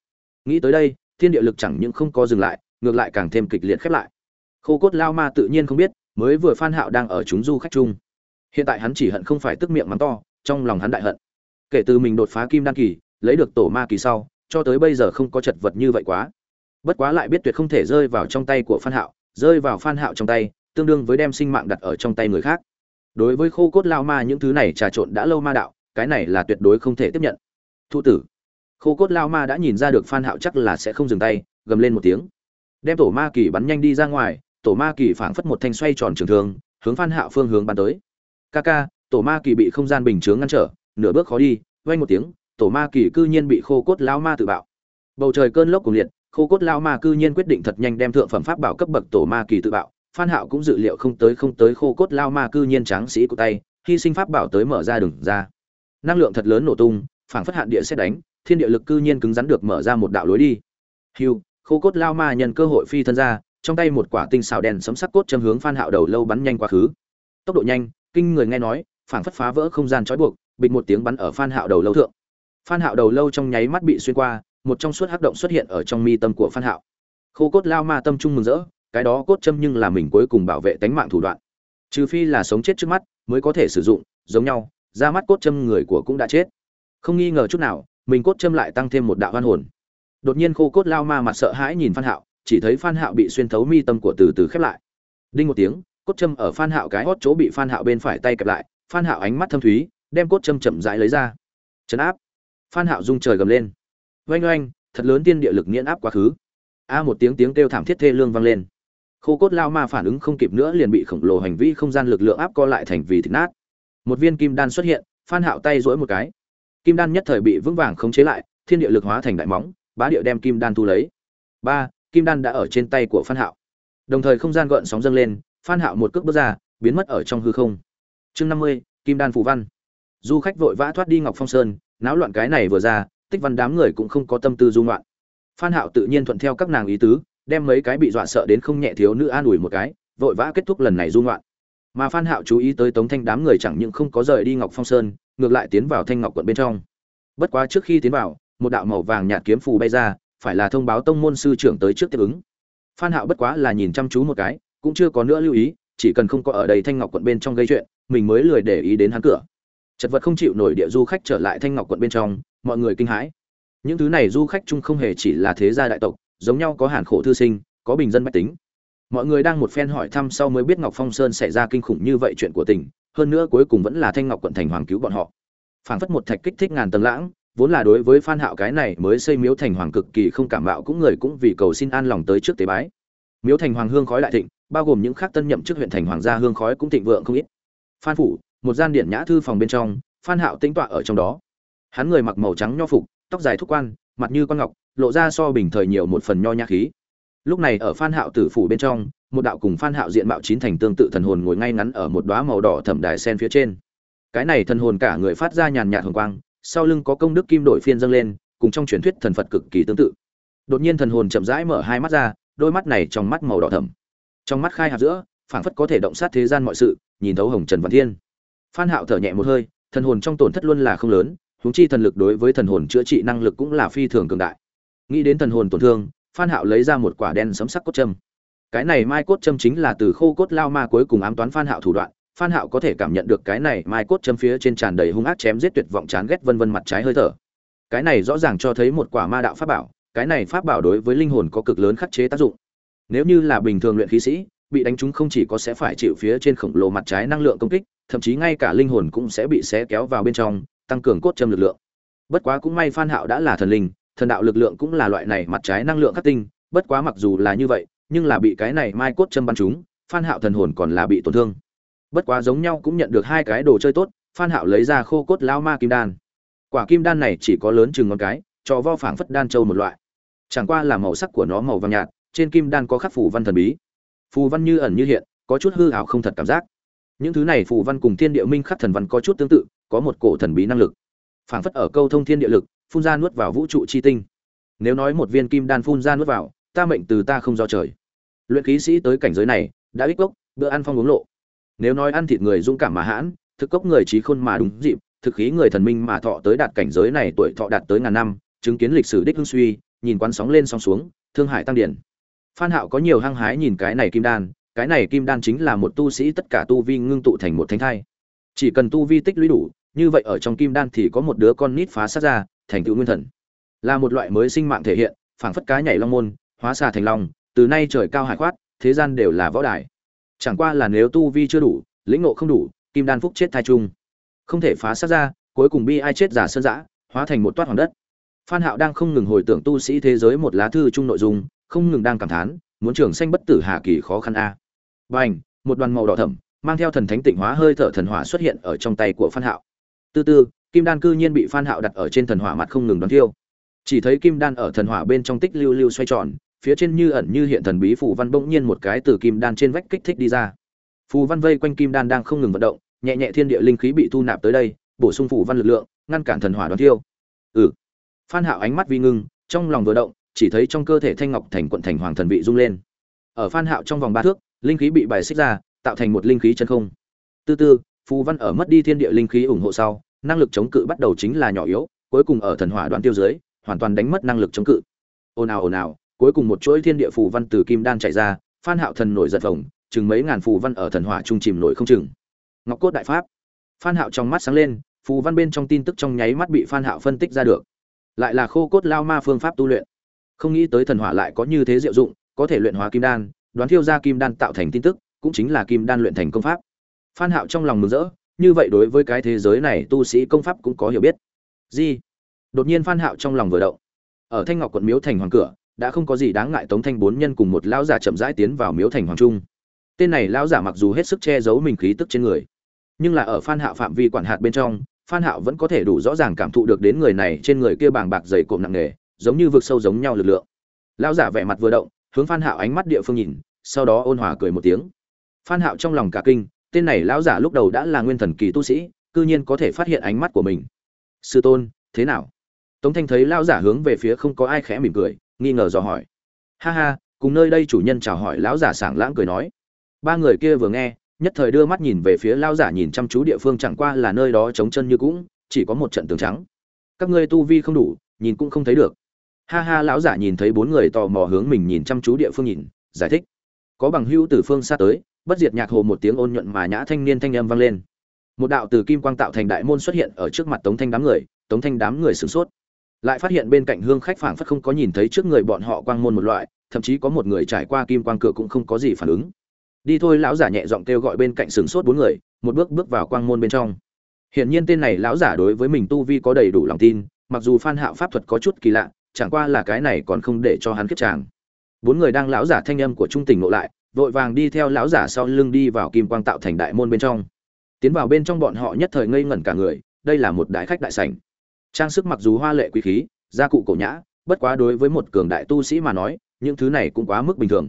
S1: Nghĩ tới đây, thiên địa lực chẳng những không có dừng lại, ngược lại càng thêm kịch liệt khép lại. Khô cốt lao ma tự nhiên không biết, mới vừa phan hạo đang ở chúng du khách chung hiện tại hắn chỉ hận không phải tức miệng mắng to, trong lòng hắn đại hận. Kể từ mình đột phá kim đan kỳ, lấy được tổ ma kỳ sau, cho tới bây giờ không có chật vật như vậy quá. Bất quá lại biết tuyệt không thể rơi vào trong tay của phan hạo, rơi vào phan hạo trong tay, tương đương với đem sinh mạng đặt ở trong tay người khác. Đối với khô cốt lao ma những thứ này trà trộn đã lâu ma đạo, cái này là tuyệt đối không thể tiếp nhận. Thu tử, khô cốt lao ma đã nhìn ra được phan hạo chắc là sẽ không dừng tay, gầm lên một tiếng. Đem tổ ma kỳ bắn nhanh đi ra ngoài, tổ ma kỳ phảng phất một thanh xoay tròn trường thương, hướng phan hạo phương hướng bắn tới ca ca, tổ ma kỳ bị không gian bình chướng ngăn trở, nửa bước khó đi. Vang một tiếng, tổ ma kỳ cư nhiên bị khô cốt lao ma tự bạo. Bầu trời cơn lốc cuồng liệt, khô cốt lao ma cư nhiên quyết định thật nhanh đem thượng phẩm pháp bảo cấp bậc tổ ma kỳ tự bạo. Phan hạo cũng dự liệu không tới không tới, khô cốt lao ma cư nhiên tráng sĩ của tay, hy sinh pháp bảo tới mở ra đường ra. Năng lượng thật lớn nổ tung, phảng phất hạn địa xét đánh, thiên địa lực cư nhiên cứng rắn được mở ra một đạo lối đi. Hưu, khô cốt lao ma nhân cơ hội phi thân ra, trong tay một quả tinh xào đèn sấm sắc cốt châm hướng phan hạo đầu lâu bắn nhanh quá khứ. Tốc độ nhanh kinh người nghe nói, phảng phất phá vỡ không gian trói buộc, bịch một tiếng bắn ở phan hạo đầu lâu thượng. Phan hạo đầu lâu trong nháy mắt bị xuyên qua, một trong suốt hắc động xuất hiện ở trong mi tâm của phan hạo. Khô cốt lao ma tâm trung mừng rỡ, cái đó cốt châm nhưng là mình cuối cùng bảo vệ tính mạng thủ đoạn. Trừ phi là sống chết trước mắt, mới có thể sử dụng, giống nhau ra mắt cốt châm người của cũng đã chết. Không nghi ngờ chút nào, mình cốt châm lại tăng thêm một đạo hoan hồn. Đột nhiên khô cốt lao ma mặt sợ hãi nhìn phan hạo, chỉ thấy phan hạo bị xuyên thấu mi tâm của từ từ khép lại. Đinh một tiếng cốt châm ở phan hạo cái hót chỗ bị phan hạo bên phải tay kẹp lại, phan hạo ánh mắt thâm thúy, đem cốt châm chậm rãi lấy ra. Chấn áp. Phan hạo rung trời gầm lên. Oanh oanh, thật lớn tiên địa lực nghiền áp quá khứ. A một tiếng tiếng kêu thảm thiết thê lương vang lên. Khô cốt lao ma phản ứng không kịp nữa liền bị khổng lồ hành vi không gian lực lượng áp co lại thành vì thịt nát. Một viên kim đan xuất hiện, phan hạo tay duỗi một cái. Kim đan nhất thời bị vững vàng khống chế lại, thiên địa lực hóa thành đại móng, bá địa đem kim đan thu lấy. Ba, kim đan đã ở trên tay của phan hạo. Đồng thời không gian gợn sóng dâng lên phan hạo một cước bước ra, biến mất ở trong hư không. Chương năm mươi, kim đan phù văn. Du khách vội vã thoát đi ngọc phong sơn, náo loạn cái này vừa ra, tích văn đám người cũng không có tâm tư du ngoạn. Phan hạo tự nhiên thuận theo các nàng ý tứ, đem mấy cái bị dọa sợ đến không nhẹ thiếu nữ an ủi một cái, vội vã kết thúc lần này du ngoạn. Mà phan hạo chú ý tới tống thanh đám người chẳng những không có rời đi ngọc phong sơn, ngược lại tiến vào thanh ngọc quận bên trong. Bất quá trước khi tiến vào, một đạo màu vàng nhạt kiếm phù bay ra, phải là thông báo tông môn sư trưởng tới trước tiếp ứng. Phan hạo bất quá là nhìn chăm chú một cái cũng chưa có nữa lưu ý, chỉ cần không có ở đây thanh ngọc quận bên trong gây chuyện, mình mới lười để ý đến hắn cửa. Chật vật không chịu nổi địa du khách trở lại thanh ngọc quận bên trong, mọi người kinh hãi. Những thứ này du khách chung không hề chỉ là thế gia đại tộc, giống nhau có hàn khổ thư sinh, có bình dân mách tính. Mọi người đang một phen hỏi thăm sau mới biết ngọc phong sơn xảy ra kinh khủng như vậy chuyện của tỉnh hơn nữa cuối cùng vẫn là thanh ngọc quận thành hoàng cứu bọn họ. Phảng phất một thạch kích thích ngàn tầng lãng, vốn là đối với phan hạo cái này mới xây miếu thành hoàng cực kỳ không cảm mạo, cũng người cũng vì cầu xin an lòng tới trước tế bái miếu thành hoàng hương khói đại thịnh, bao gồm những khác tân nhậm chức huyện thành hoàng gia hương khói cũng thịnh vượng không ít. Phan phủ, một gian điện nhã thư phòng bên trong, phan hạo tĩnh tọa ở trong đó. Hắn người mặc màu trắng nho phục, tóc dài thúc quan, mặt như con ngọc, lộ ra so bình thời nhiều một phần nho nhã khí. Lúc này ở phan hạo tử phủ bên trong, một đạo cùng phan hạo diện mạo chín thành tương tự thần hồn ngồi ngay ngắn ở một đóa màu đỏ thẩm đài sen phía trên. Cái này thần hồn cả người phát ra nhàn nhạt hồng quang, sau lưng có công đức kim đội phiên dâng lên, cùng trong truyền thuyết thần phật cực kỳ tương tự. Đột nhiên thần hồn chậm rãi mở hai mắt ra đôi mắt này trong mắt màu đỏ thẫm. Trong mắt khai hạt giữa, phảng phất có thể động sát thế gian mọi sự, nhìn thấu hồng trần văn thiên. Phan hạo thở nhẹ một hơi, thần hồn trong tổn thất luôn là không lớn, huống chi thần lực đối với thần hồn chữa trị năng lực cũng là phi thường cường đại. Nghĩ đến thần hồn tổn thương, phan hạo lấy ra một quả đen sấm sắc cốt châm. Cái này mai cốt châm chính là từ khô cốt lao ma cuối cùng ám toán phan hạo thủ đoạn, phan hạo có thể cảm nhận được cái này mai cốt châm phía trên tràn đầy hung ác chém giết tuyệt vọng chán ghét vân vân mặt trái hơi thở. Cái này rõ ràng cho thấy một quả ma đạo pháp bảo cái này pháp bảo đối với linh hồn có cực lớn khắc chế tác dụng. Nếu như là bình thường luyện khí sĩ, bị đánh trúng không chỉ có sẽ phải chịu phía trên khổng lồ mặt trái năng lượng công kích, thậm chí ngay cả linh hồn cũng sẽ bị xé kéo vào bên trong, tăng cường cốt châm lực lượng. Bất quá cũng may phan hạo đã là thần linh, thần đạo lực lượng cũng là loại này mặt trái năng lượng khắc tinh, bất quá mặc dù là như vậy, nhưng là bị cái này mai cốt châm bắn trúng, phan hạo thần hồn còn là bị tổn thương. Bất quá giống nhau cũng nhận được hai cái đồ chơi tốt, phan hạo lấy ra khô cốt lao ma kim đan. Quả kim đan này chỉ có lớn chừng ngón cái, cho vo phảng phất đan châu một loại chẳng qua là màu sắc của nó màu vàng nhạt, trên kim đan có khắc phù văn thần bí. Phù văn như ẩn như hiện, có chút hư ảo không thật cảm giác. Những thứ này phù văn cùng thiên địa minh khắc thần văn có chút tương tự, có một cổ thần bí năng lực. Phảng phất ở câu thông thiên địa lực, phun ra nuốt vào vũ trụ chi tinh. Nếu nói một viên kim đan phun ra nuốt vào, ta mệnh từ ta không do trời. Luyện khí sĩ tới cảnh giới này, đã ích gốc, bữa ăn phong uống lộ. Nếu nói ăn thịt người dũng cảm mà hãn, thực cốc người trí khôn mà đúng dịp, thực khí người thần minh mà thọ tới đạt cảnh giới này tuổi thọ đạt tới ngàn năm, chứng kiến lịch sử đích hưng suy nhìn quán sóng lên sóng xuống, thương hải tăng điển phan hạo có nhiều hăng hái nhìn cái này kim đan, cái này kim đan chính là một tu sĩ tất cả tu vi ngưng tụ thành một thánh thai. Chỉ cần tu vi tích lũy đủ, như vậy ở trong kim đan thì có một đứa con nít phá sát ra, thành tựu nguyên thần. Là một loại mới sinh mạng thể hiện, phảng phất cá nhảy long môn, hóa xà thành long, từ nay trời cao hải khoát, thế gian đều là võ đài. Chẳng qua là nếu tu vi chưa đủ, lĩnh ngộ không đủ, kim đan phúc chết thai trung không thể phá sát ra, cuối cùng bi ai chết giả sơn giã, hóa thành một toát hoàng đất phan hạo đang không ngừng hồi tưởng tu sĩ thế giới một lá thư chung nội dung, không ngừng đang cảm thán, muốn trường sanh bất tử hạ kỳ khó khăn a. Bành, một đoàn màu đỏ thẫm, mang theo thần thánh tịnh hóa hơi thở thần hỏa xuất hiện ở trong tay của phan hạo. Từ từ, kim đan cư nhiên bị phan hạo đặt ở trên thần hỏa mặt không ngừng đón thiêu. Chỉ thấy kim đan ở thần hỏa bên trong tích lưu lưu xoay tròn, phía trên như ẩn như hiện thần bí phù văn bỗng nhiên một cái từ kim đan trên vách kích thích đi ra. Phù văn vây quanh kim đan đang không ngừng vận động, nhẹ nhẹ thiên địa linh khí bị thu nạp tới đây, bổ sung phù văn lực lượng, ngăn cản thần hỏa đón thiêu. Ừ phan hạo ánh mắt vi ngưng, trong lòng vừa động, chỉ thấy trong cơ thể thanh ngọc thành quận thành hoàng thần vị rung lên. Ở phan hạo trong vòng ba thước, linh khí bị bài xích ra, tạo thành một linh khí chân không. Từ từ, phù văn ở mất đi thiên địa linh khí ủng hộ sau, năng lực chống cự bắt đầu chính là nhỏ yếu, cuối cùng ở thần hỏa đoạn tiêu dưới, hoàn toàn đánh mất năng lực chống cự. Ồn ào ồn ào, cuối cùng một chuỗi thiên địa phù văn từ kim đan chạy ra, phan hạo thần nổi giật vồng chừng mấy ngàn phù văn ở thần hỏa trung chìm nổi không chừng. Ngọc cốt đại pháp. Phan hạo trong mắt sáng lên, phù văn bên trong tin tức trong nháy mắt bị phan hạo phân tích ra được lại là khô cốt lao ma phương pháp tu luyện. Không nghĩ tới thần hỏa lại có như thế diệu dụng, có thể luyện hóa kim đan, đoán thiêu ra kim đan tạo thành tin tức, cũng chính là kim đan luyện thành công pháp. Phan hạo trong lòng mừng rỡ, như vậy đối với cái thế giới này tu sĩ công pháp cũng có hiểu biết. Gì? Đột nhiên phan hạo trong lòng vừa động. Ở thanh ngọc quận miếu thành hoàng cửa, đã không có gì đáng ngại tống thanh bốn nhân cùng một lão giả chậm rãi tiến vào miếu thành hoàng trung. Tên này lão giả mặc dù hết sức che giấu mình khí tức trên người, nhưng là ở phan hạo phạm vi quản hạt bên trong phan hạo vẫn có thể đủ rõ ràng cảm thụ được đến người này trên người kia bàng bạc dày cộm nặng nề, giống như vực sâu giống nhau lực lượng. Lão giả vẻ mặt vừa động, hướng phan hạo ánh mắt địa phương nhìn, sau đó ôn hòa cười một tiếng. Phan hạo trong lòng cả kinh, tên này lão giả lúc đầu đã là nguyên thần kỳ tu sĩ, cư nhiên có thể phát hiện ánh mắt của mình. Sư tôn, thế nào? Tống thanh thấy lão giả hướng về phía không có ai khẽ mỉm cười, nghi ngờ dò hỏi. Ha ha, cùng nơi đây chủ nhân chào hỏi lão giả sảng lãng cười nói. Ba người kia vừa nghe nhất thời đưa mắt nhìn về phía lão giả nhìn chăm chú địa phương chẳng qua là nơi đó trống chân như cũng, chỉ có một trận tường trắng. Các ngươi tu vi không đủ, nhìn cũng không thấy được. Ha ha, lão giả nhìn thấy bốn người tò mò hướng mình nhìn chăm chú địa phương nhìn, giải thích. Có bằng hữu từ phương xa tới, bất diệt nhạc hồ một tiếng ôn nhuận mà nhã thanh niên thanh âm vang lên. Một đạo từ kim quang tạo thành đại môn xuất hiện ở trước mặt tống thanh đám người, tống thanh đám người sửng sốt. Lại phát hiện bên cạnh hương khách phảng phất không có nhìn thấy trước người bọn họ quang môn một loại, thậm chí có một người trải qua kim quang cửa cũng không có gì phản ứng đi thôi, lão giả nhẹ giọng kêu gọi bên cạnh sửng sốt bốn người, một bước bước vào quang môn bên trong. Hiển nhiên tên này lão giả đối với mình tu vi có đầy đủ lòng tin, mặc dù phan hạo pháp thuật có chút kỳ lạ, chẳng qua là cái này còn không để cho hắn kết tràng. Bốn người đang lão giả thanh âm của trung tình ngộ lại, vội vàng đi theo lão giả sau lưng đi vào kim quang tạo thành đại môn bên trong. Tiến vào bên trong bọn họ nhất thời ngây ngẩn cả người, đây là một đại khách đại sảnh. Trang sức mặc dù hoa lệ quý khí, gia cụ cổ nhã, bất quá đối với một cường đại tu sĩ mà nói, những thứ này cũng quá mức bình thường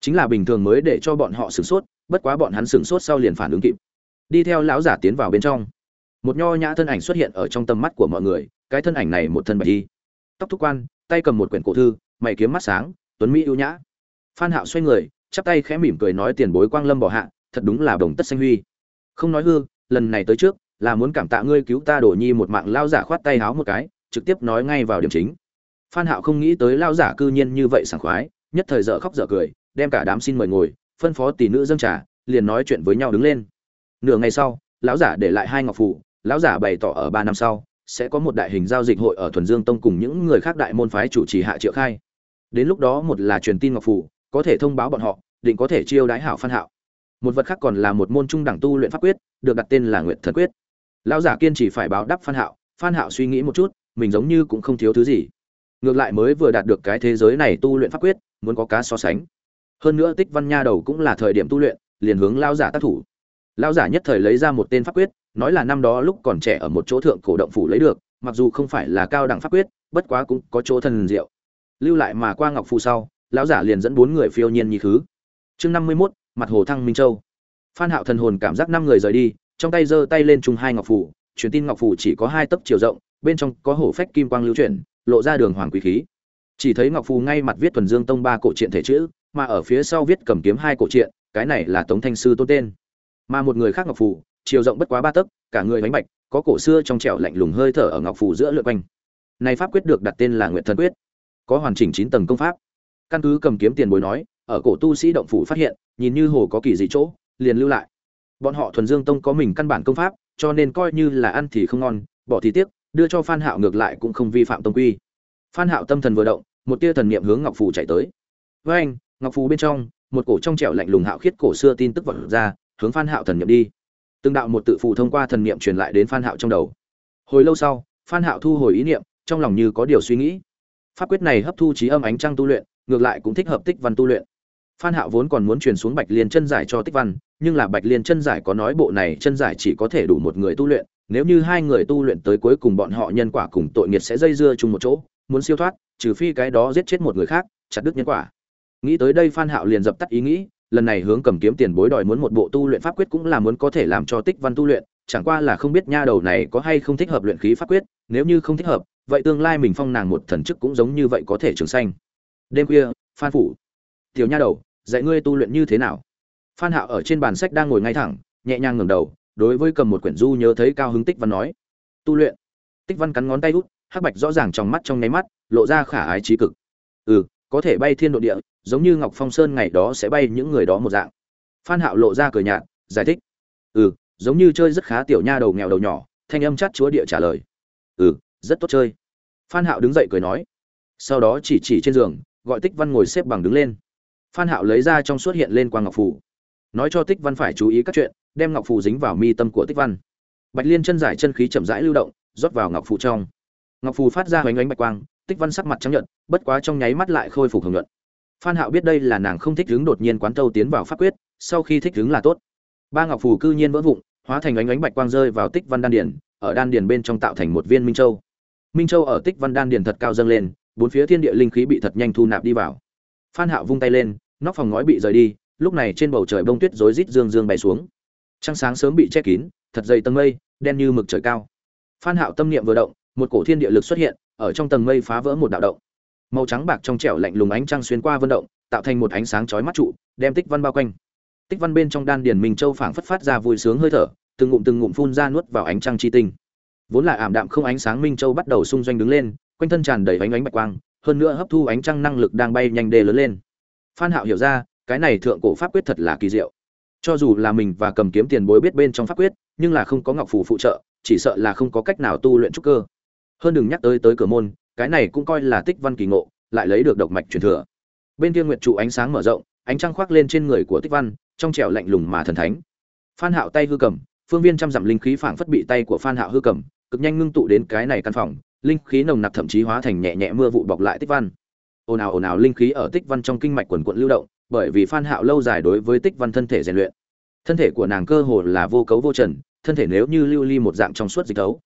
S1: chính là bình thường mới để cho bọn họ sửng sốt, bất quá bọn hắn sửng sốt sau liền phản ứng kịp. Đi theo lão giả tiến vào bên trong. Một nho nhã thân ảnh xuất hiện ở trong tầm mắt của mọi người, cái thân ảnh này một thân bạch đi tóc thúc quan, tay cầm một quyển cổ thư, mày kiếm mắt sáng, tuấn mỹ ưu nhã. Phan hạo xoay người, chắp tay khẽ mỉm cười nói tiền bối quang lâm bỏ hạ, thật đúng là đồng tất xanh huy. Không nói hư, lần này tới trước, là muốn cảm tạ ngươi cứu ta đổ nhi một mạng lao giả khoát tay háo một cái, trực tiếp nói ngay vào điểm chính. Phan hạo không nghĩ tới lao giả cư nhiên như vậy sảng khoái, nhất thời dở khóc dở cười đem cả đám xin mời ngồi phân phó tỷ nữ dâng trà liền nói chuyện với nhau đứng lên. Nửa ngày sau lão giả để lại hai ngọc phủ, lão giả bày tỏ ở ba năm sau sẽ có một đại hình giao dịch hội ở thuần dương tông cùng những người khác đại môn phái chủ trì hạ triệu khai. Đến lúc đó một là truyền tin ngọc phủ có thể thông báo bọn họ định có thể chiêu đái hảo phan hạo. Một vật khác còn là một môn trung đẳng tu luyện pháp quyết được đặt tên là nguyệt thần quyết. Lão giả kiên trì phải báo đáp phan hạo phan hạo suy nghĩ một chút mình giống như cũng không thiếu thứ gì. Ngược lại mới vừa đạt được cái thế giới này tu luyện pháp quyết muốn có cá so sánh hơn nữa tích văn nha đầu cũng là thời điểm tu luyện, liền hướng lao giả tác thủ. Lao giả nhất thời lấy ra một tên pháp quyết, nói là năm đó lúc còn trẻ ở một chỗ thượng cổ động phủ lấy được, mặc dù không phải là cao đẳng pháp quyết, bất quá cũng có chỗ thần diệu. Lưu lại mà qua ngọc phù sau, lão giả liền dẫn bốn người phiêu nhiên như khứ. Chương năm mươi mốt, mặt hồ thăng minh châu. Phan hạo thần hồn cảm giác năm người rời đi, trong tay giơ tay lên chung hai ngọc phù, truyền tin ngọc phù chỉ có hai tấc chiều rộng, bên trong có hổ phách kim quang lưu chuyển, lộ ra đường hoàng quý khí. Chỉ thấy ngọc phù ngay mặt viết thuần dương tông ba cổ truyện thể chữ mà ở phía sau viết cầm kiếm hai cổ truyện cái này là tống thanh sư tôn tên. Mà một người khác ngọc phù, chiều rộng bất quá ba tấc, cả người bánh bạch, có cổ xưa trong trẻo lạnh lùng hơi thở ở ngọc phù giữa lượn quanh. Này pháp quyết được đặt tên là nguyện thần quyết, có hoàn chỉnh chín tầng công pháp. Căn cứ cầm kiếm tiền bối nói, ở cổ tu sĩ động phủ phát hiện, nhìn như hồ có kỳ dị chỗ, liền lưu lại. Bọn họ thuần dương tông có mình căn bản công pháp, cho nên coi như là ăn thì không ngon, bỏ thì tiếc, đưa cho phan hạo ngược lại cũng không vi phạm tông quy. Phan hạo tâm thần vừa động, một tia thần niệm hướng ngọc phù chạy tới. Với anh ngọc phù bên trong, một cổ trong trẻo lạnh lùng hạo khiết cổ xưa tin tức vọt ra, hướng phan hạo thần niệm đi. Từng đạo một tự phù thông qua thần niệm truyền lại đến phan hạo trong đầu. Hồi lâu sau, phan hạo thu hồi ý niệm, trong lòng như có điều suy nghĩ. Pháp quyết này hấp thu trí âm ánh trăng tu luyện, ngược lại cũng thích hợp tích văn tu luyện. Phan hạo vốn còn muốn truyền xuống bạch liên chân giải cho tích văn, nhưng là bạch liên chân giải có nói bộ này chân giải chỉ có thể đủ một người tu luyện, nếu như hai người tu luyện tới cuối cùng bọn họ nhân quả cùng tội nghiệt sẽ dây dưa chung một chỗ, muốn siêu thoát, trừ phi cái đó giết chết một người khác, chặt đứt nhân quả nghĩ tới đây phan hạo liền dập tắt ý nghĩ, lần này hướng cầm kiếm tiền bối đòi muốn một bộ tu luyện pháp quyết cũng là muốn có thể làm cho tích văn tu luyện, chẳng qua là không biết nha đầu này có hay không thích hợp luyện khí pháp quyết, nếu như không thích hợp, vậy tương lai mình phong nàng một thần chức cũng giống như vậy có thể trường sanh. Đêm khuya, phan phủ. Tiểu nha đầu, dạy ngươi tu luyện như thế nào? Phan hạo ở trên bàn sách đang ngồi ngay thẳng, nhẹ nhàng ngẩng đầu, đối với cầm một quyển du nhớ thấy cao hứng tích văn nói, tu luyện. Tích văn cắn ngón tay út, hắc bạch rõ ràng trong mắt trong nháy mắt, lộ ra khả ái trí cực. Ừ có thể bay thiên độ địa, giống như ngọc phong sơn ngày đó sẽ bay những người đó một dạng. Phan hạo lộ ra cười nhạt, giải thích. Ừ giống như chơi rất khá tiểu nha đầu nghèo đầu nhỏ, thanh âm chát chúa địa trả lời. Ừ rất tốt chơi. Phan hạo đứng dậy cười nói. Sau đó chỉ chỉ trên giường, gọi tích văn ngồi xếp bằng đứng lên. Phan hạo lấy ra trong suốt hiện lên quang ngọc phủ nói cho tích văn phải chú ý các chuyện, đem ngọc phủ dính vào mi tâm của tích văn. Bạch liên chân giải chân khí chậm rãi lưu động, rót vào ngọc phủ trong. Ngọc phủ phát ra hoành ánh bạch quang tích văn sắc mặt trắng nhợt, bất quá trong nháy mắt lại khôi phục hồng nhuận. Phan hạo biết đây là nàng không thích hứng đột nhiên quán tâu tiến vào pháp quyết, sau khi thích hứng là tốt. Ba ngọc phù cư nhiên vỡ vụn, hóa thành ánh ánh bạch quang rơi vào tích văn đan điền, ở đan điền bên trong tạo thành một viên minh châu. Minh châu ở tích văn đan điền thật cao dâng lên, bốn phía thiên địa linh khí bị thật nhanh thu nạp đi vào. Phan hạo vung tay lên, nóc phòng ngói bị rời đi, lúc này trên bầu trời bông tuyết rối rít dương dương bay xuống. Trăng sáng sớm bị che kín, thật dày tầng mây, đen như mực trời cao. Phan hạo tâm niệm vừa động, một cổ thiên địa lực xuất hiện ở trong tầng mây phá vỡ một đạo động. Màu trắng bạc trong trẻo lạnh lùng ánh trăng xuyên qua vân động, tạo thành một ánh sáng chói mắt trụ, đem tích văn bao quanh. Tích văn bên trong đan điền minh châu phảng phất phát ra vui sướng hơi thở, từng ngụm từng ngụm phun ra nuốt vào ánh trăng chi tinh. Vốn là ảm đạm không ánh sáng minh châu bắt đầu xung doanh đứng lên, quanh thân tràn đầy ánh ánh bạch quang, hơn nữa hấp thu ánh trăng năng lực đang bay nhanh đề lớn lên. Phan hạo hiểu ra, cái này thượng cổ pháp quyết thật là kỳ diệu. Cho dù là mình và cầm kiếm tiền bối biết bên trong pháp quyết, nhưng là không có ngọc phù phụ trợ, chỉ sợ là không có cách nào tu luyện trúc cơ hơn đừng nhắc tới tới cửa môn, cái này cũng coi là tích văn kỳ ngộ, lại lấy được độc mạch truyền thừa. Bên kia nguyệt trụ ánh sáng mở rộng, ánh trăng khoác lên trên người của tích văn, trong trẻo lạnh lùng mà thần thánh. Phan hạo tay hư cầm, phương viên trăm dặm linh khí phảng phất bị tay của phan hạo hư cầm, cực nhanh ngưng tụ đến cái này căn phòng, linh khí nồng nặc thậm chí hóa thành nhẹ nhẹ mưa vụ bọc lại tích văn. Ồn ào ồn ào linh khí ở tích văn trong kinh mạch quần quận lưu động, bởi vì phan hạo lâu dài đối với tích văn thân thể rèn luyện. Thân thể của nàng cơ hồ là vô cấu vô trần, thân thể nếu như lưu ly một dạng trong suốt dịch tấu.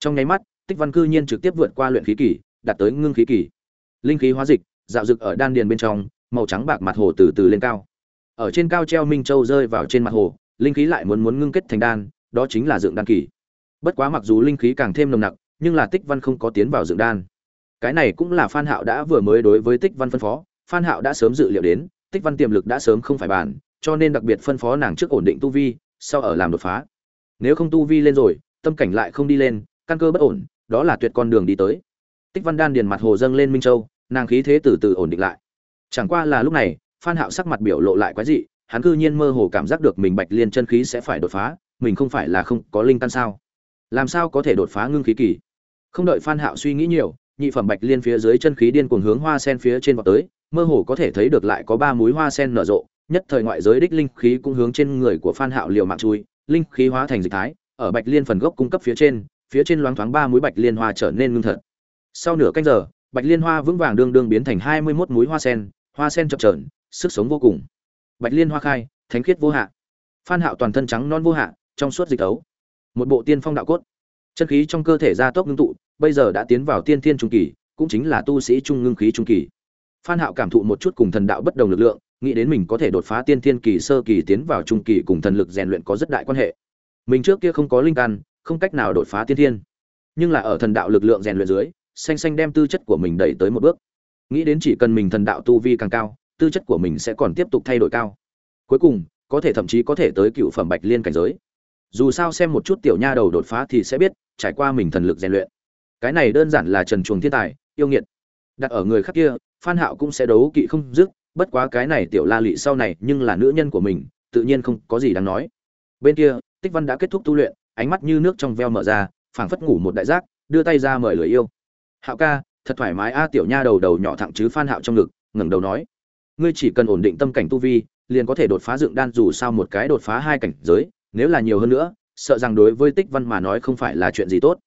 S1: Trong nháy mắt tích văn cư nhiên trực tiếp vượt qua luyện khí kỳ, đạt tới ngưng khí kỳ. Linh khí hóa dịch, dạo dực ở đan điền bên trong, màu trắng bạc mặt hồ từ từ lên cao. Ở trên cao treo minh châu rơi vào trên mặt hồ, linh khí lại muốn muốn ngưng kết thành đan, đó chính là dựng đan kỳ. Bất quá mặc dù linh khí càng thêm nồng nặc, nhưng là tích văn không có tiến vào dựng đan. Cái này cũng là phan hạo đã vừa mới đối với tích văn phân phó, phan hạo đã sớm dự liệu đến, tích văn tiềm lực đã sớm không phải bàn, cho nên đặc biệt phân phó nàng trước ổn định tu vi, sau ở làm đột phá. Nếu không tu vi lên rồi, tâm cảnh lại không đi lên, căn cơ bất ổn đó là tuyệt con đường đi tới. Tích văn đan điền mặt hồ dâng lên minh châu, nàng khí thế từ từ ổn định lại. Chẳng qua là lúc này, phan hạo sắc mặt biểu lộ lại quái dị, hắn cư nhiên mơ hồ cảm giác được mình bạch liên chân khí sẽ phải đột phá, mình không phải là không có linh căn sao? Làm sao có thể đột phá ngưng khí kỳ? Không đợi phan hạo suy nghĩ nhiều, nhị phẩm bạch liên phía dưới chân khí điên cuồng hướng hoa sen phía trên vọt tới, mơ hồ có thể thấy được lại có ba múi hoa sen nở rộ, nhất thời ngoại giới đích linh khí cũng hướng trên người của phan hạo liều mạng chui, linh khí hóa thành dịch thái, ở bạch liên phần gốc cung cấp phía trên phía trên loáng thoáng ba múi bạch liên hoa trở nên ngưng thật. Sau nửa canh giờ, bạch liên hoa vững vàng đương đương biến thành hai mươi 21 múi hoa sen hoa sen chập chờn, sức sống vô cùng. Bạch liên hoa khai, thánh khiết vô hạ. Phan hạo toàn thân trắng non vô hạ, trong suốt dịch ấu một bộ tiên phong đạo cốt. Chân khí trong cơ thể gia tốc ngưng tụ, bây giờ đã tiến vào tiên thiên trung kỳ, cũng chính là tu sĩ trung ngưng khí trung kỳ. Phan hạo cảm thụ một chút cùng thần đạo bất đồng lực lượng, nghĩ đến mình có thể đột phá tiên thiên kỳ sơ kỳ tiến vào trung kỳ cùng thần lực rèn luyện có rất đại quan hệ. Mình trước kia không có linh căn không cách nào đột phá tiên thiên. Nhưng là ở thần đạo lực lượng rèn luyện dưới, xanh xanh đem tư chất của mình đẩy tới một bước. Nghĩ đến chỉ cần mình thần đạo tu vi càng cao, tư chất của mình sẽ còn tiếp tục thay đổi cao. Cuối cùng, có thể thậm chí có thể tới cựu phẩm bạch liên cảnh giới. Dù sao xem một chút tiểu nha đầu đột phá thì sẽ biết, trải qua mình thần lực rèn luyện. Cái này đơn giản là trần chuồng thiên tài, yêu nghiệt. Đặt ở người khác kia, phan hạo cũng sẽ đấu kỵ không dứt, bất quá cái này tiểu la lị sau này nhưng là nữ nhân của mình, tự nhiên không có gì đáng nói. Bên kia, tích văn đã kết thúc tu luyện ánh mắt như nước trong veo mở ra, phảng phất ngủ một đại giác, đưa tay ra mời lưỡi yêu. Hạo ca, thật thoải mái a, tiểu nha đầu đầu nhỏ thẳng chứ phan hạo trong ngực, ngẩng đầu nói. Ngươi chỉ cần ổn định tâm cảnh tu vi, liền có thể đột phá dựng đan dù sao một cái đột phá hai cảnh giới, nếu là nhiều hơn nữa, sợ rằng đối với tích văn mà nói không phải là chuyện gì tốt.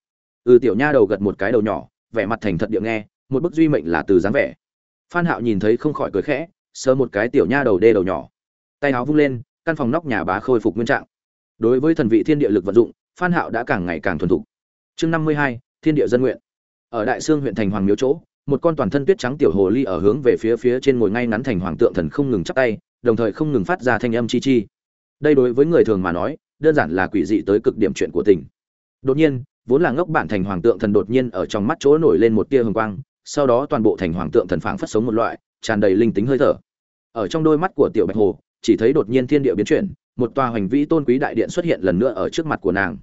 S1: Ừ tiểu nha đầu gật một cái đầu nhỏ, vẻ mặt thành thật địa nghe, một bức duy mệnh là từ dáng vẻ. Phan hạo nhìn thấy không khỏi cười khẽ, sờ một cái tiểu nha đầu đê đầu nhỏ. Tay áo vung lên, căn phòng nóc nhà bá khôi phục nguyên trạng đối với thần vị thiên địa lực vận dụng, phan hạo đã càng ngày càng thuần thục. Chương năm mươi hai, thiên địa dân nguyện. Ở đại sương huyện thành hoàng miếu chỗ, một con toàn thân tuyết trắng tiểu hồ ly ở hướng về phía phía trên ngồi ngay ngắn thành hoàng tượng thần không ngừng chắp tay, đồng thời không ngừng phát ra thanh âm chi chi. Đây đối với người thường mà nói, đơn giản là quỷ dị tới cực điểm chuyện của tình. Đột nhiên, vốn là ngốc bản thành hoàng tượng thần đột nhiên ở trong mắt chỗ nổi lên một tia hồng quang, sau đó toàn bộ thành hoàng tượng thần phảng phất sống một loại, tràn đầy linh tính hơi thở. Ở trong đôi mắt của tiểu bạch hồ, chỉ thấy đột nhiên thiên địa biến chuyển một tòa hoành vĩ tôn quý đại điện xuất hiện lần nữa ở trước mặt của nàng.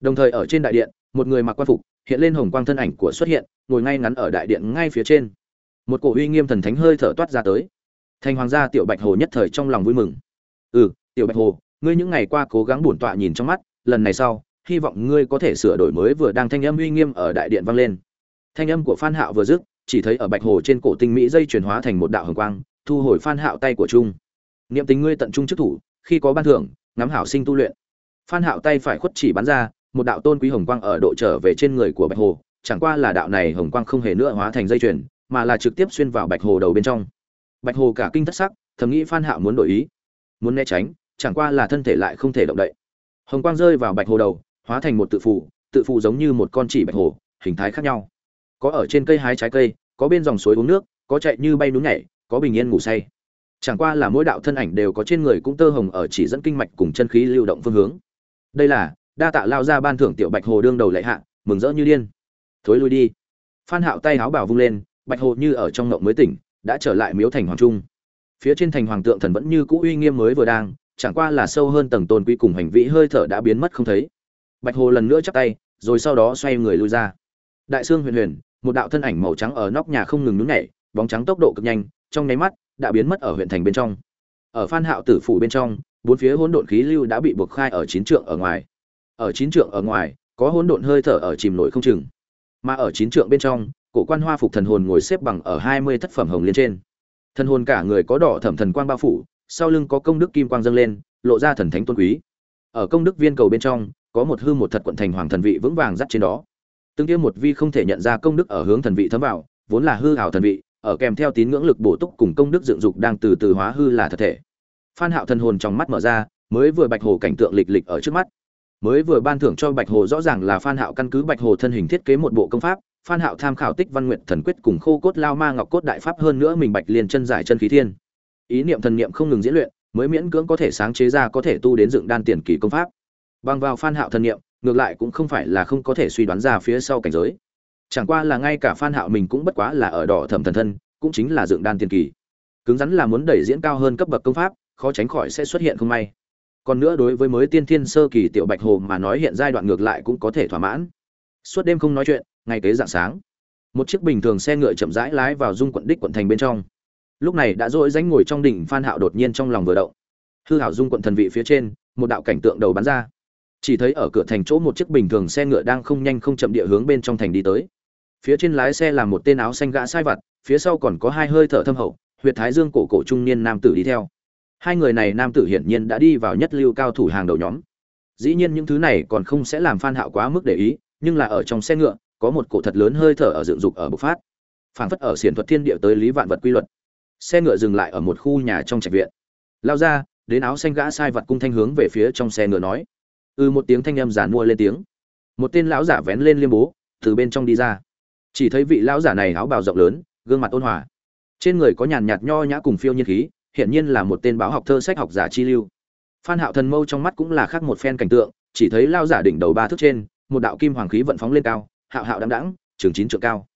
S1: Đồng thời ở trên đại điện, một người mặc quan phục hiện lên hồng quang thân ảnh của xuất hiện, ngồi ngay ngắn ở đại điện ngay phía trên. Một cổ uy nghiêm thần thánh hơi thở toát ra tới. Thành hoàng gia tiểu bạch hồ nhất thời trong lòng vui mừng. Ừ tiểu bạch hồ, ngươi những ngày qua cố gắng bổn tọa nhìn trong mắt, lần này sau, hy vọng ngươi có thể sửa đổi mới vừa đang thanh âm uy nghiêm ở đại điện vang lên. Thanh âm của phan hạo vừa dứt, chỉ thấy ở bạch hồ trên cổ tinh mỹ dây chuyển hóa thành một đạo hồng quang, thu hồi phan hạo tay của trung. Niệm tình ngươi tận trung chức thủ khi có ban thưởng ngắm hảo sinh tu luyện. Phan hạo tay phải khuất chỉ bắn ra một đạo tôn quý hồng quang ở độ trở về trên người của bạch hồ chẳng qua là đạo này hồng quang không hề nữa hóa thành dây chuyền mà là trực tiếp xuyên vào bạch hồ đầu bên trong. Bạch hồ cả kinh thất sắc thầm nghĩ phan hạo muốn đổi ý muốn né tránh chẳng qua là thân thể lại không thể động đậy. Hồng quang rơi vào bạch hồ đầu hóa thành một tự phụ, tự phụ giống như một con chỉ bạch hồ hình thái khác nhau. Có ở trên cây hái trái cây có bên dòng suối uống nước có chạy như bay núi nhảy có bình yên ngủ say chẳng qua là mỗi đạo thân ảnh đều có trên người cũng tơ hồng ở chỉ dẫn kinh mạch cùng chân khí lưu động phương hướng. Đây là, đa tạ lao ra ban thưởng tiểu bạch hồ đương đầu lệ hạ, mừng rỡ như điên. Thối lui đi. Phan hạo tay háo bảo vung lên, bạch hồ như ở trong ngộng mới tỉnh, đã trở lại miếu thành hoàng trung. Phía trên thành hoàng tượng thần vẫn như cũ uy nghiêm mới vừa đang, chẳng qua là sâu hơn tầng tôn quý cùng hành vĩ hơi thở đã biến mất không thấy. Bạch hồ lần nữa chắp tay, rồi sau đó xoay người lui ra. Đại sương huyền huyền, một đạo thân ảnh màu trắng ở nóc nhà không ngừng nhún nhảy, bóng trắng tốc độ cực nhanh, trong nháy mắt đã biến mất ở huyện thành bên trong. Ở phan hạo tử phủ bên trong, bốn phía hỗn độn khí lưu đã bị buộc khai ở chín trượng ở ngoài. Ở chín trượng ở ngoài, có hỗn độn hơi thở ở chìm nổi không chừng. Mà ở chín trượng bên trong, cổ quan hoa phục thần hồn ngồi xếp bằng ở hai mươi thất phẩm hồng liên trên. Thần hồn cả người có đỏ thẩm thần quang bao phủ, sau lưng có công đức kim quang dâng lên, lộ ra thần thánh tôn quý. Ở công đức viên cầu bên trong, có một hư một thật quận thành hoàng thần vị vững vàng dắt trên đó. Tương kia một vi không thể nhận ra công đức ở hướng thần vị thấm vào, vốn là hư hảo thần vị ở kèm theo tín ngưỡng lực bổ túc cùng công đức dựng dục đang từ từ hóa hư là thật thể. Phan hạo thần hồn trong mắt mở ra, mới vừa bạch hồ cảnh tượng lịch lịch ở trước mắt. Mới vừa ban thưởng cho bạch hồ rõ ràng là phan hạo căn cứ bạch hồ thân hình thiết kế một bộ công pháp, phan hạo tham khảo tích văn nguyện thần quyết cùng khô cốt lao ma ngọc cốt đại pháp hơn nữa mình bạch liền chân giải chân khí thiên. Ý niệm thần niệm không ngừng diễn luyện, mới miễn cưỡng có thể sáng chế ra có thể tu đến dựng đan tiền kỳ công pháp. Bằng vào phan hạo thần niệm, ngược lại cũng không phải là không có thể suy đoán ra phía sau cảnh giới chẳng qua là ngay cả phan hạo mình cũng bất quá là ở đỏ thẩm thần thân, cũng chính là dựng đan tiền kỳ. Cứng rắn là muốn đẩy diễn cao hơn cấp bậc công pháp, khó tránh khỏi sẽ xuất hiện không may. Còn nữa đối với mới tiên thiên sơ kỳ tiểu bạch hồ mà nói hiện giai đoạn ngược lại cũng có thể thỏa mãn. Suốt đêm không nói chuyện, ngày kế dạng sáng, một chiếc bình thường xe ngựa chậm rãi lái vào dung quận đích quận thành bên trong. Lúc này đã dỗi dánh ngồi trong đỉnh phan hạo đột nhiên trong lòng vừa động. Hư hảo dung quận thần vị phía trên, một đạo cảnh tượng đầu bắn ra. Chỉ thấy ở cửa thành chỗ một chiếc bình thường xe ngựa đang không nhanh không chậm địa hướng bên trong thành đi tới phía trên lái xe là một tên áo xanh gã sai vặt, phía sau còn có hai hơi thở thâm hậu, huyệt thái dương cổ cổ trung niên nam tử đi theo. Hai người này nam tử hiển nhiên đã đi vào nhất lưu cao thủ hàng đầu nhóm. Dĩ nhiên những thứ này còn không sẽ làm phan hạo quá mức để ý, nhưng là ở trong xe ngựa, có một cổ thật lớn hơi thở ở dựng dục ở bộc phát. Phảng phất ở xiển thuật thiên địa tới lý vạn vật quy luật. Xe ngựa dừng lại ở một khu nhà trong trạch viện. Lao ra, đến áo xanh gã sai vật cung thanh hướng về phía trong xe ngựa nói. Ư ừ một tiếng thanh âm giản mua lên tiếng. Một tên lão giả vén lên liêm bố, từ bên trong đi ra chỉ thấy vị lão giả này áo bào rộng lớn, gương mặt ôn hòa. Trên người có nhàn nhạt nho nhã cùng phiêu nhiên khí, hiển nhiên là một tên báo học thơ sách học giả chi lưu. Phan hạo thần mâu trong mắt cũng là khác một phen cảnh tượng, chỉ thấy lao giả đỉnh đầu ba thước trên, một đạo kim hoàng khí vận phóng lên cao, hạo hạo đăm đãng, trường chín trượng cao.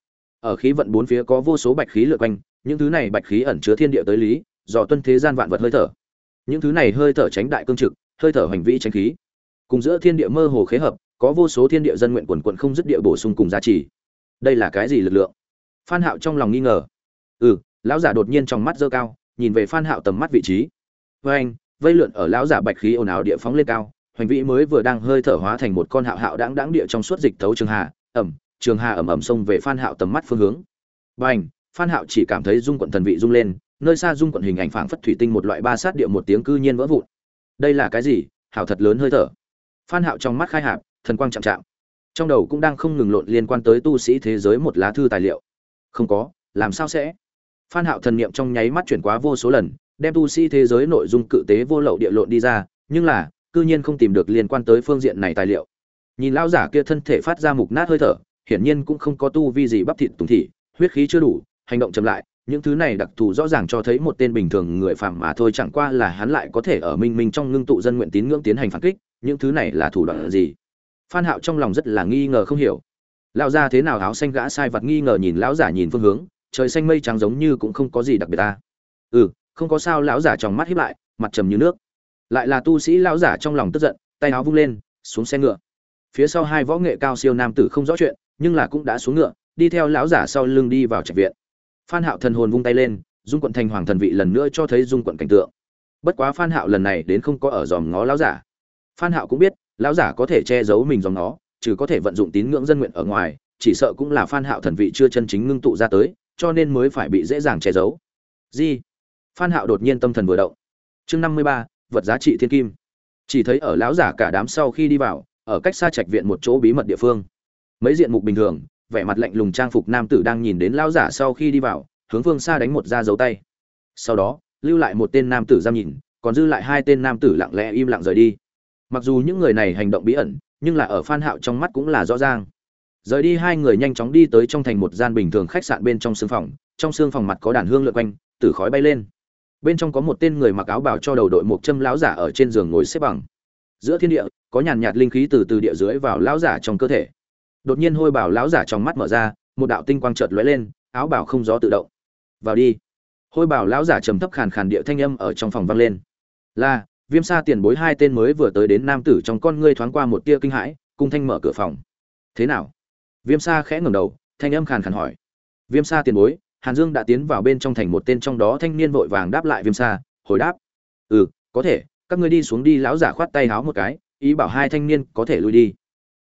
S1: Ở khí vận bốn phía có vô số bạch khí lượn quanh, những thứ này bạch khí ẩn chứa thiên địa tới lý do tuân thế gian vạn vật hơi thở. Những thứ này hơi thở tránh đại cương trực, hơi thở hành vi tránh khí. Cùng giữa thiên địa mơ hồ khế hợp, có vô số thiên địa dân nguyện quần quận không dứt địa bổ sung cùng giá trị đây là cái gì lực lượng? Phan hạo trong lòng nghi ngờ. Ừ lão giả đột nhiên trong mắt dơ cao, nhìn về phan hạo tầm mắt vị trí. Với anh, vây lượn ở lão giả bạch khí ồn ào địa phóng lên cao, hoành vĩ mới vừa đang hơi thở hóa thành một con hạo hạo đáng đáng địa trong suốt dịch thấu trường hà, ẩm, trường hà ẩm ẩm xông về phan hạo tầm mắt phương hướng. Bành phan hạo chỉ cảm thấy dung quận thần vị rung lên, nơi xa dung quận hình ảnh phảng phất thủy tinh một loại ba sát địa một tiếng cư nhiên vỡ vụn. Đây là cái gì? Hảo thật lớn hơi thở. Phan hạo trong mắt khai hạp, thần quang chạm chạm trong đầu cũng đang không ngừng lộn liên quan tới tu sĩ thế giới một lá thư tài liệu. Không có, làm sao sẽ? Phan hạo thần niệm trong nháy mắt chuyển quá vô số lần, đem tu sĩ thế giới nội dung cự tế vô lậu địa lộn đi ra, nhưng là, cư nhiên không tìm được liên quan tới phương diện này tài liệu. Nhìn lão giả kia thân thể phát ra mục nát hơi thở, hiển nhiên cũng không có tu vi gì bắp thịt tùng thị, huyết khí chưa đủ, hành động chậm lại, những thứ này đặc thù rõ ràng cho thấy một tên bình thường người phạm mà thôi, chẳng qua là hắn lại có thể ở minh minh trong ngưng tụ dân nguyện tín ngưỡng tiến hành phản kích, những thứ này là thủ đoạn gì? Phan hạo trong lòng rất là nghi ngờ không hiểu. Lão gia thế nào áo xanh gã sai vật nghi ngờ nhìn lão giả nhìn phương hướng, trời xanh mây trắng giống như cũng không có gì đặc biệt ta. Ừ không có sao, lão giả trong mắt híp lại, mặt trầm như nước. Lại là tu sĩ lão giả trong lòng tức giận, tay áo vung lên, xuống xe ngựa. Phía sau hai võ nghệ cao siêu nam tử không rõ chuyện, nhưng là cũng đã xuống ngựa, đi theo lão giả sau lưng đi vào trạch viện. Phan hạo thần hồn vung tay lên, dung quận thành hoàng thần vị lần nữa cho thấy dung quận cảnh tượng. Bất quá phan hạo lần này đến không có ở dòm ngó lão giả. Phan hạo cũng biết lão giả có thể che giấu mình dòng nó trừ có thể vận dụng tín ngưỡng dân nguyện ở ngoài chỉ sợ cũng là phan hạo thần vị chưa chân chính ngưng tụ ra tới cho nên mới phải bị dễ dàng che giấu. Gì? Phan hạo đột nhiên tâm thần vừa động. Chương năm mươi ba, vật giá trị thiên kim. Chỉ thấy ở lão giả cả đám sau khi đi vào ở cách xa trạch viện một chỗ bí mật địa phương. Mấy diện mục bình thường vẻ mặt lạnh lùng trang phục nam tử đang nhìn đến lão giả sau khi đi vào hướng phương xa đánh một ra dấu tay. Sau đó lưu lại một tên nam tử giam nhìn còn dư lại hai tên nam tử lặng lẽ im lặng rời đi mặc dù những người này hành động bí ẩn, nhưng là ở phan hạo trong mắt cũng là rõ ràng. Rời đi, hai người nhanh chóng đi tới trong thành một gian bình thường khách sạn bên trong sương phòng. Trong sương phòng mặt có đàn hương lượn quanh, tử khói bay lên. Bên trong có một tên người mặc áo bào cho đầu đội một châm lão giả ở trên giường ngồi xếp bằng. Giữa thiên địa, có nhàn nhạt linh khí từ từ địa dưới vào lão giả trong cơ thể. Đột nhiên hôi bảo lão giả trong mắt mở ra, một đạo tinh quang chợt lóe lên, áo bảo không gió tự động. Vào đi. Hôi bảo lão giả trầm thấp khàn khàn địa thanh âm ở trong phòng vang lên. Là viêm sa tiền bối hai tên mới vừa tới đến nam tử trong con ngươi thoáng qua một tia kinh hãi cung thanh mở cửa phòng. Thế nào? Viêm sa khẽ ngẩng đầu, thanh âm khàn khàn hỏi. Viêm sa tiền bối, hàn dương đã tiến vào bên trong thành một tên trong đó thanh niên vội vàng đáp lại viêm sa, hồi đáp. Ừ có thể, các ngươi đi xuống đi, lão giả khoát tay háo một cái, ý bảo hai thanh niên có thể lui đi.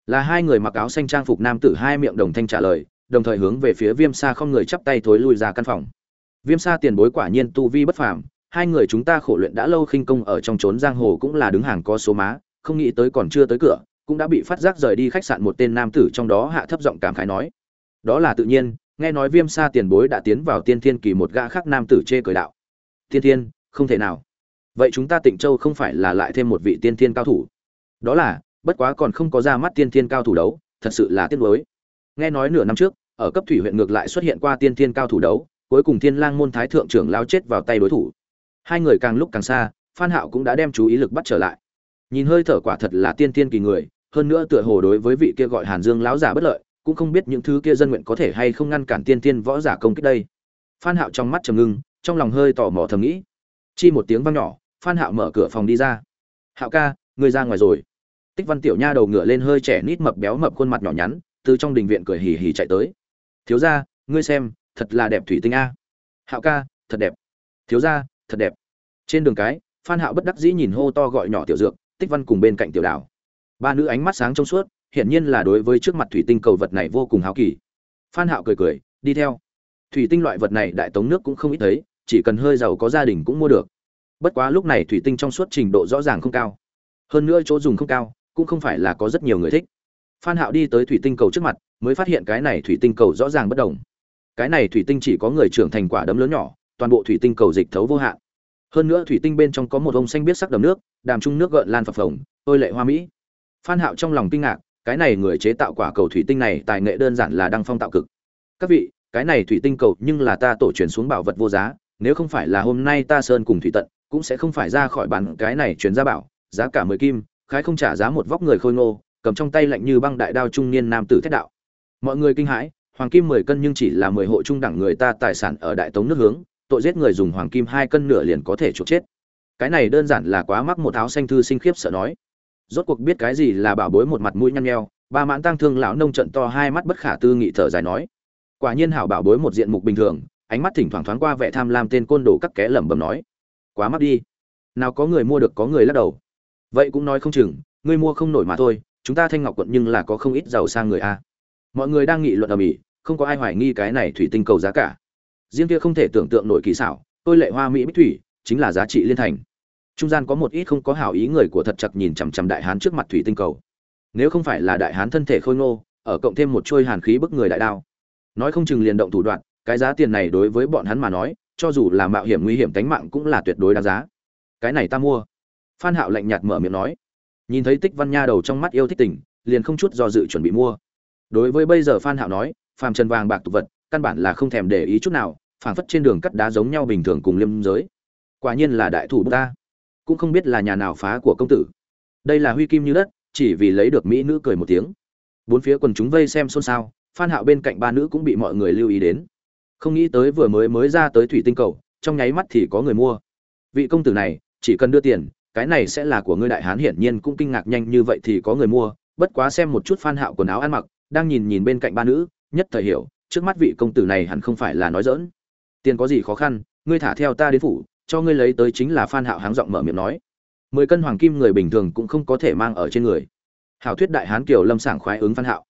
S1: Là hai người mặc áo xanh trang phục nam tử hai miệng đồng thanh trả lời, đồng thời hướng về phía viêm sa không người chắp tay thối lui ra căn phòng. Viêm sa tiền bối quả nhiên tu vi bất phàm hai người chúng ta khổ luyện đã lâu khinh công ở trong trốn giang hồ cũng là đứng hàng có số má, không nghĩ tới còn chưa tới cửa, cũng đã bị phát giác rời đi khách sạn một tên nam tử trong đó hạ thấp giọng cảm khái nói. Đó là tự nhiên, nghe nói viêm sa tiền bối đã tiến vào tiên thiên kỳ một gã khác nam tử chê cười đạo. Tiên thiên, không thể nào. Vậy chúng ta tịnh châu không phải là lại thêm một vị tiên thiên cao thủ. Đó là, bất quá còn không có ra mắt tiên thiên cao thủ đấu, thật sự là tiếc nuối. Nghe nói nửa năm trước, ở cấp thủy huyện ngược lại xuất hiện qua tiên thiên cao thủ đấu, cuối cùng thiên lang môn thái thượng trưởng lao chết vào tay đối thủ hai người càng lúc càng xa, phan hạo cũng đã đem chú ý lực bắt trở lại. Nhìn hơi thở quả thật là tiên tiên kỳ người, hơn nữa tựa hồ đối với vị kia gọi hàn dương lão giả bất lợi, cũng không biết những thứ kia dân nguyện có thể hay không ngăn cản tiên tiên võ giả công kích đây. Phan hạo trong mắt trầm ngưng, trong lòng hơi tò mò thầm nghĩ. Chi một tiếng vang nhỏ, phan hạo mở cửa phòng đi ra. Hạo ca, ngươi ra ngoài rồi. Tích văn tiểu nha đầu ngửa lên hơi trẻ nít mập béo mập khuôn mặt nhỏ nhắn, từ trong đình viện cười hì hì chạy tới. Thiếu gia, ngươi xem, thật là đẹp thủy tinh a. Hạo ca, thật đẹp. Thiếu gia thật đẹp. Trên đường cái, phan hạo bất đắc dĩ nhìn hô to gọi nhỏ tiểu dược, tích văn cùng bên cạnh tiểu đảo ba nữ ánh mắt sáng trong suốt, hiển nhiên là đối với trước mặt thủy tinh cầu vật này vô cùng háo kỳ. Phan hạo cười cười, đi theo. Thủy tinh loại vật này đại tống nước cũng không ít thấy, chỉ cần hơi giàu có gia đình cũng mua được. Bất quá lúc này thủy tinh trong suốt trình độ rõ ràng không cao. Hơn nữa chỗ dùng không cao, cũng không phải là có rất nhiều người thích. Phan hạo đi tới thủy tinh cầu trước mặt, mới phát hiện cái này thủy tinh cầu rõ ràng bất động. cái này thủy tinh chỉ có người trưởng thành quả đấm lớn nhỏ toàn bộ thủy tinh cầu dịch thấu vô hạn. Hơn nữa thủy tinh bên trong có một ông xanh biết sắc đầm nước, đàm trung nước gợn lan phập phồng, tôi lệ hoa mỹ. Phan hạo trong lòng kinh ngạc, cái này người chế tạo quả cầu thủy tinh này tài nghệ đơn giản là đăng phong tạo cực. Các vị, cái này thủy tinh cầu nhưng là ta tổ truyền xuống bảo vật vô giá, nếu không phải là hôm nay ta sơn cùng thủy tận, cũng sẽ không phải ra khỏi bản cái này truyền ra bảo, giá cả mười kim, khái không trả giá một vóc người khôi ngô, cầm trong tay lạnh như băng đại đao trung niên nam tử thét đạo. Mọi người kinh hãi, hoàng kim mười cân nhưng chỉ là mười hộ trung đẳng người ta tài sản ở đại tống nước hướng tội giết người dùng hoàng kim hai cân nửa liền có thể chuộc chết. Cái này đơn giản là quá mắc một áo xanh thư sinh khiếp sợ nói. Rốt cuộc biết cái gì là bảo bối một mặt mũi nhăn nheo, ba mãn tăng thương lão nông trận to hai mắt bất khả tư nghị thở dài nói. Quả nhiên hảo bảo bối một diện mục bình thường, ánh mắt thỉnh thoảng thoáng qua vẻ tham lam tên côn đồ các kẽ lẩm bẩm nói. Quá mắc đi. Nào có người mua được có người lắc đầu. Vậy cũng nói không chừng, ngươi mua không nổi mà thôi, chúng ta thanh ngọc quận nhưng là có không ít giàu sang người a. Mọi người đang nghị luận ở mỹ không có ai hoài nghi cái này thủy tinh cầu giá cả riêng kia không thể tưởng tượng nổi kỳ xảo, tôi lệ hoa mỹ bích thủy, chính là giá trị liên thành. Trung gian có một ít không có hảo ý người của thật chặt nhìn chằm chằm đại hán trước mặt thủy tinh cầu. Nếu không phải là đại hán thân thể khôi ngô, ở cộng thêm một trôi hàn khí bức người đại đao. Nói không chừng liền động thủ đoạn, cái giá tiền này đối với bọn hắn mà nói, cho dù là mạo hiểm nguy hiểm tánh mạng cũng là tuyệt đối đáng giá. Cái này ta mua. Phan hạo lạnh nhạt mở miệng nói. Nhìn thấy tích văn nha đầu trong mắt yêu thích tình, liền không chút do dự chuẩn bị mua. Đối với bây giờ phan hạo nói, phàm trần vàng bạc tục vật căn bản là không thèm để ý chút nào, phảng phất trên đường cắt đá giống nhau bình thường cùng liêm giới. Quả nhiên là đại thủ ta. Cũng không biết là nhà nào phá của công tử. Đây là huy kim như đất, chỉ vì lấy được mỹ nữ cười một tiếng. Bốn phía quần chúng vây xem xôn xao, phan hạo bên cạnh ba nữ cũng bị mọi người lưu ý đến. Không nghĩ tới vừa mới mới ra tới thủy tinh cầu, trong nháy mắt thì có người mua. Vị công tử này, chỉ cần đưa tiền, cái này sẽ là của ngươi đại hán hiển nhiên cũng kinh ngạc nhanh như vậy thì có người mua. Bất quá xem một chút phan hạo quần áo ăn mặc, đang nhìn nhìn bên cạnh ba nữ, nhất thời hiểu trước mắt vị công tử này hẳn không phải là nói dỡn tiền có gì khó khăn, ngươi thả theo ta đến phủ, cho ngươi lấy tới chính là phan hạo háng giọng mở miệng nói. Mười cân hoàng kim người bình thường cũng không có thể mang ở trên người. Hảo thuyết đại hán kiều lâm sảng khoái ứng phan hạo.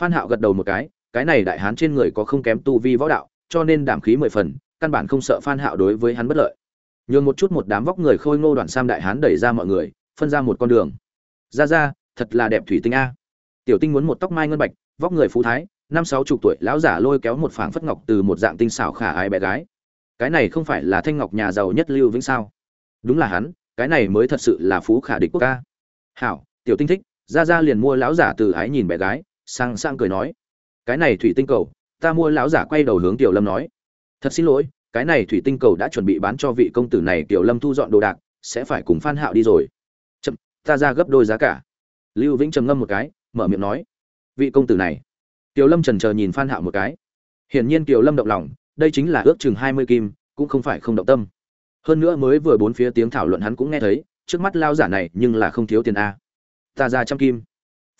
S1: Phan hạo gật đầu một cái cái này đại hán trên người có không kém tu vi võ đạo, cho nên đảm khí mười phần, căn bản không sợ phan hạo đối với hắn bất lợi. Nhường một chút một đám vóc người khôi ngô đoạn sam đại hán đẩy ra mọi người, phân ra một con đường. Ra ra, thật là đẹp thủy tinh a. Tiểu tinh muốn một tóc mai ngân bạch, vóc người phú thái năm sáu chục tuổi, lão giả lôi kéo một phảng phất ngọc từ một dạng tinh xảo khả ái bé gái. Cái này không phải là thanh ngọc nhà giàu nhất lưu vĩnh sao? Đúng là hắn, cái này mới thật sự là phú khả địch quốc ca. Hảo, tiểu tinh thích, ra ra liền mua lão giả từ ái nhìn bé gái, sang sang cười nói. Cái này thủy tinh cầu, ta mua lão giả quay đầu hướng tiểu lâm nói. Thật xin lỗi, cái này thủy tinh cầu đã chuẩn bị bán cho vị công tử này, tiểu lâm thu dọn đồ đạc, sẽ phải cùng phan hạo đi rồi. Chậm, ta ra gấp đôi giá cả. Lưu vĩnh trầm ngâm một cái, mở miệng nói. Vị công tử này tiểu lâm chần chờ nhìn phan hạo một cái. Hiển nhiên Tiểu lâm động lòng, đây chính là ước chừng hai mươi kim, cũng không phải không động tâm. Hơn nữa mới vừa bốn phía tiếng thảo luận hắn cũng nghe thấy, trước mắt lão giả này nhưng là không thiếu tiền a. Ta ra trăm kim.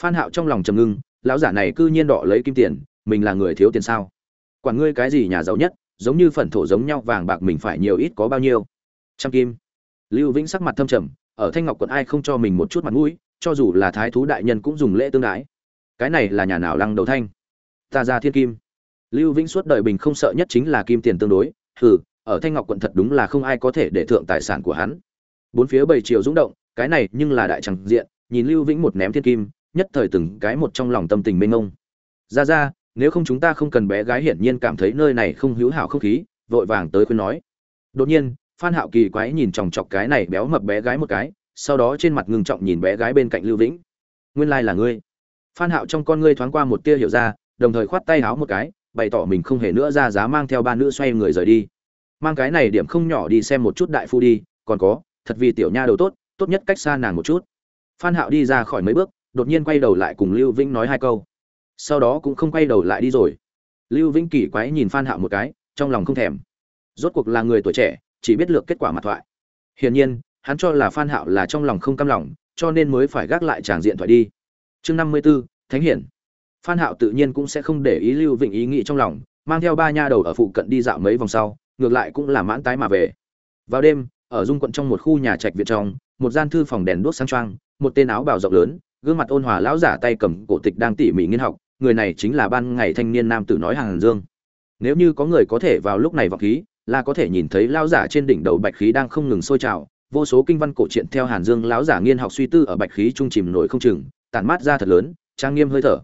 S1: Phan hạo trong lòng trầm ngưng, lão giả này cư nhiên đọ lấy kim tiền, mình là người thiếu tiền sao? Quản ngươi cái gì nhà giàu nhất, giống như phần thổ giống nhau vàng bạc mình phải nhiều ít có bao nhiêu? Trăm kim. Lưu vĩnh sắc mặt thâm trầm, ở thanh ngọc quận ai không cho mình một chút mặt mũi, cho dù là thái thú đại nhân cũng dùng lễ tương đái. Cái này là nhà nào lăng đầu thanh? Ta ra thiên kim. Lưu vĩnh suốt đời bình không sợ nhất chính là kim tiền tương đối. Hừ, ở thanh ngọc quận thật đúng là không ai có thể để thượng tài sản của hắn. Bốn phía bảy triệu rung động, cái này nhưng là đại chẳng diện, nhìn lưu vĩnh một ném thiên kim, nhất thời từng cái một trong lòng tâm tình mênh mông. Ra ra, nếu không chúng ta không cần bé gái hiển nhiên cảm thấy nơi này không hữu hảo không khí, vội vàng tới khuyên nói. Đột nhiên, phan hạo kỳ quái nhìn chòng chọc cái này béo mập bé gái một cái, sau đó trên mặt ngưng trọng nhìn bé gái bên cạnh lưu vĩnh. Nguyên lai là ngươi. Phan hạo trong con ngươi thoáng qua một tia hiểu ra đồng thời khoát tay háo một cái bày tỏ mình không hề nữa ra giá mang theo ba nữ xoay người rời đi. Mang cái này điểm không nhỏ đi xem một chút đại phu đi còn có thật vì tiểu nha đầu tốt tốt nhất cách xa nàng một chút. Phan hạo đi ra khỏi mấy bước đột nhiên quay đầu lại cùng lưu vĩnh nói hai câu. Sau đó cũng không quay đầu lại đi rồi. Lưu vĩnh kỳ quái nhìn phan hạo một cái trong lòng không thèm. Rốt cuộc là người tuổi trẻ chỉ biết lược kết quả mặt thoại. Hiển nhiên hắn cho là phan hạo là trong lòng không cam lòng cho nên mới phải gác lại tràng diện thoại đi. Chương 54, thánh hiển phan hạo tự nhiên cũng sẽ không để ý lưu vịnh ý nghĩ trong lòng mang theo ba nha đầu ở phụ cận đi dạo mấy vòng sau ngược lại cũng là mãn tái mà về. Vào đêm ở dung quận trong một khu nhà trạch viện trong một gian thư phòng đèn đuốc sáng choang, một tên áo bào rộng lớn gương mặt ôn hòa lão giả tay cầm cổ tịch đang tỉ mỉ nghiên học người này chính là ban ngày thanh niên nam tử nói hàng dương. Nếu như có người có thể vào lúc này vọng khí là có thể nhìn thấy lão giả trên đỉnh đầu bạch khí đang không ngừng sôi trào vô số kinh văn cổ truyện theo hàn dương lão giả nghiên học suy tư ở bạch khí trung chìm nổi không chừng tản mát ra thật lớn trang nghiêm hơi thở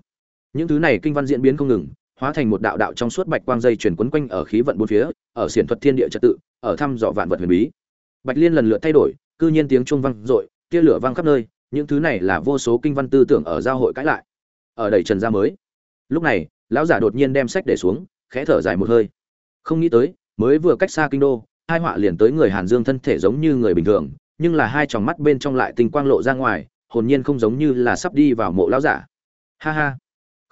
S1: những thứ này kinh văn diễn biến không ngừng, hóa thành một đạo đạo trong suốt bạch quang dây chuyển quấn quanh ở khí vận bốn phía, ở xiển thuật thiên địa trật tự, ở thăm dò vạn vật huyền bí. Bạch liên lần lượt thay đổi, cư nhiên tiếng trung vang dội, tia lửa vang khắp nơi, những thứ này là vô số kinh văn tư tưởng ở giao hội cãi lại. Ở đầy trần gia mới. Lúc này, lão giả đột nhiên đem sách để xuống, khẽ thở dài một hơi. Không nghĩ tới, mới vừa cách xa kinh đô, hai họa liền tới người hàn dương thân thể giống như người bình thường, nhưng là hai tròng mắt bên trong lại tình quang lộ ra ngoài, hồn nhiên không giống như là sắp đi vào mộ lão giả. Ha ha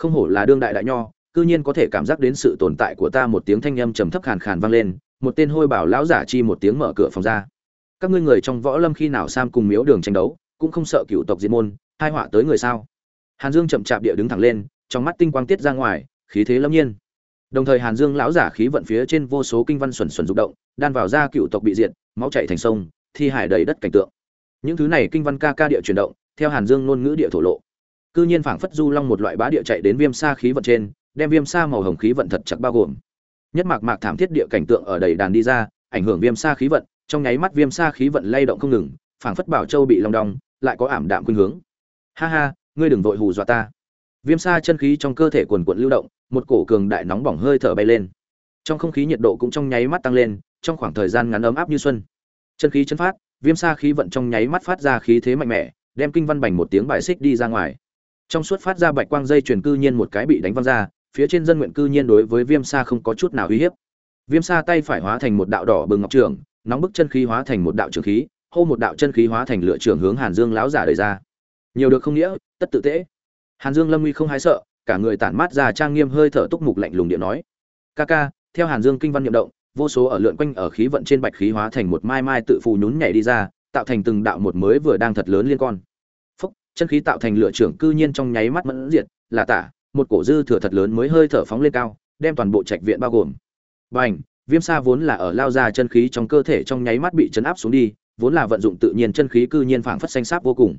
S1: không hổ là đương đại đại nho, cư nhiên có thể cảm giác đến sự tồn tại của ta một tiếng thanh âm trầm thấp khàn khàn vang lên, một tên hôi bảo lão giả chi một tiếng mở cửa phòng ra. Các ngươi người trong võ lâm khi nào sam cùng miếu đường tranh đấu, cũng không sợ cựu tộc diệt môn, hai họa tới người sao? Hàn dương chậm chạp địa đứng thẳng lên, trong mắt tinh quang tiết ra ngoài, khí thế lâm nhiên. Đồng thời hàn dương lão giả khí vận phía trên vô số kinh văn xuẩn xuẩn rụng động, đan vào ra cựu tộc bị diệt, máu chảy thành sông, thi hải đầy đất cảnh tượng. Những thứ này kinh văn ca ca địa chuyển động, theo hàn dương ngôn ngữ địa thổ lộ cư nhiên phảng phất du long một loại bá địa chạy đến viêm sa khí vận trên, đem viêm sa màu hồng khí vận thật chặt bao gồm. Nhất mạc mạc thảm thiết địa cảnh tượng ở đầy đàn đi ra, ảnh hưởng viêm sa khí vận, trong nháy mắt viêm sa khí vận lay động không ngừng, phảng phất bảo châu bị long đong, lại có ảm đạm khuynh hướng. Ha ha, ngươi đừng vội hù dọa ta. Viêm sa chân khí trong cơ thể quần quận lưu động, một cổ cường đại nóng bỏng hơi thở bay lên. Trong không khí nhiệt độ cũng trong nháy mắt tăng lên, trong khoảng thời gian ngắn ấm áp như xuân. Chân khí chân phát, viêm sa khí vận trong nháy mắt phát ra khí thế mạnh mẽ, đem kinh văn bành một tiếng bài xích đi ra ngoài trong suốt phát ra bạch quang dây truyền cư nhiên một cái bị đánh văng ra, phía trên dân nguyện cư nhiên đối với viêm sa không có chút nào uy hiếp. Viêm sa tay phải hóa thành một đạo đỏ bừng ngọc trường nóng bức chân khí hóa thành một đạo trường khí, hô một đạo chân khí hóa thành lựa trường hướng hàn dương láo giả đời ra. Nhiều được không nghĩa, tất tự tễ. Hàn dương lâm uy không hái sợ, cả người tản mát ra trang nghiêm hơi thở túc mục lạnh lùng điện nói. Ca ca, theo hàn dương kinh văn nhậm động, vô số ở lượn quanh ở khí vận trên bạch khí hóa thành một mai mai tự phù nhún nhảy đi ra, tạo thành từng đạo một mới vừa đang thật lớn liên quan chân khí tạo thành lửa trưởng cư nhiên trong nháy mắt mẫn diệt, là tả, một cổ dư thừa thật lớn mới hơi thở phóng lên cao, đem toàn bộ trạch viện bao gồm. Bành, viêm sa vốn là ở lao ra chân khí trong cơ thể trong nháy mắt bị chấn áp xuống đi, vốn là vận dụng tự nhiên chân khí cư nhiên phảng phất xanh sáp vô cùng.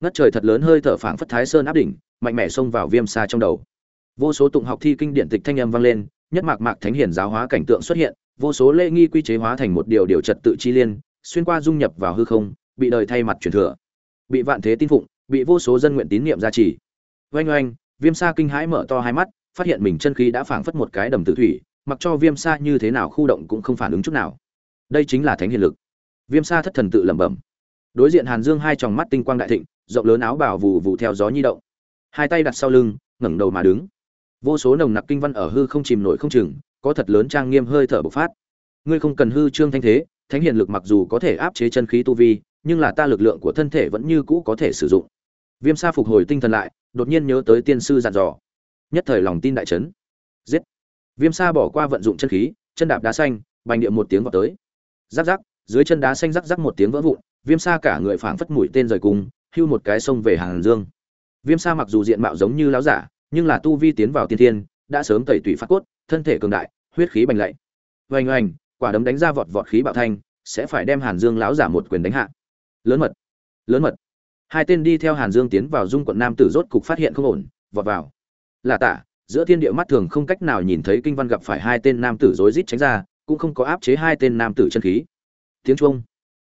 S1: Ngất trời thật lớn hơi thở phảng phất thái sơn áp đỉnh, mạnh mẽ xông vào viêm sa trong đầu. Vô số tụng học thi kinh điển tịch thanh âm vang lên, nhất mạc mạc thánh hiển giáo hóa cảnh tượng xuất hiện, vô số lễ nghi quy chế hóa thành một điều điều trật tự chi liên, xuyên qua dung nhập vào hư không, bị đời thay mặt truyền thừa. Bị vạn thế tin phụng bị vô số dân nguyện tín niệm gia trì. Oanh oanh, viêm sa kinh hãi mở to hai mắt, phát hiện mình chân khí đã phảng phất một cái đầm tự thủy, mặc cho viêm sa như thế nào khu động cũng không phản ứng chút nào. Đây chính là thánh hiền lực. Viêm sa thất thần tự lẩm bẩm. Đối diện hàn dương hai tròng mắt tinh quang đại thịnh, rộng lớn áo bảo vụ vụ theo gió nhi động. Hai tay đặt sau lưng, ngẩng đầu mà đứng. Vô số nồng nặc kinh văn ở hư không chìm nổi không chừng, có thật lớn trang nghiêm hơi thở bộc phát. Ngươi không cần hư trương thanh thế, thánh hiền lực mặc dù có thể áp chế chân khí tu vi, nhưng là ta lực lượng của thân thể vẫn như cũ có thể sử dụng viêm sa phục hồi tinh thần lại, đột nhiên nhớ tới tiên sư dặn dò. Nhất thời lòng tin đại chấn. giết. Viêm sa bỏ qua vận dụng chân khí, chân đạp đá xanh, bành địa một tiếng vọt tới. Rắc rắc, dưới chân đá xanh rắc rắc một tiếng vỡ vụn, viêm sa cả người phảng phất mũi tên rời cùng, hưu một cái sông về hàn dương. Viêm sa mặc dù diện mạo giống như lão giả, nhưng là tu vi tiến vào tiên thiên, đã sớm tẩy tủy phát cốt, thân thể cường đại, huyết khí bành lạy. Oanh oanh, quả đấm đánh ra vọt vọt khí bạo thanh sẽ phải đem hàn dương lão giả một quyền đánh hạ. Lớn mật. Lớn mật hai tên đi theo hàn dương tiến vào dung quận nam tử rốt cục phát hiện không ổn, vọt vào. Là tả giữa thiên địa mắt thường không cách nào nhìn thấy kinh văn gặp phải hai tên nam tử rối rít tránh ra, cũng không có áp chế hai tên nam tử chân khí. Tiếng chuông.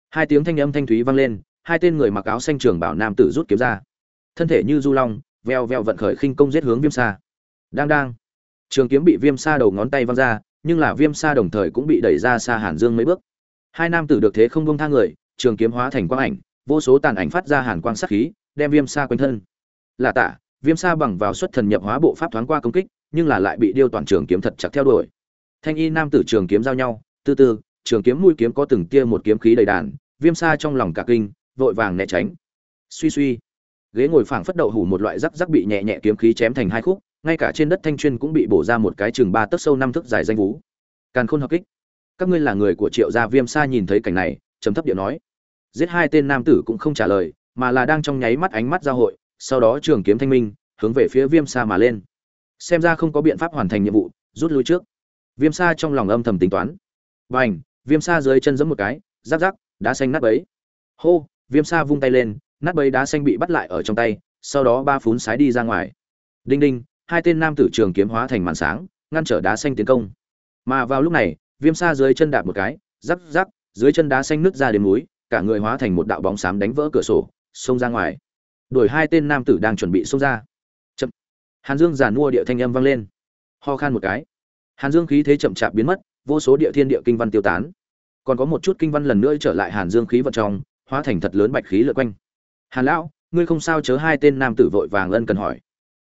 S1: Hai tiếng thanh âm thanh thúy vang lên, hai tên người mặc áo xanh trường bảo nam tử rút kiếm ra. Thân thể như du long, veo veo vận khởi khinh công giết hướng viêm xa. đang đang. Trường kiếm bị viêm xa đầu ngón tay văng ra, nhưng là viêm xa đồng thời cũng bị đẩy ra xa hàn dương mấy bước. Hai nam tử được thế không bông tha người, trường kiếm hóa thành quang ảnh vô số tàn ảnh phát ra hàn quang sát khí, đem viêm sa quanh thân. Là tạ, viêm sa bằng vào xuất thần nhập hóa bộ pháp thoáng qua công kích, nhưng là lại bị điêu toàn trường kiếm thật chặt theo đuổi. Thanh y nam tử trường kiếm giao nhau, từ từ, trường kiếm mũi kiếm có từng tia một kiếm khí đầy đàn, viêm sa trong lòng cả kinh, vội vàng né tránh. Suy suy, ghế ngồi phảng phất đậu hủ một loại rắc rắc bị nhẹ nhẹ kiếm khí chém thành hai khúc, ngay cả trên đất thanh chuyên cũng bị bổ ra một cái chừng ba tấc sâu năm thước dài danh vú. Càn khôn hợp kích. Các ngươi là người của triệu gia, viêm sa nhìn thấy cảnh này, trầm thấp điệu nói giết hai tên nam tử cũng không trả lời, mà là đang trong nháy mắt ánh mắt giao hội, sau đó trường kiếm thanh minh, hướng về phía viêm sa mà lên. Xem ra không có biện pháp hoàn thành nhiệm vụ, rút lui trước. Viêm sa trong lòng âm thầm tính toán. Và ảnh viêm sa dưới chân giẫm một cái, rắc rắc, đá xanh nát bấy. Hô, viêm sa vung tay lên, nát bấy đá xanh bị bắt lại ở trong tay, sau đó ba phún sái đi ra ngoài. Đinh đinh, hai tên nam tử trường kiếm hóa thành màn sáng, ngăn trở đá xanh tiến công. Mà vào lúc này, viêm sa dưới chân đạp một cái, rắc rắc, dưới chân đá xanh nứt ra đến núi cả người hóa thành một đạo bóng xám đánh vỡ cửa sổ, xông ra ngoài. Đuổi hai tên nam tử đang chuẩn bị xông ra. Chậm. Hàn dương giàn mua địa thanh âm vang lên. Ho khan một cái. Hàn dương khí thế chậm chạp biến mất, vô số địa thiên địa kinh văn tiêu tán. Còn có một chút kinh văn lần nữa trở lại hàn dương khí vận trong, hóa thành thật lớn bạch khí lượn quanh. Hàn lão, ngươi không sao chớ hai tên nam tử vội vàng ân cần hỏi.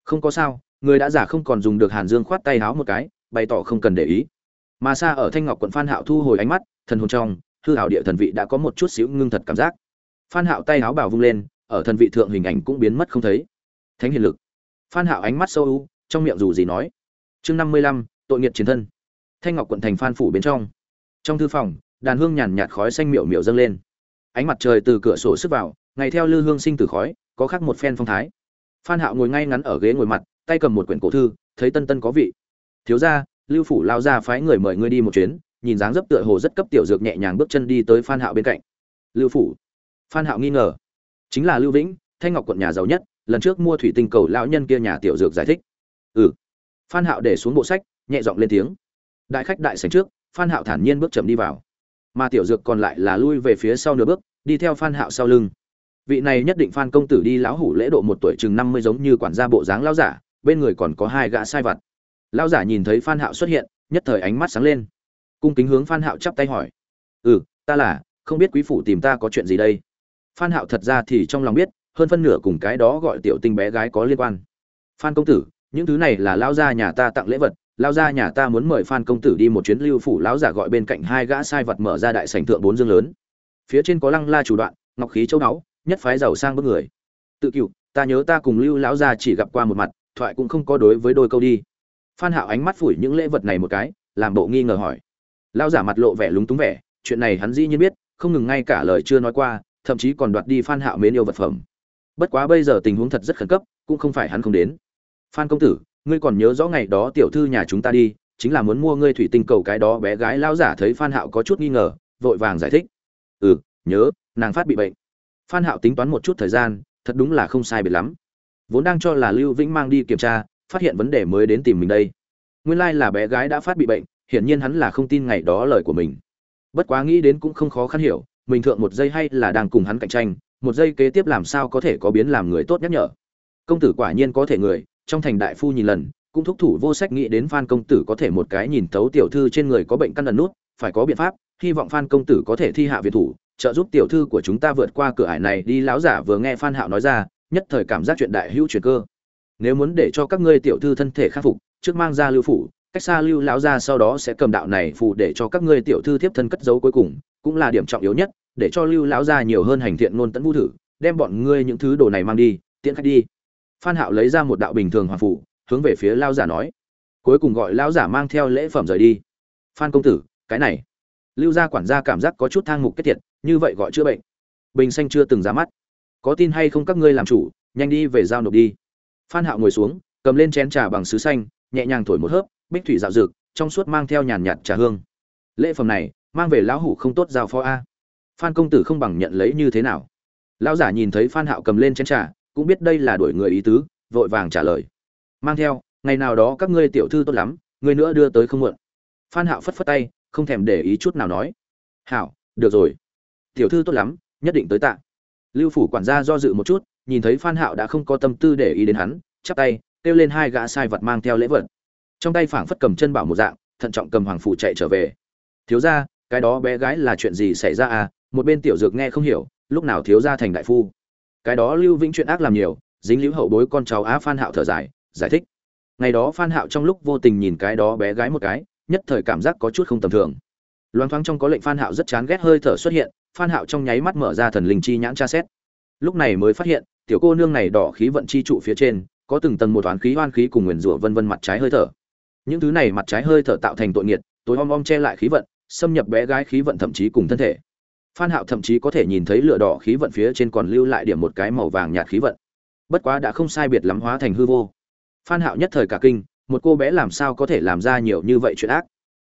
S1: Không có sao, người đã giả không còn dùng được hàn dương khoát tay háo một cái, bày tỏ không cần để ý. Mà xa ở thanh ngọc quận phan hạo thu hồi ánh mắt, thần hồn trong hư hảo địa thần vị đã có một chút xíu ngưng thật cảm giác. Phan hạo tay háo bảo vung lên, ở thần vị thượng hình ảnh cũng biến mất không thấy. Thánh hiền lực. Phan hạo ánh mắt sâu u, trong miệng dù gì nói, chương năm mươi lăm, tội nghiệt chiến thân. Thanh ngọc quận thành phan phủ bên trong. Trong thư phòng, đàn hương nhàn nhạt khói xanh miệu miệu dâng lên. Ánh mặt trời từ cửa sổ sức vào, ngày theo lư hương sinh từ khói, có khác một phen phong thái. Phan hạo ngồi ngay ngắn ở ghế ngồi mặt, tay cầm một quyển cổ thư, thấy tân tân có vị. Thiếu gia, lưu phủ lao ra phái người mời ngươi đi một chuyến nhìn dáng dấp tựa hồ rất cấp tiểu dược nhẹ nhàng bước chân đi tới phan hạo bên cạnh. Lưu phủ. Phan hạo nghi ngờ. Chính là lưu vĩnh, thanh ngọc quận nhà giàu nhất, lần trước mua thủy tinh cầu lão nhân kia nhà tiểu dược giải thích. Ừ. Phan hạo để xuống bộ sách, nhẹ giọng lên tiếng. Đại khách đại sảnh trước, phan hạo thản nhiên bước chậm đi vào. Mà tiểu dược còn lại là lui về phía sau nửa bước, đi theo phan hạo sau lưng. Vị này nhất định phan công tử đi lão hủ lễ độ một tuổi chừng năm mươi giống như quản gia bộ dáng lão giả, bên người còn có hai gã sai vặt. Lão giả nhìn thấy phan hạo xuất hiện, nhất thời ánh mắt sáng lên cung kính hướng phan hạo chắp tay hỏi. Ừ ta là, không biết quý phụ tìm ta có chuyện gì đây? Phan hạo thật ra thì trong lòng biết, hơn phân nửa cùng cái đó gọi tiểu tinh bé gái có liên quan. Phan công tử, những thứ này là lão gia nhà ta tặng lễ vật, lão gia nhà ta muốn mời phan công tử đi một chuyến lưu phủ lão giả gọi bên cạnh hai gã sai vật mở ra đại sảnh thượng bốn dương lớn. Phía trên có lăng la chủ đoạn, ngọc khí châu đáo nhất phái giàu sang bước người. Tự cựu ta nhớ ta cùng lưu lão gia chỉ gặp qua một mặt, thoại cũng không có đối với đôi câu đi. Phan hạo ánh mắt phủi những lễ vật này một cái, làm bộ nghi ngờ hỏi lão giả mặt lộ vẻ lúng túng vẻ, chuyện này hắn dĩ nhiên biết, không ngừng ngay cả lời chưa nói qua, thậm chí còn đoạt đi phan hạo mến yêu vật phẩm. Bất quá bây giờ tình huống thật rất khẩn cấp, cũng không phải hắn không đến. Phan công tử, ngươi còn nhớ rõ ngày đó tiểu thư nhà chúng ta đi, chính là muốn mua ngươi thủy tinh cầu cái đó bé gái lão giả thấy phan hạo có chút nghi ngờ, vội vàng giải thích. Ừ nhớ, nàng phát bị bệnh. Phan hạo tính toán một chút thời gian, thật đúng là không sai biệt lắm. Vốn đang cho là lưu vĩnh mang đi kiểm tra, phát hiện vấn đề mới đến tìm mình đây. Nguyên lai like là bé gái đã phát bị bệnh hiển nhiên hắn là không tin ngày đó lời của mình. Bất quá nghĩ đến cũng không khó khăn hiểu, mình thượng một giây hay là đang cùng hắn cạnh tranh, một giây kế tiếp làm sao có thể có biến làm người tốt nhắc nhở. Công tử quả nhiên có thể người, trong thành đại phu nhìn lần, cũng thúc thủ vô sách nghĩ đến phan công tử có thể một cái nhìn tấu tiểu thư trên người có bệnh căn ẩn nút, phải có biện pháp, hy vọng phan công tử có thể thi hạ việt thủ, trợ giúp tiểu thư của chúng ta vượt qua cửa ải này đi. Lão giả vừa nghe phan hạo nói ra, nhất thời cảm giác chuyện đại hữu chuyển cơ. Nếu muốn để cho các ngươi tiểu thư thân thể khắc phục, trước mang ra lưu phủ cách xa lưu lão gia sau đó sẽ cầm đạo này phù để cho các ngươi tiểu thư tiếp thân cất giấu cuối cùng, cũng là điểm trọng yếu nhất, để cho lưu lão gia nhiều hơn hành thiện ngôn tấn vũ thử, đem bọn ngươi những thứ đồ này mang đi, tiễn khách đi. Phan hạo lấy ra một đạo bình thường hoàng phủ hướng về phía lão giả nói. Cuối cùng gọi lão giả mang theo lễ phẩm rời đi. Phan công tử, cái này. Lưu gia quản gia cảm giác có chút thang mục kết thiệt như vậy gọi chữa bệnh. Bình xanh chưa từng ra mắt. Có tin hay không các ngươi làm chủ, nhanh đi về giao nộp đi. Phan hạo ngồi xuống, cầm lên chén trà bằng sứ xanh, nhẹ nhàng thổi một hớp bích thủy dạo dược trong suốt mang theo nhàn nhạt trà hương. Lễ phẩm này, mang về lão hủ không tốt giao phó a. Phan công tử không bằng nhận lấy như thế nào? Lão giả nhìn thấy phan hạo cầm lên chén trà, cũng biết đây là đuổi người ý tứ, vội vàng trả lời. Mang theo, ngày nào đó các ngươi tiểu thư tốt lắm người nữa đưa tới không muộn. Phan hạo phất phất tay, không thèm để ý chút nào nói. Hảo, được rồi. Tiểu thư tốt lắm, nhất định tới tạ. Lưu phủ quản gia do dự một chút, nhìn thấy phan hạo đã không có tâm tư để ý đến hắn, chắp tay, kêu lên hai gã sai vật mang theo lễ vật trong tay phảng phất cầm chân bảo một dạng, thận trọng cầm hoàng phủ chạy trở về. Thiếu gia, cái đó bé gái là chuyện gì xảy ra à? Một bên tiểu dược nghe không hiểu, lúc nào thiếu gia thành đại phu? Cái đó lưu vĩnh chuyện ác làm nhiều, dính liễu hậu bối con cháu á phan hạo thở dài, giải thích. Ngày đó phan hạo trong lúc vô tình nhìn cái đó bé gái một cái, nhất thời cảm giác có chút không tầm thường. Loáng thoáng trong có lệnh phan hạo rất chán ghét hơi thở xuất hiện, phan hạo trong nháy mắt mở ra thần linh chi nhãn tra xét. Lúc này mới phát hiện, tiểu cô nương này đỏ khí vận chi trụ phía trên, có từng tầng một toán khí hoan khí cùng nguyền rủa vân vân mặt trái hơi thở những thứ này mặt trái hơi thở tạo thành tội nghiệt, tối om om che lại khí vận, xâm nhập bé gái khí vận thậm chí cùng thân thể. Phan hạo thậm chí có thể nhìn thấy lửa đỏ khí vận phía trên còn lưu lại điểm một cái màu vàng nhạt khí vận. Bất quá đã không sai biệt lắm hóa thành hư vô. Phan hạo nhất thời cả kinh, một cô bé làm sao có thể làm ra nhiều như vậy chuyện ác?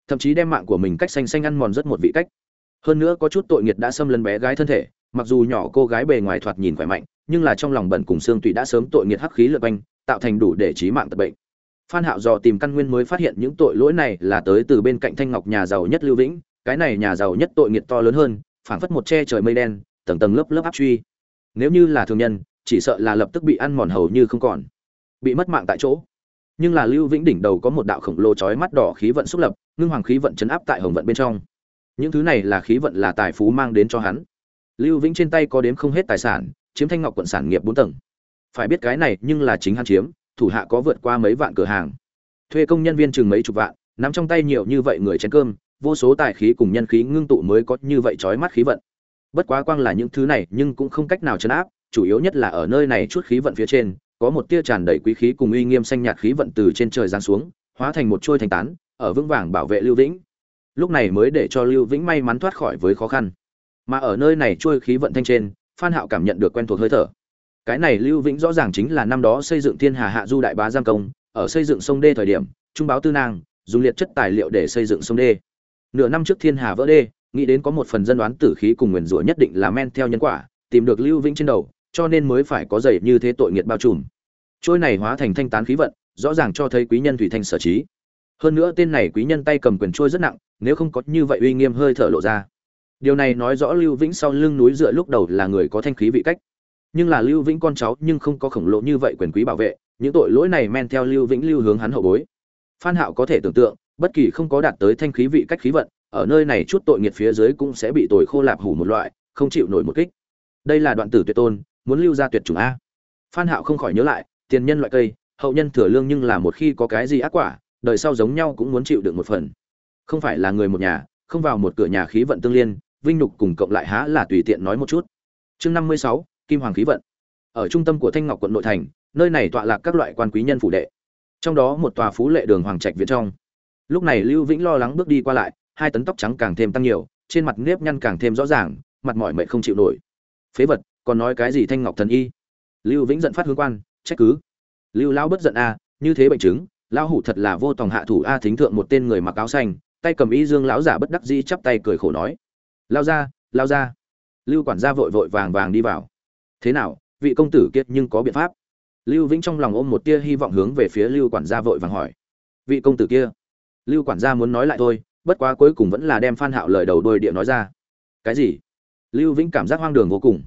S1: Thậm chí đem mạng của mình cách xanh xanh ăn mòn rất một vị cách. Hơn nữa có chút tội nghiệt đã xâm lấn bé gái thân thể, mặc dù nhỏ cô gái bề ngoài thoạt nhìn khỏe mạnh, nhưng là trong lòng bẩn cùng xương tủy đã sớm tội nghiệt hắc khí lượn quanh, tạo thành đủ để trí mạng tật bệnh phan hạo dò tìm căn nguyên mới phát hiện những tội lỗi này là tới từ bên cạnh thanh ngọc nhà giàu nhất lưu vĩnh. Cái này nhà giàu nhất tội nghiệt to lớn hơn, phảng phất một che trời mây đen, tầng tầng lớp lớp áp truy. Nếu như là thường nhân, chỉ sợ là lập tức bị ăn mòn hầu như không còn, bị mất mạng tại chỗ. Nhưng là lưu vĩnh đỉnh đầu có một đạo khổng lồ chói mắt đỏ khí vận xúc lập, ngưng hoàng khí vận chấn áp tại hồng vận bên trong. Những thứ này là khí vận là tài phú mang đến cho hắn. Lưu vĩnh trên tay có đếm không hết tài sản, chiếm thanh ngọc quận sản nghiệp bốn tầng. Phải biết cái này nhưng là chính hắn chiếm thủ hạ có vượt qua mấy vạn cửa hàng. Thuê công nhân viên chừng mấy chục vạn, nắm trong tay nhiều như vậy người chén cơm, vô số tài khí cùng nhân khí ngưng tụ mới có như vậy chói mắt khí vận. Bất quá quang là những thứ này nhưng cũng không cách nào chấn áp, chủ yếu nhất là ở nơi này chút khí vận phía trên, có một tia tràn đầy quý khí cùng uy nghiêm xanh nhạt khí vận từ trên trời giáng xuống, hóa thành một trôi thành tán, ở vững vàng bảo vệ lưu vĩnh. Lúc này mới để cho lưu vĩnh may mắn thoát khỏi với khó khăn. Mà ở nơi này trôi khí vận thanh trên, phan hạo cảm nhận được quen thuộc hơi thở cái này lưu vĩnh rõ ràng chính là năm đó xây dựng thiên hà hạ du đại bá giang công, ở xây dựng sông đê thời điểm, trung báo tư nang, dùng liệt chất tài liệu để xây dựng sông đê. Nửa năm trước thiên hà vỡ đê, nghĩ đến có một phần dân đoán tử khí cùng nguyền rủa nhất định là men theo nhân quả, tìm được lưu vĩnh trên đầu, cho nên mới phải có dày như thế tội nghiệt bao trùm. Trôi này hóa thành thanh tán khí vận, rõ ràng cho thấy quý nhân thủy thanh sở trí. Hơn nữa tên này quý nhân tay cầm quyền trôi rất nặng, nếu không có như vậy uy nghiêm hơi thở lộ ra. Điều này nói rõ lưu vĩnh sau lưng núi dựa lúc đầu là người có thanh khí vị cách nhưng là lưu vĩnh con cháu nhưng không có khổng lồ như vậy quyền quý bảo vệ, những tội lỗi này men theo lưu vĩnh lưu hướng hắn hậu bối. Phan hạo có thể tưởng tượng, bất kỳ không có đạt tới thanh khí vị cách khí vận, ở nơi này chút tội nghiệt phía dưới cũng sẽ bị tội khô lạp hủ một loại, không chịu nổi một kích. Đây là đoạn tử tuyệt tôn, muốn lưu ra tuyệt chủng a. Phan hạo không khỏi nhớ lại, tiền nhân loại cây, hậu nhân thừa lương nhưng là một khi có cái gì ác quả, đời sau giống nhau cũng muốn chịu được một phần. Không phải là người một nhà, không vào một cửa nhà khí vận tương liên, vinh nhục cùng cộng lại há là tùy tiện nói một chút. Chương năm mươi sáu kim hoàng khí vận. Ở trung tâm của thanh ngọc quận nội thành, nơi này tọa lạc các loại quan quý nhân phủ đệ. Trong đó một tòa phú lệ đường hoàng trạch viện trong. Lúc này lưu vĩnh lo lắng bước đi qua lại, hai tấn tóc trắng càng thêm tăng nhiều, trên mặt nếp nhăn càng thêm rõ ràng, mặt mỏi mệt không chịu nổi. Phế vật, còn nói cái gì thanh ngọc thần y? Lưu vĩnh giận phát hướng quan, trách cứ. Lưu lão bất giận a, như thế bệnh chứng, lão hủ thật là vô tòng hạ thủ a, thính thượng một tên người mặc áo xanh, tay cầm y dương lão giả bất đắc dĩ chắp tay cười khổ nói. Lao ra lao ra. Lưu quản gia vội vội vàng vàng đi vào thế nào, vị công tử kiệt nhưng có biện pháp? Lưu vĩnh trong lòng ôm một tia hy vọng hướng về phía lưu quản gia vội vàng hỏi. Vị công tử kia? Lưu quản gia muốn nói lại thôi, bất quá cuối cùng vẫn là đem phan hạo lời đầu đôi địa nói ra. Cái gì? Lưu vĩnh cảm giác hoang đường vô cùng.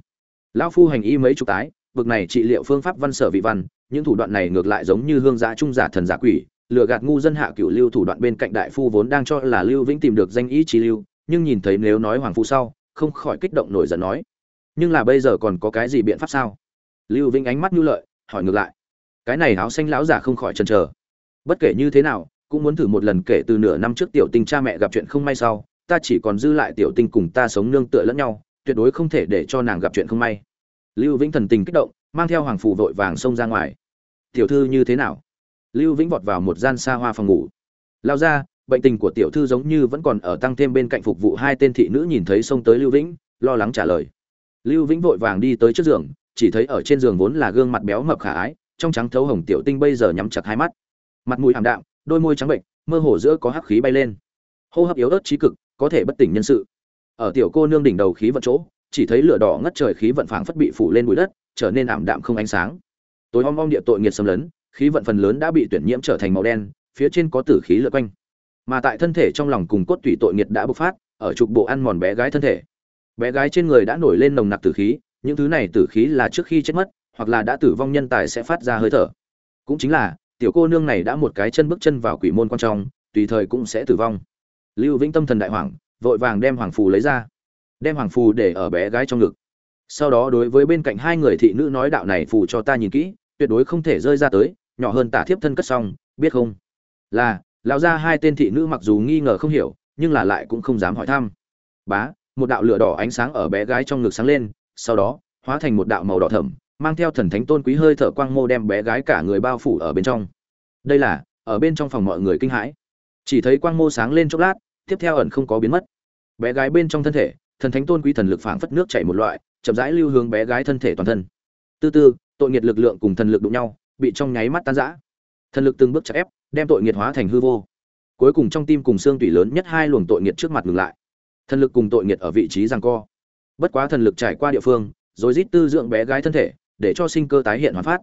S1: Lão phu hành y mấy chục tái vực này trị liệu phương pháp văn sở vị văn, những thủ đoạn này ngược lại giống như hương giả trung giả thần giả quỷ, lừa gạt ngu dân hạ cửu lưu thủ đoạn bên cạnh đại phu vốn đang cho là lưu vĩnh tìm được danh ý trí lưu, nhưng nhìn thấy nếu nói hoàng phụ sau, không khỏi kích động nổi giận nói nhưng là bây giờ còn có cái gì biện pháp sao? Lưu vĩnh ánh mắt nhu lợi, hỏi ngược lại. Cái này áo xanh lão giả không khỏi chần chờ. Bất kể như thế nào, cũng muốn thử một lần kể từ nửa năm trước tiểu tinh cha mẹ gặp chuyện không may sau, ta chỉ còn dư lại tiểu tinh cùng ta sống nương tựa lẫn nhau, tuyệt đối không thể để cho nàng gặp chuyện không may. Lưu vĩnh thần tình kích động, mang theo hoàng phủ vội vàng xông ra ngoài. Tiểu thư như thế nào? Lưu vĩnh vọt vào một gian xa hoa phòng ngủ. Lao ra, bệnh tình của tiểu thư giống như vẫn còn ở tăng thêm bên cạnh phục vụ hai tên thị nữ nhìn thấy xông tới lưu vĩnh, lo lắng trả lời lưu vĩnh vội vàng đi tới trước giường, chỉ thấy ở trên giường vốn là gương mặt béo mập khả ái, trong trắng thấu hồng tiểu tinh bây giờ nhắm chặt hai mắt. Mặt mũi hàm đạm, đôi môi trắng bệnh, mơ hồ giữa có hắc khí bay lên. Hô hấp yếu ớt trí cực, có thể bất tỉnh nhân sự. Ở tiểu cô nương đỉnh đầu khí vận chỗ, chỉ thấy lửa đỏ ngất trời khí vận phảng phất bị phủ lên bụi đất, trở nên ảm đạm không ánh sáng. Tối om om địa tội nghiệt xâm lấn, khí vận phần lớn đã bị tuyển nhiễm trở thành màu đen, phía trên có tử khí lượn quanh. Mà tại thân thể trong lòng cùng cốt tủy tội nghiệt đã bộc phát, ở trục bộ ăn mòn bé gái thân thể bé gái trên người đã nổi lên nồng nặc tử khí, những thứ này tử khí là trước khi chết mất, hoặc là đã tử vong nhân tài sẽ phát ra hơi thở. Cũng chính là, tiểu cô nương này đã một cái chân bước chân vào quỷ môn quan trọng tùy thời cũng sẽ tử vong. Lưu vĩnh tâm thần đại hoàng vội vàng đem hoàng phù lấy ra, đem hoàng phù để ở bé gái trong ngực. Sau đó đối với bên cạnh hai người thị nữ nói đạo này phù cho ta nhìn kỹ, tuyệt đối không thể rơi ra tới, nhỏ hơn tả thiếp thân cất xong, biết không? Là, lão ra hai tên thị nữ mặc dù nghi ngờ không hiểu, nhưng là lại cũng không dám hỏi thăm. Bá một đạo lửa đỏ ánh sáng ở bé gái trong ngực sáng lên, sau đó, hóa thành một đạo màu đỏ thẫm, mang theo thần thánh tôn quý hơi thở quang mô đem bé gái cả người bao phủ ở bên trong. Đây là, ở bên trong phòng mọi người kinh hãi. Chỉ thấy quang mô sáng lên chốc lát, tiếp theo ẩn không có biến mất. Bé gái bên trong thân thể, thần thánh tôn quý thần lực phảng phất nước chảy một loại, chậm rãi lưu hướng bé gái thân thể toàn thân. Từ từ, tội nghiệt lực lượng cùng thần lực đụng nhau, bị trong nháy mắt tan rã. Thần lực từng bước chặt ép, đem tội nghiệt hóa thành hư vô. Cuối cùng trong tim cùng xương tủy lớn nhất hai luồng tội nghiệt trước mặt ngừng lại thần lực cùng tội nghiệt ở vị trí giằng co. Bất quá thần lực trải qua địa phương, rồi rít tư dưỡng bé gái thân thể, để cho sinh cơ tái hiện hoàn phát.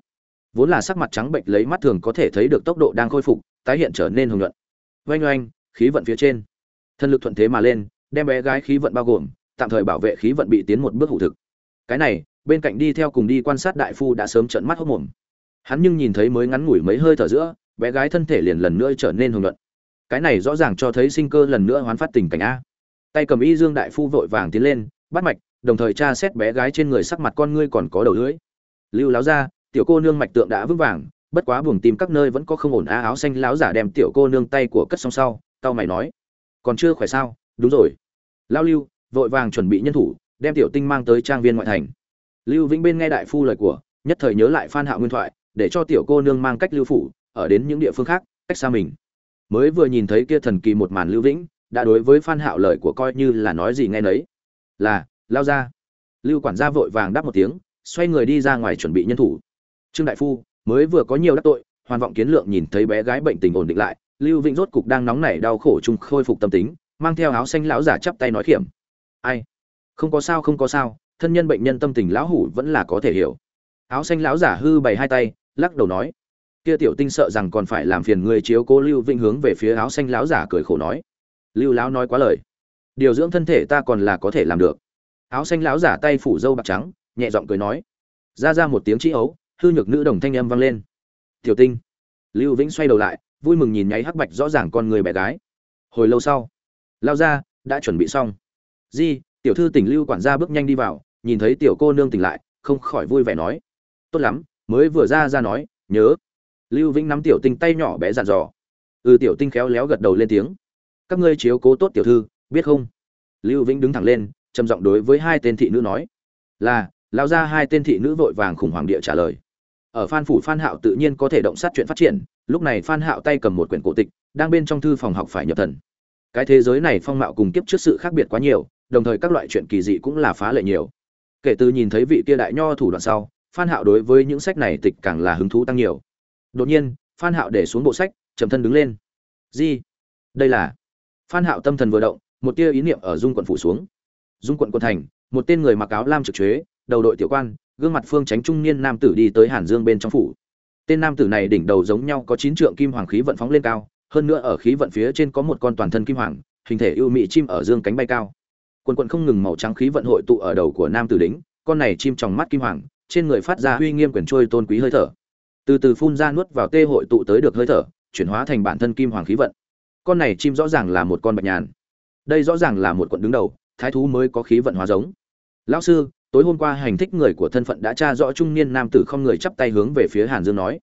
S1: Vốn là sắc mặt trắng bệnh lấy mắt thường có thể thấy được tốc độ đang khôi phục, tái hiện trở nên hùng luận oanh oanh, khí vận phía trên. Thần lực thuận thế mà lên, đem bé gái khí vận bao gồm, tạm thời bảo vệ khí vận bị tiến một bước hủ thực. Cái này, bên cạnh đi theo cùng đi quan sát đại phu đã sớm trợn mắt hốc mồm. Hắn nhưng nhìn thấy mới ngắn ngủi mấy hơi thở giữa, bé gái thân thể liền lần nữa trở nên hùng luận cái này rõ ràng cho thấy sinh cơ lần nữa hoán phát tình cảnh a tay cầm y dương đại phu vội vàng tiến lên, bắt mạch, đồng thời tra xét bé gái trên người sắc mặt con ngươi còn có đầu lưỡi. Lưu láo ra tiểu cô nương mạch tượng đã vững vàng, bất quá buồng tim các nơi vẫn có không ổn á, áo xanh láo giả đem tiểu cô nương tay của cất xong sau tao mày nói, còn chưa khỏe sao? Đúng rồi. Lao lưu vội vàng chuẩn bị nhân thủ, đem tiểu tinh mang tới trang viên ngoại thành. Lưu vĩnh bên nghe đại phu lời của, nhất thời nhớ lại phan hạo nguyên thoại, để cho tiểu cô nương mang cách lưu phủ, ở đến những địa phương khác, cách xa mình. Mới vừa nhìn thấy kia thần kỳ một màn lưu vĩnh đã đối với phan hạo lời của coi như là nói gì nghe nấy. Là, lao ra. Lưu quản gia vội vàng đáp một tiếng, xoay người đi ra ngoài chuẩn bị nhân thủ. Trương đại phu, mới vừa có nhiều đắc tội, hoàn vọng kiến lượng nhìn thấy bé gái bệnh tình ổn định lại, lưu vĩnh rốt cục đang nóng nảy đau khổ chung khôi phục tâm tính, mang theo áo xanh lão giả chắp tay nói khiểm. Ai? Không có sao, không có sao, thân nhân bệnh nhân tâm tình lão hủ vẫn là có thể hiểu. Áo xanh lão giả hư bày hai tay, lắc đầu nói. Kia tiểu tinh sợ rằng còn phải làm phiền người chiếu cố lưu vĩnh hướng về phía áo xanh lão giả cười khổ nói lưu lão nói quá lời. Điều dưỡng thân thể ta còn là có thể làm được. Áo xanh lão giả tay phủ dâu bạc trắng, nhẹ giọng cười nói. Ra ra một tiếng trí ấu, hư nhược nữ đồng thanh âm vang lên. Tiểu tinh. Lưu vĩnh xoay đầu lại, vui mừng nhìn nháy hắc bạch rõ ràng con người bé gái. Hồi lâu sau lao ra đã chuẩn bị xong. Di, tiểu thư tỉnh lưu quản gia bước nhanh đi vào, nhìn thấy tiểu cô nương tỉnh lại, không khỏi vui vẻ nói. Tốt lắm, mới vừa ra ra nói, nhớ. Lưu vĩnh nắm tiểu tinh tay nhỏ bé dặn dò. Ừ tiểu tinh khéo léo gật đầu lên tiếng các ngươi chiếu cố tốt tiểu thư, biết không? Lưu vĩnh đứng thẳng lên, trầm giọng đối với hai tên thị nữ nói. Là, lao ra hai tên thị nữ vội vàng khủng hoảng địa trả lời. Ở phan phủ phan hạo tự nhiên có thể động sát chuyện phát triển, lúc này phan hạo tay cầm một quyển cổ tịch, đang bên trong thư phòng học phải nhập thần. Cái thế giới này phong mạo cùng kiếp trước sự khác biệt quá nhiều, đồng thời các loại chuyện kỳ dị cũng là phá lệ nhiều. Kể từ nhìn thấy vị kia đại nho thủ đoạn sau, phan hạo đối với những sách này tịch càng là hứng thú tăng nhiều. Đột nhiên, phan hạo để xuống bộ sách, trầm thân đứng lên. Gì? Đây là phan hạo tâm thần vừa động, một tia ý niệm ở dung quận phủ xuống. Dung quận quận thành, một tên người mặc áo lam trực chế, đầu đội tiểu quan, gương mặt phương tránh trung niên nam tử đi tới hàn dương bên trong phủ. Tên nam tử này đỉnh đầu giống nhau có chín trượng kim hoàng khí vận phóng lên cao, hơn nữa ở khí vận phía trên có một con toàn thân kim hoàng, hình thể ưu mỹ chim ở dương cánh bay cao. Quần quần không ngừng màu trắng khí vận hội tụ ở đầu của nam tử đính con này chim trong mắt kim hoàng, trên người phát ra uy nghiêm quyền trôi tôn quý hơi thở. Từ từ phun ra nuốt vào tê hội tụ tới được hơi thở, chuyển hóa thành bản thân kim hoàng khí vận con này chim rõ ràng là một con bạch nhàn. Đây rõ ràng là một quận đứng đầu, thái thú mới có khí vận hóa giống. Lão sư, tối hôm qua hành thích người của thân phận đã tra rõ trung niên nam tử không người chắp tay hướng về phía hàn dương nói.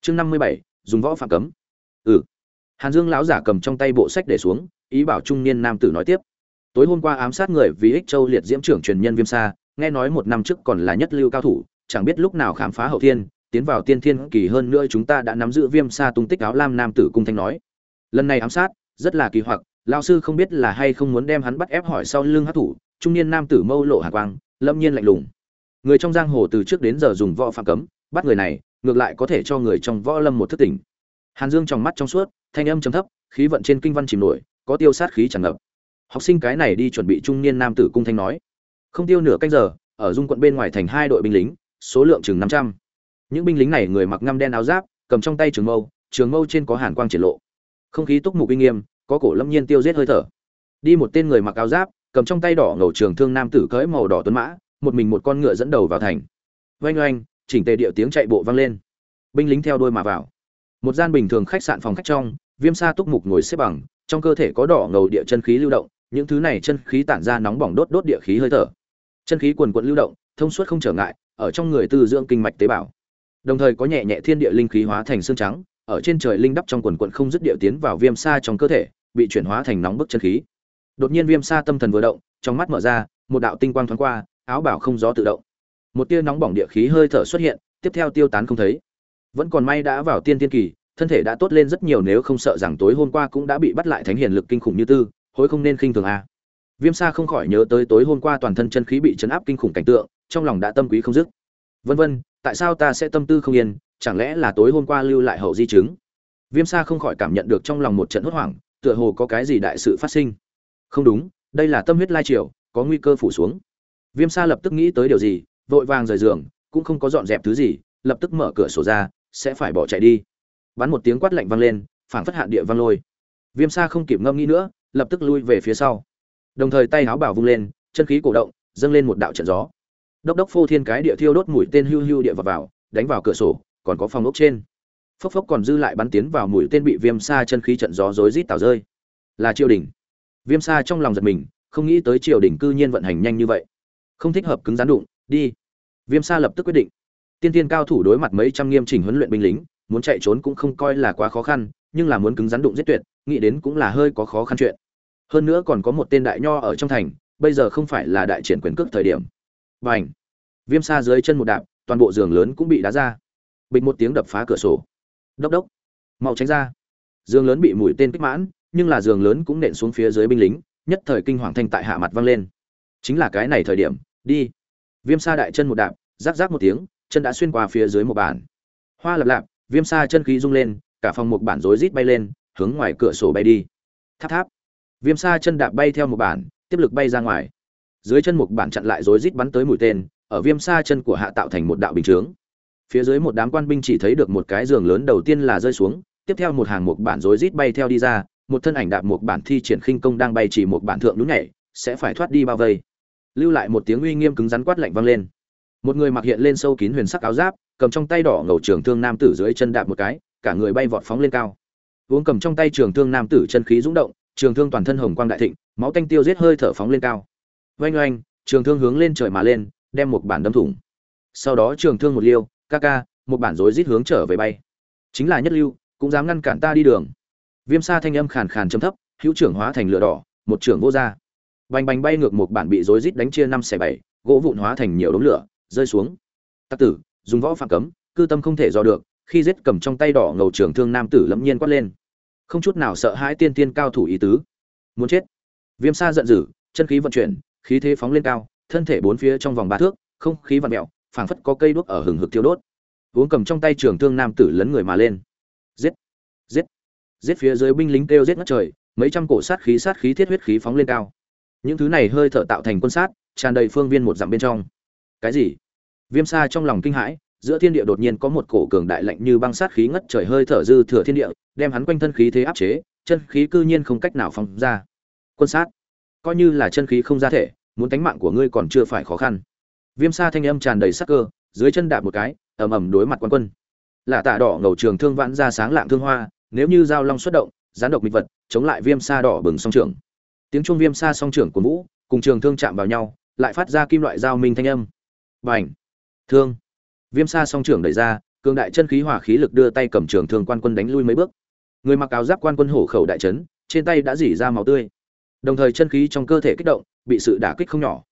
S1: Chương năm mươi bảy, dùng võ phạm cấm. Ừ. Hàn dương lão giả cầm trong tay bộ sách để xuống, ý bảo trung niên nam tử nói tiếp. Tối hôm qua ám sát người vì ích châu liệt diễm trưởng truyền nhân viêm sa, nghe nói một năm trước còn là nhất lưu cao thủ, chẳng biết lúc nào khám phá hậu thiên, tiến vào tiên thiên kỳ hơn nữa chúng ta đã nắm giữ viêm sa tung tích áo lam nam tử cung thanh nói lần này ám sát, rất là kỳ hoặc lao sư không biết là hay không muốn đem hắn bắt ép hỏi sau lưng hát thủ, trung niên nam tử mâu lộ hạ quang, lâm nhiên lạnh lùng. Người trong giang hồ từ trước đến giờ dùng võ phạm cấm, bắt người này, ngược lại có thể cho người trong võ lâm một thức tỉnh. Hàn dương trong mắt trong suốt, thanh âm trầm thấp, khí vận trên kinh văn chìm nổi, có tiêu sát khí tràn ngập. Học sinh cái này đi chuẩn bị trung niên nam tử cung thanh nói. Không tiêu nửa canh giờ, ở dung quận bên ngoài thành hai đội binh lính, số lượng chừng năm trăm. Những binh lính này người mặc ngăm đen áo giáp, cầm trong tay trường mâu trường mâu trên có hàn quang triển lộ không khí túc mục uy nghiêm, có cổ lâm nhiên tiêu giết hơi thở. Đi một tên người mặc áo giáp, cầm trong tay đỏ ngầu trường thương nam tử cưỡi màu đỏ tuấn mã, một mình một con ngựa dẫn đầu vào thành. Oanh oanh, chỉnh tề điệu tiếng chạy bộ vang lên. Binh lính theo đôi mà vào. Một gian bình thường khách sạn phòng khách trong, viêm sa túc mục ngồi xếp bằng, trong cơ thể có đỏ ngầu địa chân khí lưu động, những thứ này chân khí tản ra nóng bỏng đốt đốt địa khí hơi thở. Chân khí quần quận lưu động, thông suốt không trở ngại, ở trong người tư dưỡng kinh mạch tế bào. Đồng thời có nhẹ nhẹ thiên địa linh khí hóa thành xương trắng ở trên trời linh đắp trong quần quận không dứt điệu tiến vào viêm sa trong cơ thể, bị chuyển hóa thành nóng bức chân khí. Đột nhiên viêm sa tâm thần vừa động, trong mắt mở ra, một đạo tinh quang thoáng qua, áo bảo không gió tự động. Một tia nóng bỏng địa khí hơi thở xuất hiện, tiếp theo tiêu tán không thấy. Vẫn còn may đã vào tiên tiên kỳ, thân thể đã tốt lên rất nhiều nếu không sợ rằng tối hôm qua cũng đã bị bắt lại thánh hiền lực kinh khủng như tư, hối không nên khinh thường a. Viêm sa không khỏi nhớ tới tối hôm qua toàn thân chân khí bị chấn áp kinh khủng cảnh tượng, trong lòng đã tâm quý không dứt. Vân vân, tại sao ta sẽ tâm tư không yên? Chẳng lẽ là tối hôm qua lưu lại hậu di chứng? Viêm sa không khỏi cảm nhận được trong lòng một trận hốt hoảng, tựa hồ có cái gì đại sự phát sinh. Không đúng, đây là tâm huyết lai triều, có nguy cơ phủ xuống. Viêm sa lập tức nghĩ tới điều gì, vội vàng rời giường, cũng không có dọn dẹp thứ gì, lập tức mở cửa sổ ra, sẽ phải bỏ chạy đi. Bắn một tiếng quát lạnh vang lên, phảng phất hạn địa vang lôi. Viêm sa không kịp ngâm nghĩ nữa, lập tức lui về phía sau. Đồng thời tay áo bảo vung lên, chân khí cổ động, dâng lên một đạo trận gió. Đốc đốc phô thiên cái địa thiêu đốt mũi tên hưu hưu địa vào vào, đánh vào cửa sổ còn có phòng ốc trên. Phốc phốc còn dư lại bắn tiến vào mũi tên bị viêm sa chân khí trận gió rối rít tào rơi. Là triều đình. Viêm sa trong lòng giật mình, không nghĩ tới triều đình cư nhiên vận hành nhanh như vậy. Không thích hợp cứng rắn đụng, đi. Viêm sa lập tức quyết định. Tiên tiên cao thủ đối mặt mấy trăm nghiêm chỉnh huấn luyện binh lính, muốn chạy trốn cũng không coi là quá khó khăn, nhưng là muốn cứng rắn đụng giết tuyệt, nghĩ đến cũng là hơi có khó khăn chuyện. Hơn nữa còn có một tên đại nho ở trong thành, bây giờ không phải là đại triển quyền cước thời điểm. Và ảnh viêm xa dưới chân một đạp, toàn bộ giường lớn cũng bị đá ra bịch một tiếng đập phá cửa sổ. Đốc đốc, mau tránh ra. Giường lớn bị mũi tên kích mãn, nhưng là giường lớn cũng nện xuống phía dưới binh lính, nhất thời kinh hoàng thanh tại hạ mặt văng lên. Chính là cái này thời điểm, đi. Viêm sa đại chân một đạp rác rác một tiếng, chân đã xuyên qua phía dưới một bản hoa lập lạp, viêm sa chân khí rung lên, cả phòng một bản rối rít bay lên, hướng ngoài cửa sổ bay đi. Tháp tháp. Viêm sa chân đạp bay theo một bản, tiếp lực bay ra ngoài. Dưới chân một bản chặn lại rối rít bắn tới mũi tên, ở viêm sa chân của hạ tạo thành một đạo bình chướng phía dưới một đám quan binh chỉ thấy được một cái giường lớn đầu tiên là rơi xuống, tiếp theo một hàng một bản rối rít bay theo đi ra, một thân ảnh đạp một bản thi triển khinh công đang bay chỉ một bản thượng nhún nhảy, sẽ phải thoát đi bao vây. Lưu lại một tiếng uy nghiêm cứng rắn quát lạnh vang lên. Một người mặc hiện lên sâu kín huyền sắc áo giáp, cầm trong tay đỏ ngầu trường thương nam tử dưới chân đạp một cái, cả người bay vọt phóng lên cao. Uống cầm trong tay trường thương nam tử chân khí dũng động, trường thương toàn thân hồng quang đại thịnh, máu tanh tiêu giết hơi thở phóng lên cao. Oanh oanh, trường thương hướng lên trời mà lên, đem một bản đâm thủng. Sau đó trường thương một liêu ca ca, một bản rối rít hướng trở về bay. Chính là nhất lưu, cũng dám ngăn cản ta đi đường. Viêm sa thanh âm khàn khàn chấm thấp, hữu trưởng hóa thành lửa đỏ, một trưởng vô ra. Bành bành bay ngược một bản bị rối rít đánh chia năm xẻ bảy, gỗ vụn hóa thành nhiều đống lửa, rơi xuống. Tắc tử, dùng võ phạm cấm, cư tâm không thể dò được, khi giết cầm trong tay đỏ ngầu trưởng thương nam tử lẫm nhiên quát lên. Không chút nào sợ hãi tiên tiên cao thủ ý tứ. Muốn chết. Viêm sa giận dữ, chân khí vận chuyển, khí thế phóng lên cao, thân thể bốn phía trong vòng ba thước, không khí vặn mẹo phảng phất có cây đuốc ở hừng hực thiêu đốt. Uống cầm trong tay trường thương nam tử lấn người mà lên. Giết! Giết! Giết phía dưới binh lính kêu giết ngất trời, mấy trăm cổ sát khí sát khí thiết huyết khí phóng lên cao. Những thứ này hơi thở tạo thành quân sát, tràn đầy phương viên một dặm bên trong. Cái gì? Viêm sa trong lòng kinh hãi, giữa thiên địa đột nhiên có một cổ cường đại lạnh như băng sát khí ngất trời hơi thở dư thừa thiên địa, đem hắn quanh thân khí thế áp chế, chân khí cư nhiên không cách nào phóng ra. Quân sát! Coi như là chân khí không ra thể, muốn tánh mạng của ngươi còn chưa phải khó khăn viêm sa thanh âm tràn đầy sắc cơ, dưới chân đạp một cái, ầm ầm đối mặt quan quân. Lạ tạ đỏ ngầu trường thương vãn ra sáng lạng thương hoa, nếu như giao long xuất động, gián độc mịch vật, chống lại viêm sa đỏ bừng song trưởng. Tiếng chuông viêm sa song trưởng của vũ, cùng trường thương chạm vào nhau, lại phát ra kim loại giao minh thanh âm. Bành! Thương! Viêm sa song trưởng đẩy ra, cường đại chân khí hỏa khí lực đưa tay cầm trường thương quan quân đánh lui mấy bước. Người mặc áo giáp quan quân hổ khẩu đại trấn trên tay đã dỉ ra máu tươi. Đồng thời chân khí trong cơ thể kích động, bị sự đả kích không nhỏ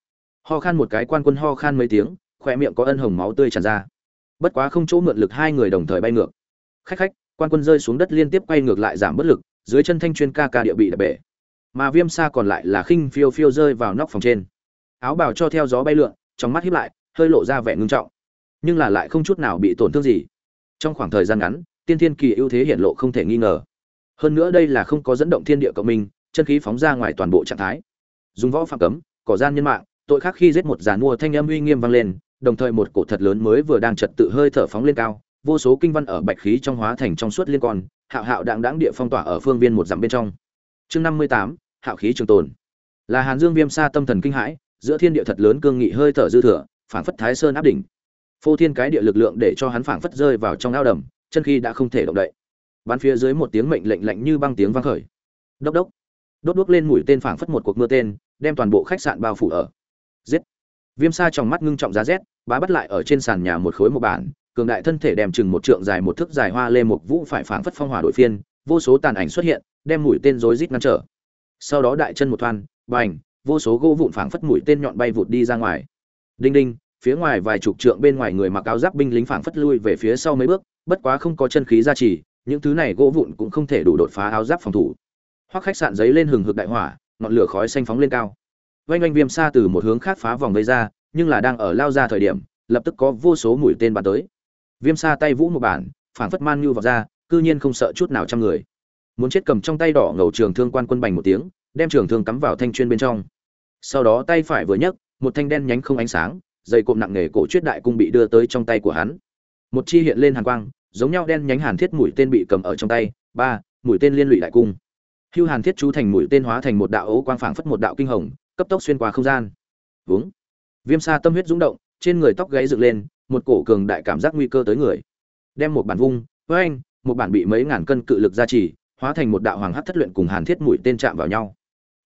S1: ho khan một cái, quan quân ho khan mấy tiếng khoe miệng có ân hồng máu tươi tràn ra. Bất quá không chỗ mượn lực, hai người đồng thời bay ngược. Khách khách, quan quân rơi xuống đất liên tiếp quay ngược lại giảm bất lực, dưới chân thanh chuyên ca ca địa bị đập bể. Mà viêm xa còn lại là khinh phiêu phiêu rơi vào nóc phòng trên. Áo bào cho theo gió bay lượn, trong mắt hiếp lại, hơi lộ ra vẻ ngưng trọng. Nhưng là lại không chút nào bị tổn thương gì. Trong khoảng thời gian ngắn, tiên thiên kỳ ưu thế hiện lộ không thể nghi ngờ. Hơn nữa đây là không có dẫn động thiên địa cộng minh, chân khí phóng ra ngoài toàn bộ trạng thái. Dùng võ phạm cấm, cỏ gian nhân mạng tội khác khi giết một giàn mua thanh âm uy nghiêm vang lên, đồng thời một cổ thật lớn mới vừa đang trật tự hơi thở phóng lên cao, vô số kinh văn ở bạch khí trong hóa thành trong suốt liên con hạo hạo đạng đáng địa phong tỏa ở phương viên một dặm bên trong. Chương năm mươi tám, hạo khí trường tồn. Là hàn dương viêm xa tâm thần kinh hãi, giữa thiên địa thật lớn cương nghị hơi thở dư thừa, phảng phất thái sơn áp đỉnh. Phô thiên cái địa lực lượng để cho hắn phảng phất rơi vào trong ao đầm, chân khi đã không thể động đậy. Bắn phía dưới một tiếng mệnh lệnh lạnh như băng tiếng vang khởi. Đốc đốc. Đốt đuốc lên mũi tên phảng phất một cuộc mưa tên, đem toàn bộ khách sạn bao phủ ở giết. Viêm sa trong mắt ngưng trọng giá rét, bá bắt lại ở trên sàn nhà một khối một bản, cường đại thân thể đem chừng một trượng dài một thước dài hoa lê một vũ phải phảng phất phong hỏa đội phiên, vô số tàn ảnh xuất hiện, đem mũi tên rối rít ngăn trở. Sau đó đại chân một thoan, bành, vô số gỗ vụn phảng phất mũi tên nhọn bay vụt đi ra ngoài. Đinh đinh, phía ngoài vài chục trượng bên ngoài người mặc áo giáp binh lính phảng phất lui về phía sau mấy bước, bất quá không có chân khí gia trì, những thứ này gỗ vụn cũng không thể đủ đột phá áo giáp phòng thủ. Hoặc khách sạn giấy lên hừng hực đại hỏa, ngọn lửa khói xanh phóng lên cao vanh oanh viêm xa từ một hướng khác phá vòng vây ra, nhưng là đang ở lao ra thời điểm, lập tức có vô số mũi tên bắn tới. Viêm xa tay vũ một bản, phảng phất man như vào ra, cư nhiên không sợ chút nào trăm người. Muốn chết cầm trong tay đỏ ngầu trường thương quan quân bành một tiếng, đem trường thương cắm vào thanh chuyên bên trong. Sau đó tay phải vừa nhấc, một thanh đen nhánh không ánh sáng dây cộm nặng nề cổ chuyết đại cung bị đưa tới trong tay của hắn. Một chi hiện lên hàn quang, giống nhau đen nhánh hàn thiết mũi tên bị cầm ở trong tay. Ba, mũi tên liên lụy đại cung. Hưu hàn thiết chú thành mũi tên hóa thành một đạo ấu quang phảng phất một đạo kinh hồng cấp tốc xuyên qua không gian. Vướng viêm sa tâm huyết rung động, trên người tóc gáy dựng lên, một cổ cường đại cảm giác nguy cơ tới người. Đem một bản vung với anh một bản bị mấy ngàn cân cự lực gia trì, hóa thành một đạo hoàng hắc thất luyện cùng hàn thiết mũi tên chạm vào nhau.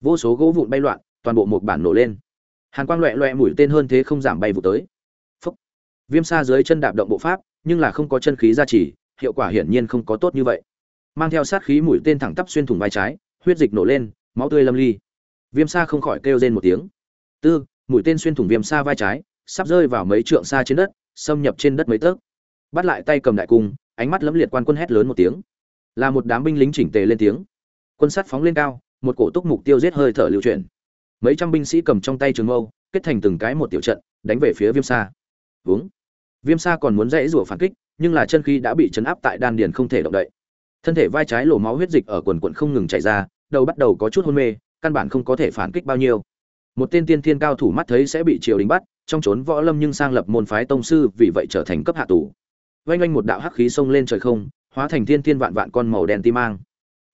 S1: Vô số gỗ vụn bay loạn, toàn bộ một bản nổ lên. Hàn quang loẹ loẹ mũi tên hơn thế không giảm bay vụ tới. Phúc. viêm sa dưới chân đạp động bộ pháp, nhưng là không có chân khí gia trì, hiệu quả hiển nhiên không có tốt như vậy. Mang theo sát khí mũi tên thẳng tắp xuyên thủng vai trái, huyết dịch nổ lên, máu tươi lâm ly viêm sa không khỏi kêu rên một tiếng. Tư, mũi tên xuyên thủng viêm sa vai trái, sắp rơi vào mấy trượng xa trên đất, xâm nhập trên đất mấy tấc. Bắt lại tay cầm đại cung, ánh mắt lấm liệt quan quân hét lớn một tiếng. Là một đám binh lính chỉnh tề lên tiếng. Quân sắt phóng lên cao, một cổ túc mục tiêu giết hơi thở lưu chuyển. Mấy trăm binh sĩ cầm trong tay trường mâu, kết thành từng cái một tiểu trận, đánh về phía viêm sa. Vướng viêm sa còn muốn dãy rủa phản kích, nhưng là chân khí đã bị chấn áp tại đan điền không thể động đậy. Thân thể vai trái lổ máu huyết dịch ở quần quận không ngừng chảy ra, đầu bắt đầu có chút hôn mê căn bản không có thể phản kích bao nhiêu. Một tên tiên thiên cao thủ mắt thấy sẽ bị triều đình bắt, trong trốn võ lâm nhưng sang lập môn phái tông sư, vì vậy trở thành cấp hạ tù. Vanh oanh một đạo hắc khí xông lên trời không, hóa thành thiên thiên vạn vạn con màu đen ti mang.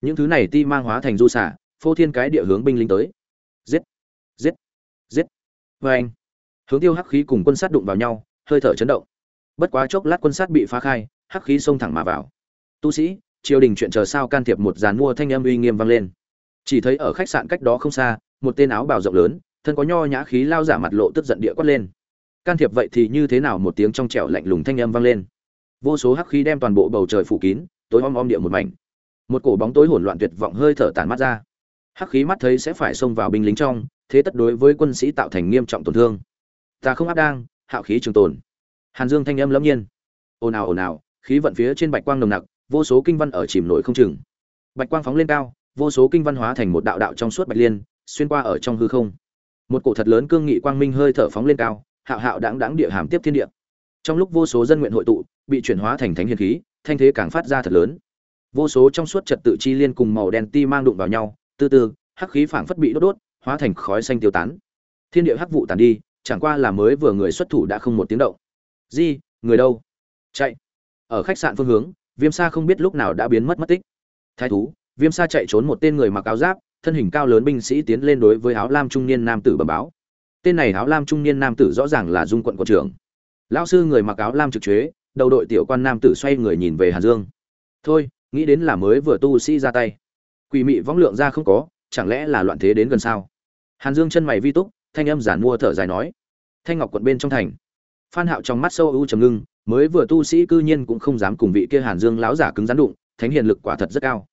S1: Những thứ này ti mang hóa thành du xả, phô thiên cái địa hướng binh lính tới. Giết! Giết! Giết! Vanh hướng tiêu hắc khí cùng quân sát đụng vào nhau, hơi thở chấn động. Bất quá chốc lát quân sát bị phá khai, hắc khí xông thẳng mà vào. Tu sĩ, triều đình chuyện chờ sao can thiệp một dàn mua thanh âm uy nghiêm vang lên chỉ thấy ở khách sạn cách đó không xa, một tên áo bào rộng lớn, thân có nho nhã khí lao giả mặt lộ tức giận địa quát lên. Can thiệp vậy thì như thế nào? Một tiếng trong trẻo lạnh lùng thanh âm vang lên. Vô số hắc khí đem toàn bộ bầu trời phủ kín, tối om om địa một mảnh. Một cổ bóng tối hỗn loạn tuyệt vọng hơi thở tàn mắt ra. Hắc khí mắt thấy sẽ phải xông vào binh lính trong, thế tất đối với quân sĩ tạo thành nghiêm trọng tổn thương. Ta không áp đang, hạo khí trường tồn. Hàn dương thanh âm lẫm nhiên. Ồn ào ồn ào, khí vận phía trên bạch quang nồng nặc, vô số kinh văn ở chìm nổi không chừng. Bạch quang phóng lên cao vô số kinh văn hóa thành một đạo đạo trong suốt bạch liên, xuyên qua ở trong hư không. Một cổ thật lớn cương nghị quang minh hơi thở phóng lên cao, hạo hạo đáng đáng địa hàm tiếp thiên địa. Trong lúc vô số dân nguyện hội tụ, bị chuyển hóa thành thánh hiền khí, thanh thế càng phát ra thật lớn. Vô số trong suốt trật tự chi liên cùng màu đen ti mang đụng vào nhau, từ từ, hắc khí phảng phất bị đốt đốt, hóa thành khói xanh tiêu tán. Thiên địa hắc vụ tàn đi, chẳng qua là mới vừa người xuất thủ đã không một tiếng động. Di, người đâu? Chạy. Ở khách sạn phương hướng, viêm sa không biết lúc nào đã biến mất mất tích. Thái thú viêm sa chạy trốn một tên người mặc áo giáp, thân hình cao lớn binh sĩ tiến lên đối với áo lam trung niên nam tử bẩm báo. Tên này áo lam trung niên nam tử rõ ràng là dung quận quận trưởng. Lão sư người mặc áo lam trực chế, đầu đội tiểu quan nam tử xoay người nhìn về hàn dương. Thôi, nghĩ đến là mới vừa tu sĩ ra tay. Quỷ mị võng lượng ra không có, chẳng lẽ là loạn thế đến gần sao? Hàn dương chân mày vi túc, thanh âm giản mua thở dài nói. Thanh ngọc quận bên trong thành. Phan hạo trong mắt sâu u trầm ngưng, mới vừa tu sĩ cư nhiên cũng không dám cùng vị kia hàn dương lão giả cứng rắn đụng, thánh hiền lực quả thật rất cao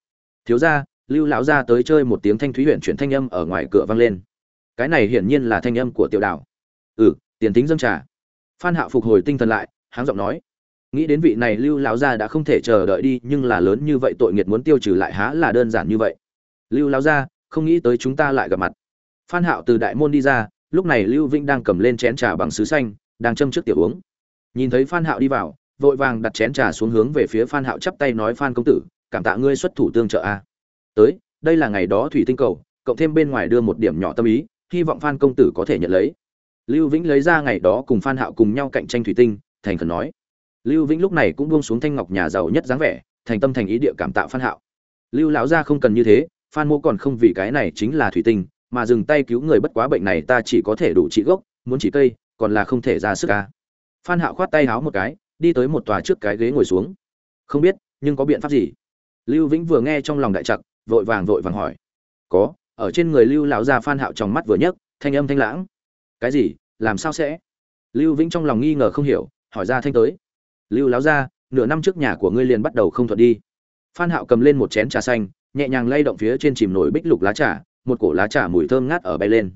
S1: thiếu gia, lưu lão gia tới chơi một tiếng thanh thúy huyện chuyển thanh âm ở ngoài cửa vang lên. Cái này hiển nhiên là thanh âm của tiểu đảo. Ừ tiền tính dâng trà. Phan hạo phục hồi tinh thần lại, háng giọng nói. Nghĩ đến vị này lưu lão gia đã không thể chờ đợi đi, nhưng là lớn như vậy tội nghiệt muốn tiêu trừ lại há là đơn giản như vậy. Lưu lão gia, không nghĩ tới chúng ta lại gặp mặt. Phan hạo từ đại môn đi ra, lúc này lưu vĩnh đang cầm lên chén trà bằng sứ xanh, đang châm trước tiểu uống. Nhìn thấy phan hạo đi vào, vội vàng đặt chén trà xuống hướng về phía phan hạo chắp tay nói, phan công tử cảm tạ ngươi xuất thủ tương trợ a. Tới, đây là ngày đó thủy tinh cầu, cộng thêm bên ngoài đưa một điểm nhỏ tâm ý, hy vọng phan công tử có thể nhận lấy. Lưu vĩnh lấy ra ngày đó cùng phan hạo cùng nhau cạnh tranh thủy tinh, thành khẩn nói. Lưu vĩnh lúc này cũng buông xuống thanh ngọc nhà giàu nhất dáng vẻ, thành tâm thành ý địa cảm tạ phan hạo. Lưu lão gia không cần như thế, phan mô còn không vì cái này chính là thủy tinh, mà dừng tay cứu người bất quá bệnh này ta chỉ có thể đủ trị gốc, muốn trị cây, còn là không thể ra sức ca phan hạo khoát tay háo một cái, đi tới một tòa trước cái ghế ngồi xuống. Không biết, nhưng có biện pháp gì? Lưu vĩnh vừa nghe trong lòng đại trặc, vội vàng vội vàng hỏi. Có, ở trên người lưu lão gia phan hạo trong mắt vừa nhấc, thanh âm thanh lãng. Cái gì? Làm sao sẽ? Lưu vĩnh trong lòng nghi ngờ không hiểu, hỏi ra thanh tới. Lưu lão gia, nửa năm trước nhà của ngươi liền bắt đầu không thuận đi. Phan hạo cầm lên một chén trà xanh, nhẹ nhàng lay động phía trên chìm nổi bích lục lá trà, một cổ lá trà mùi thơm ngát ở bay lên.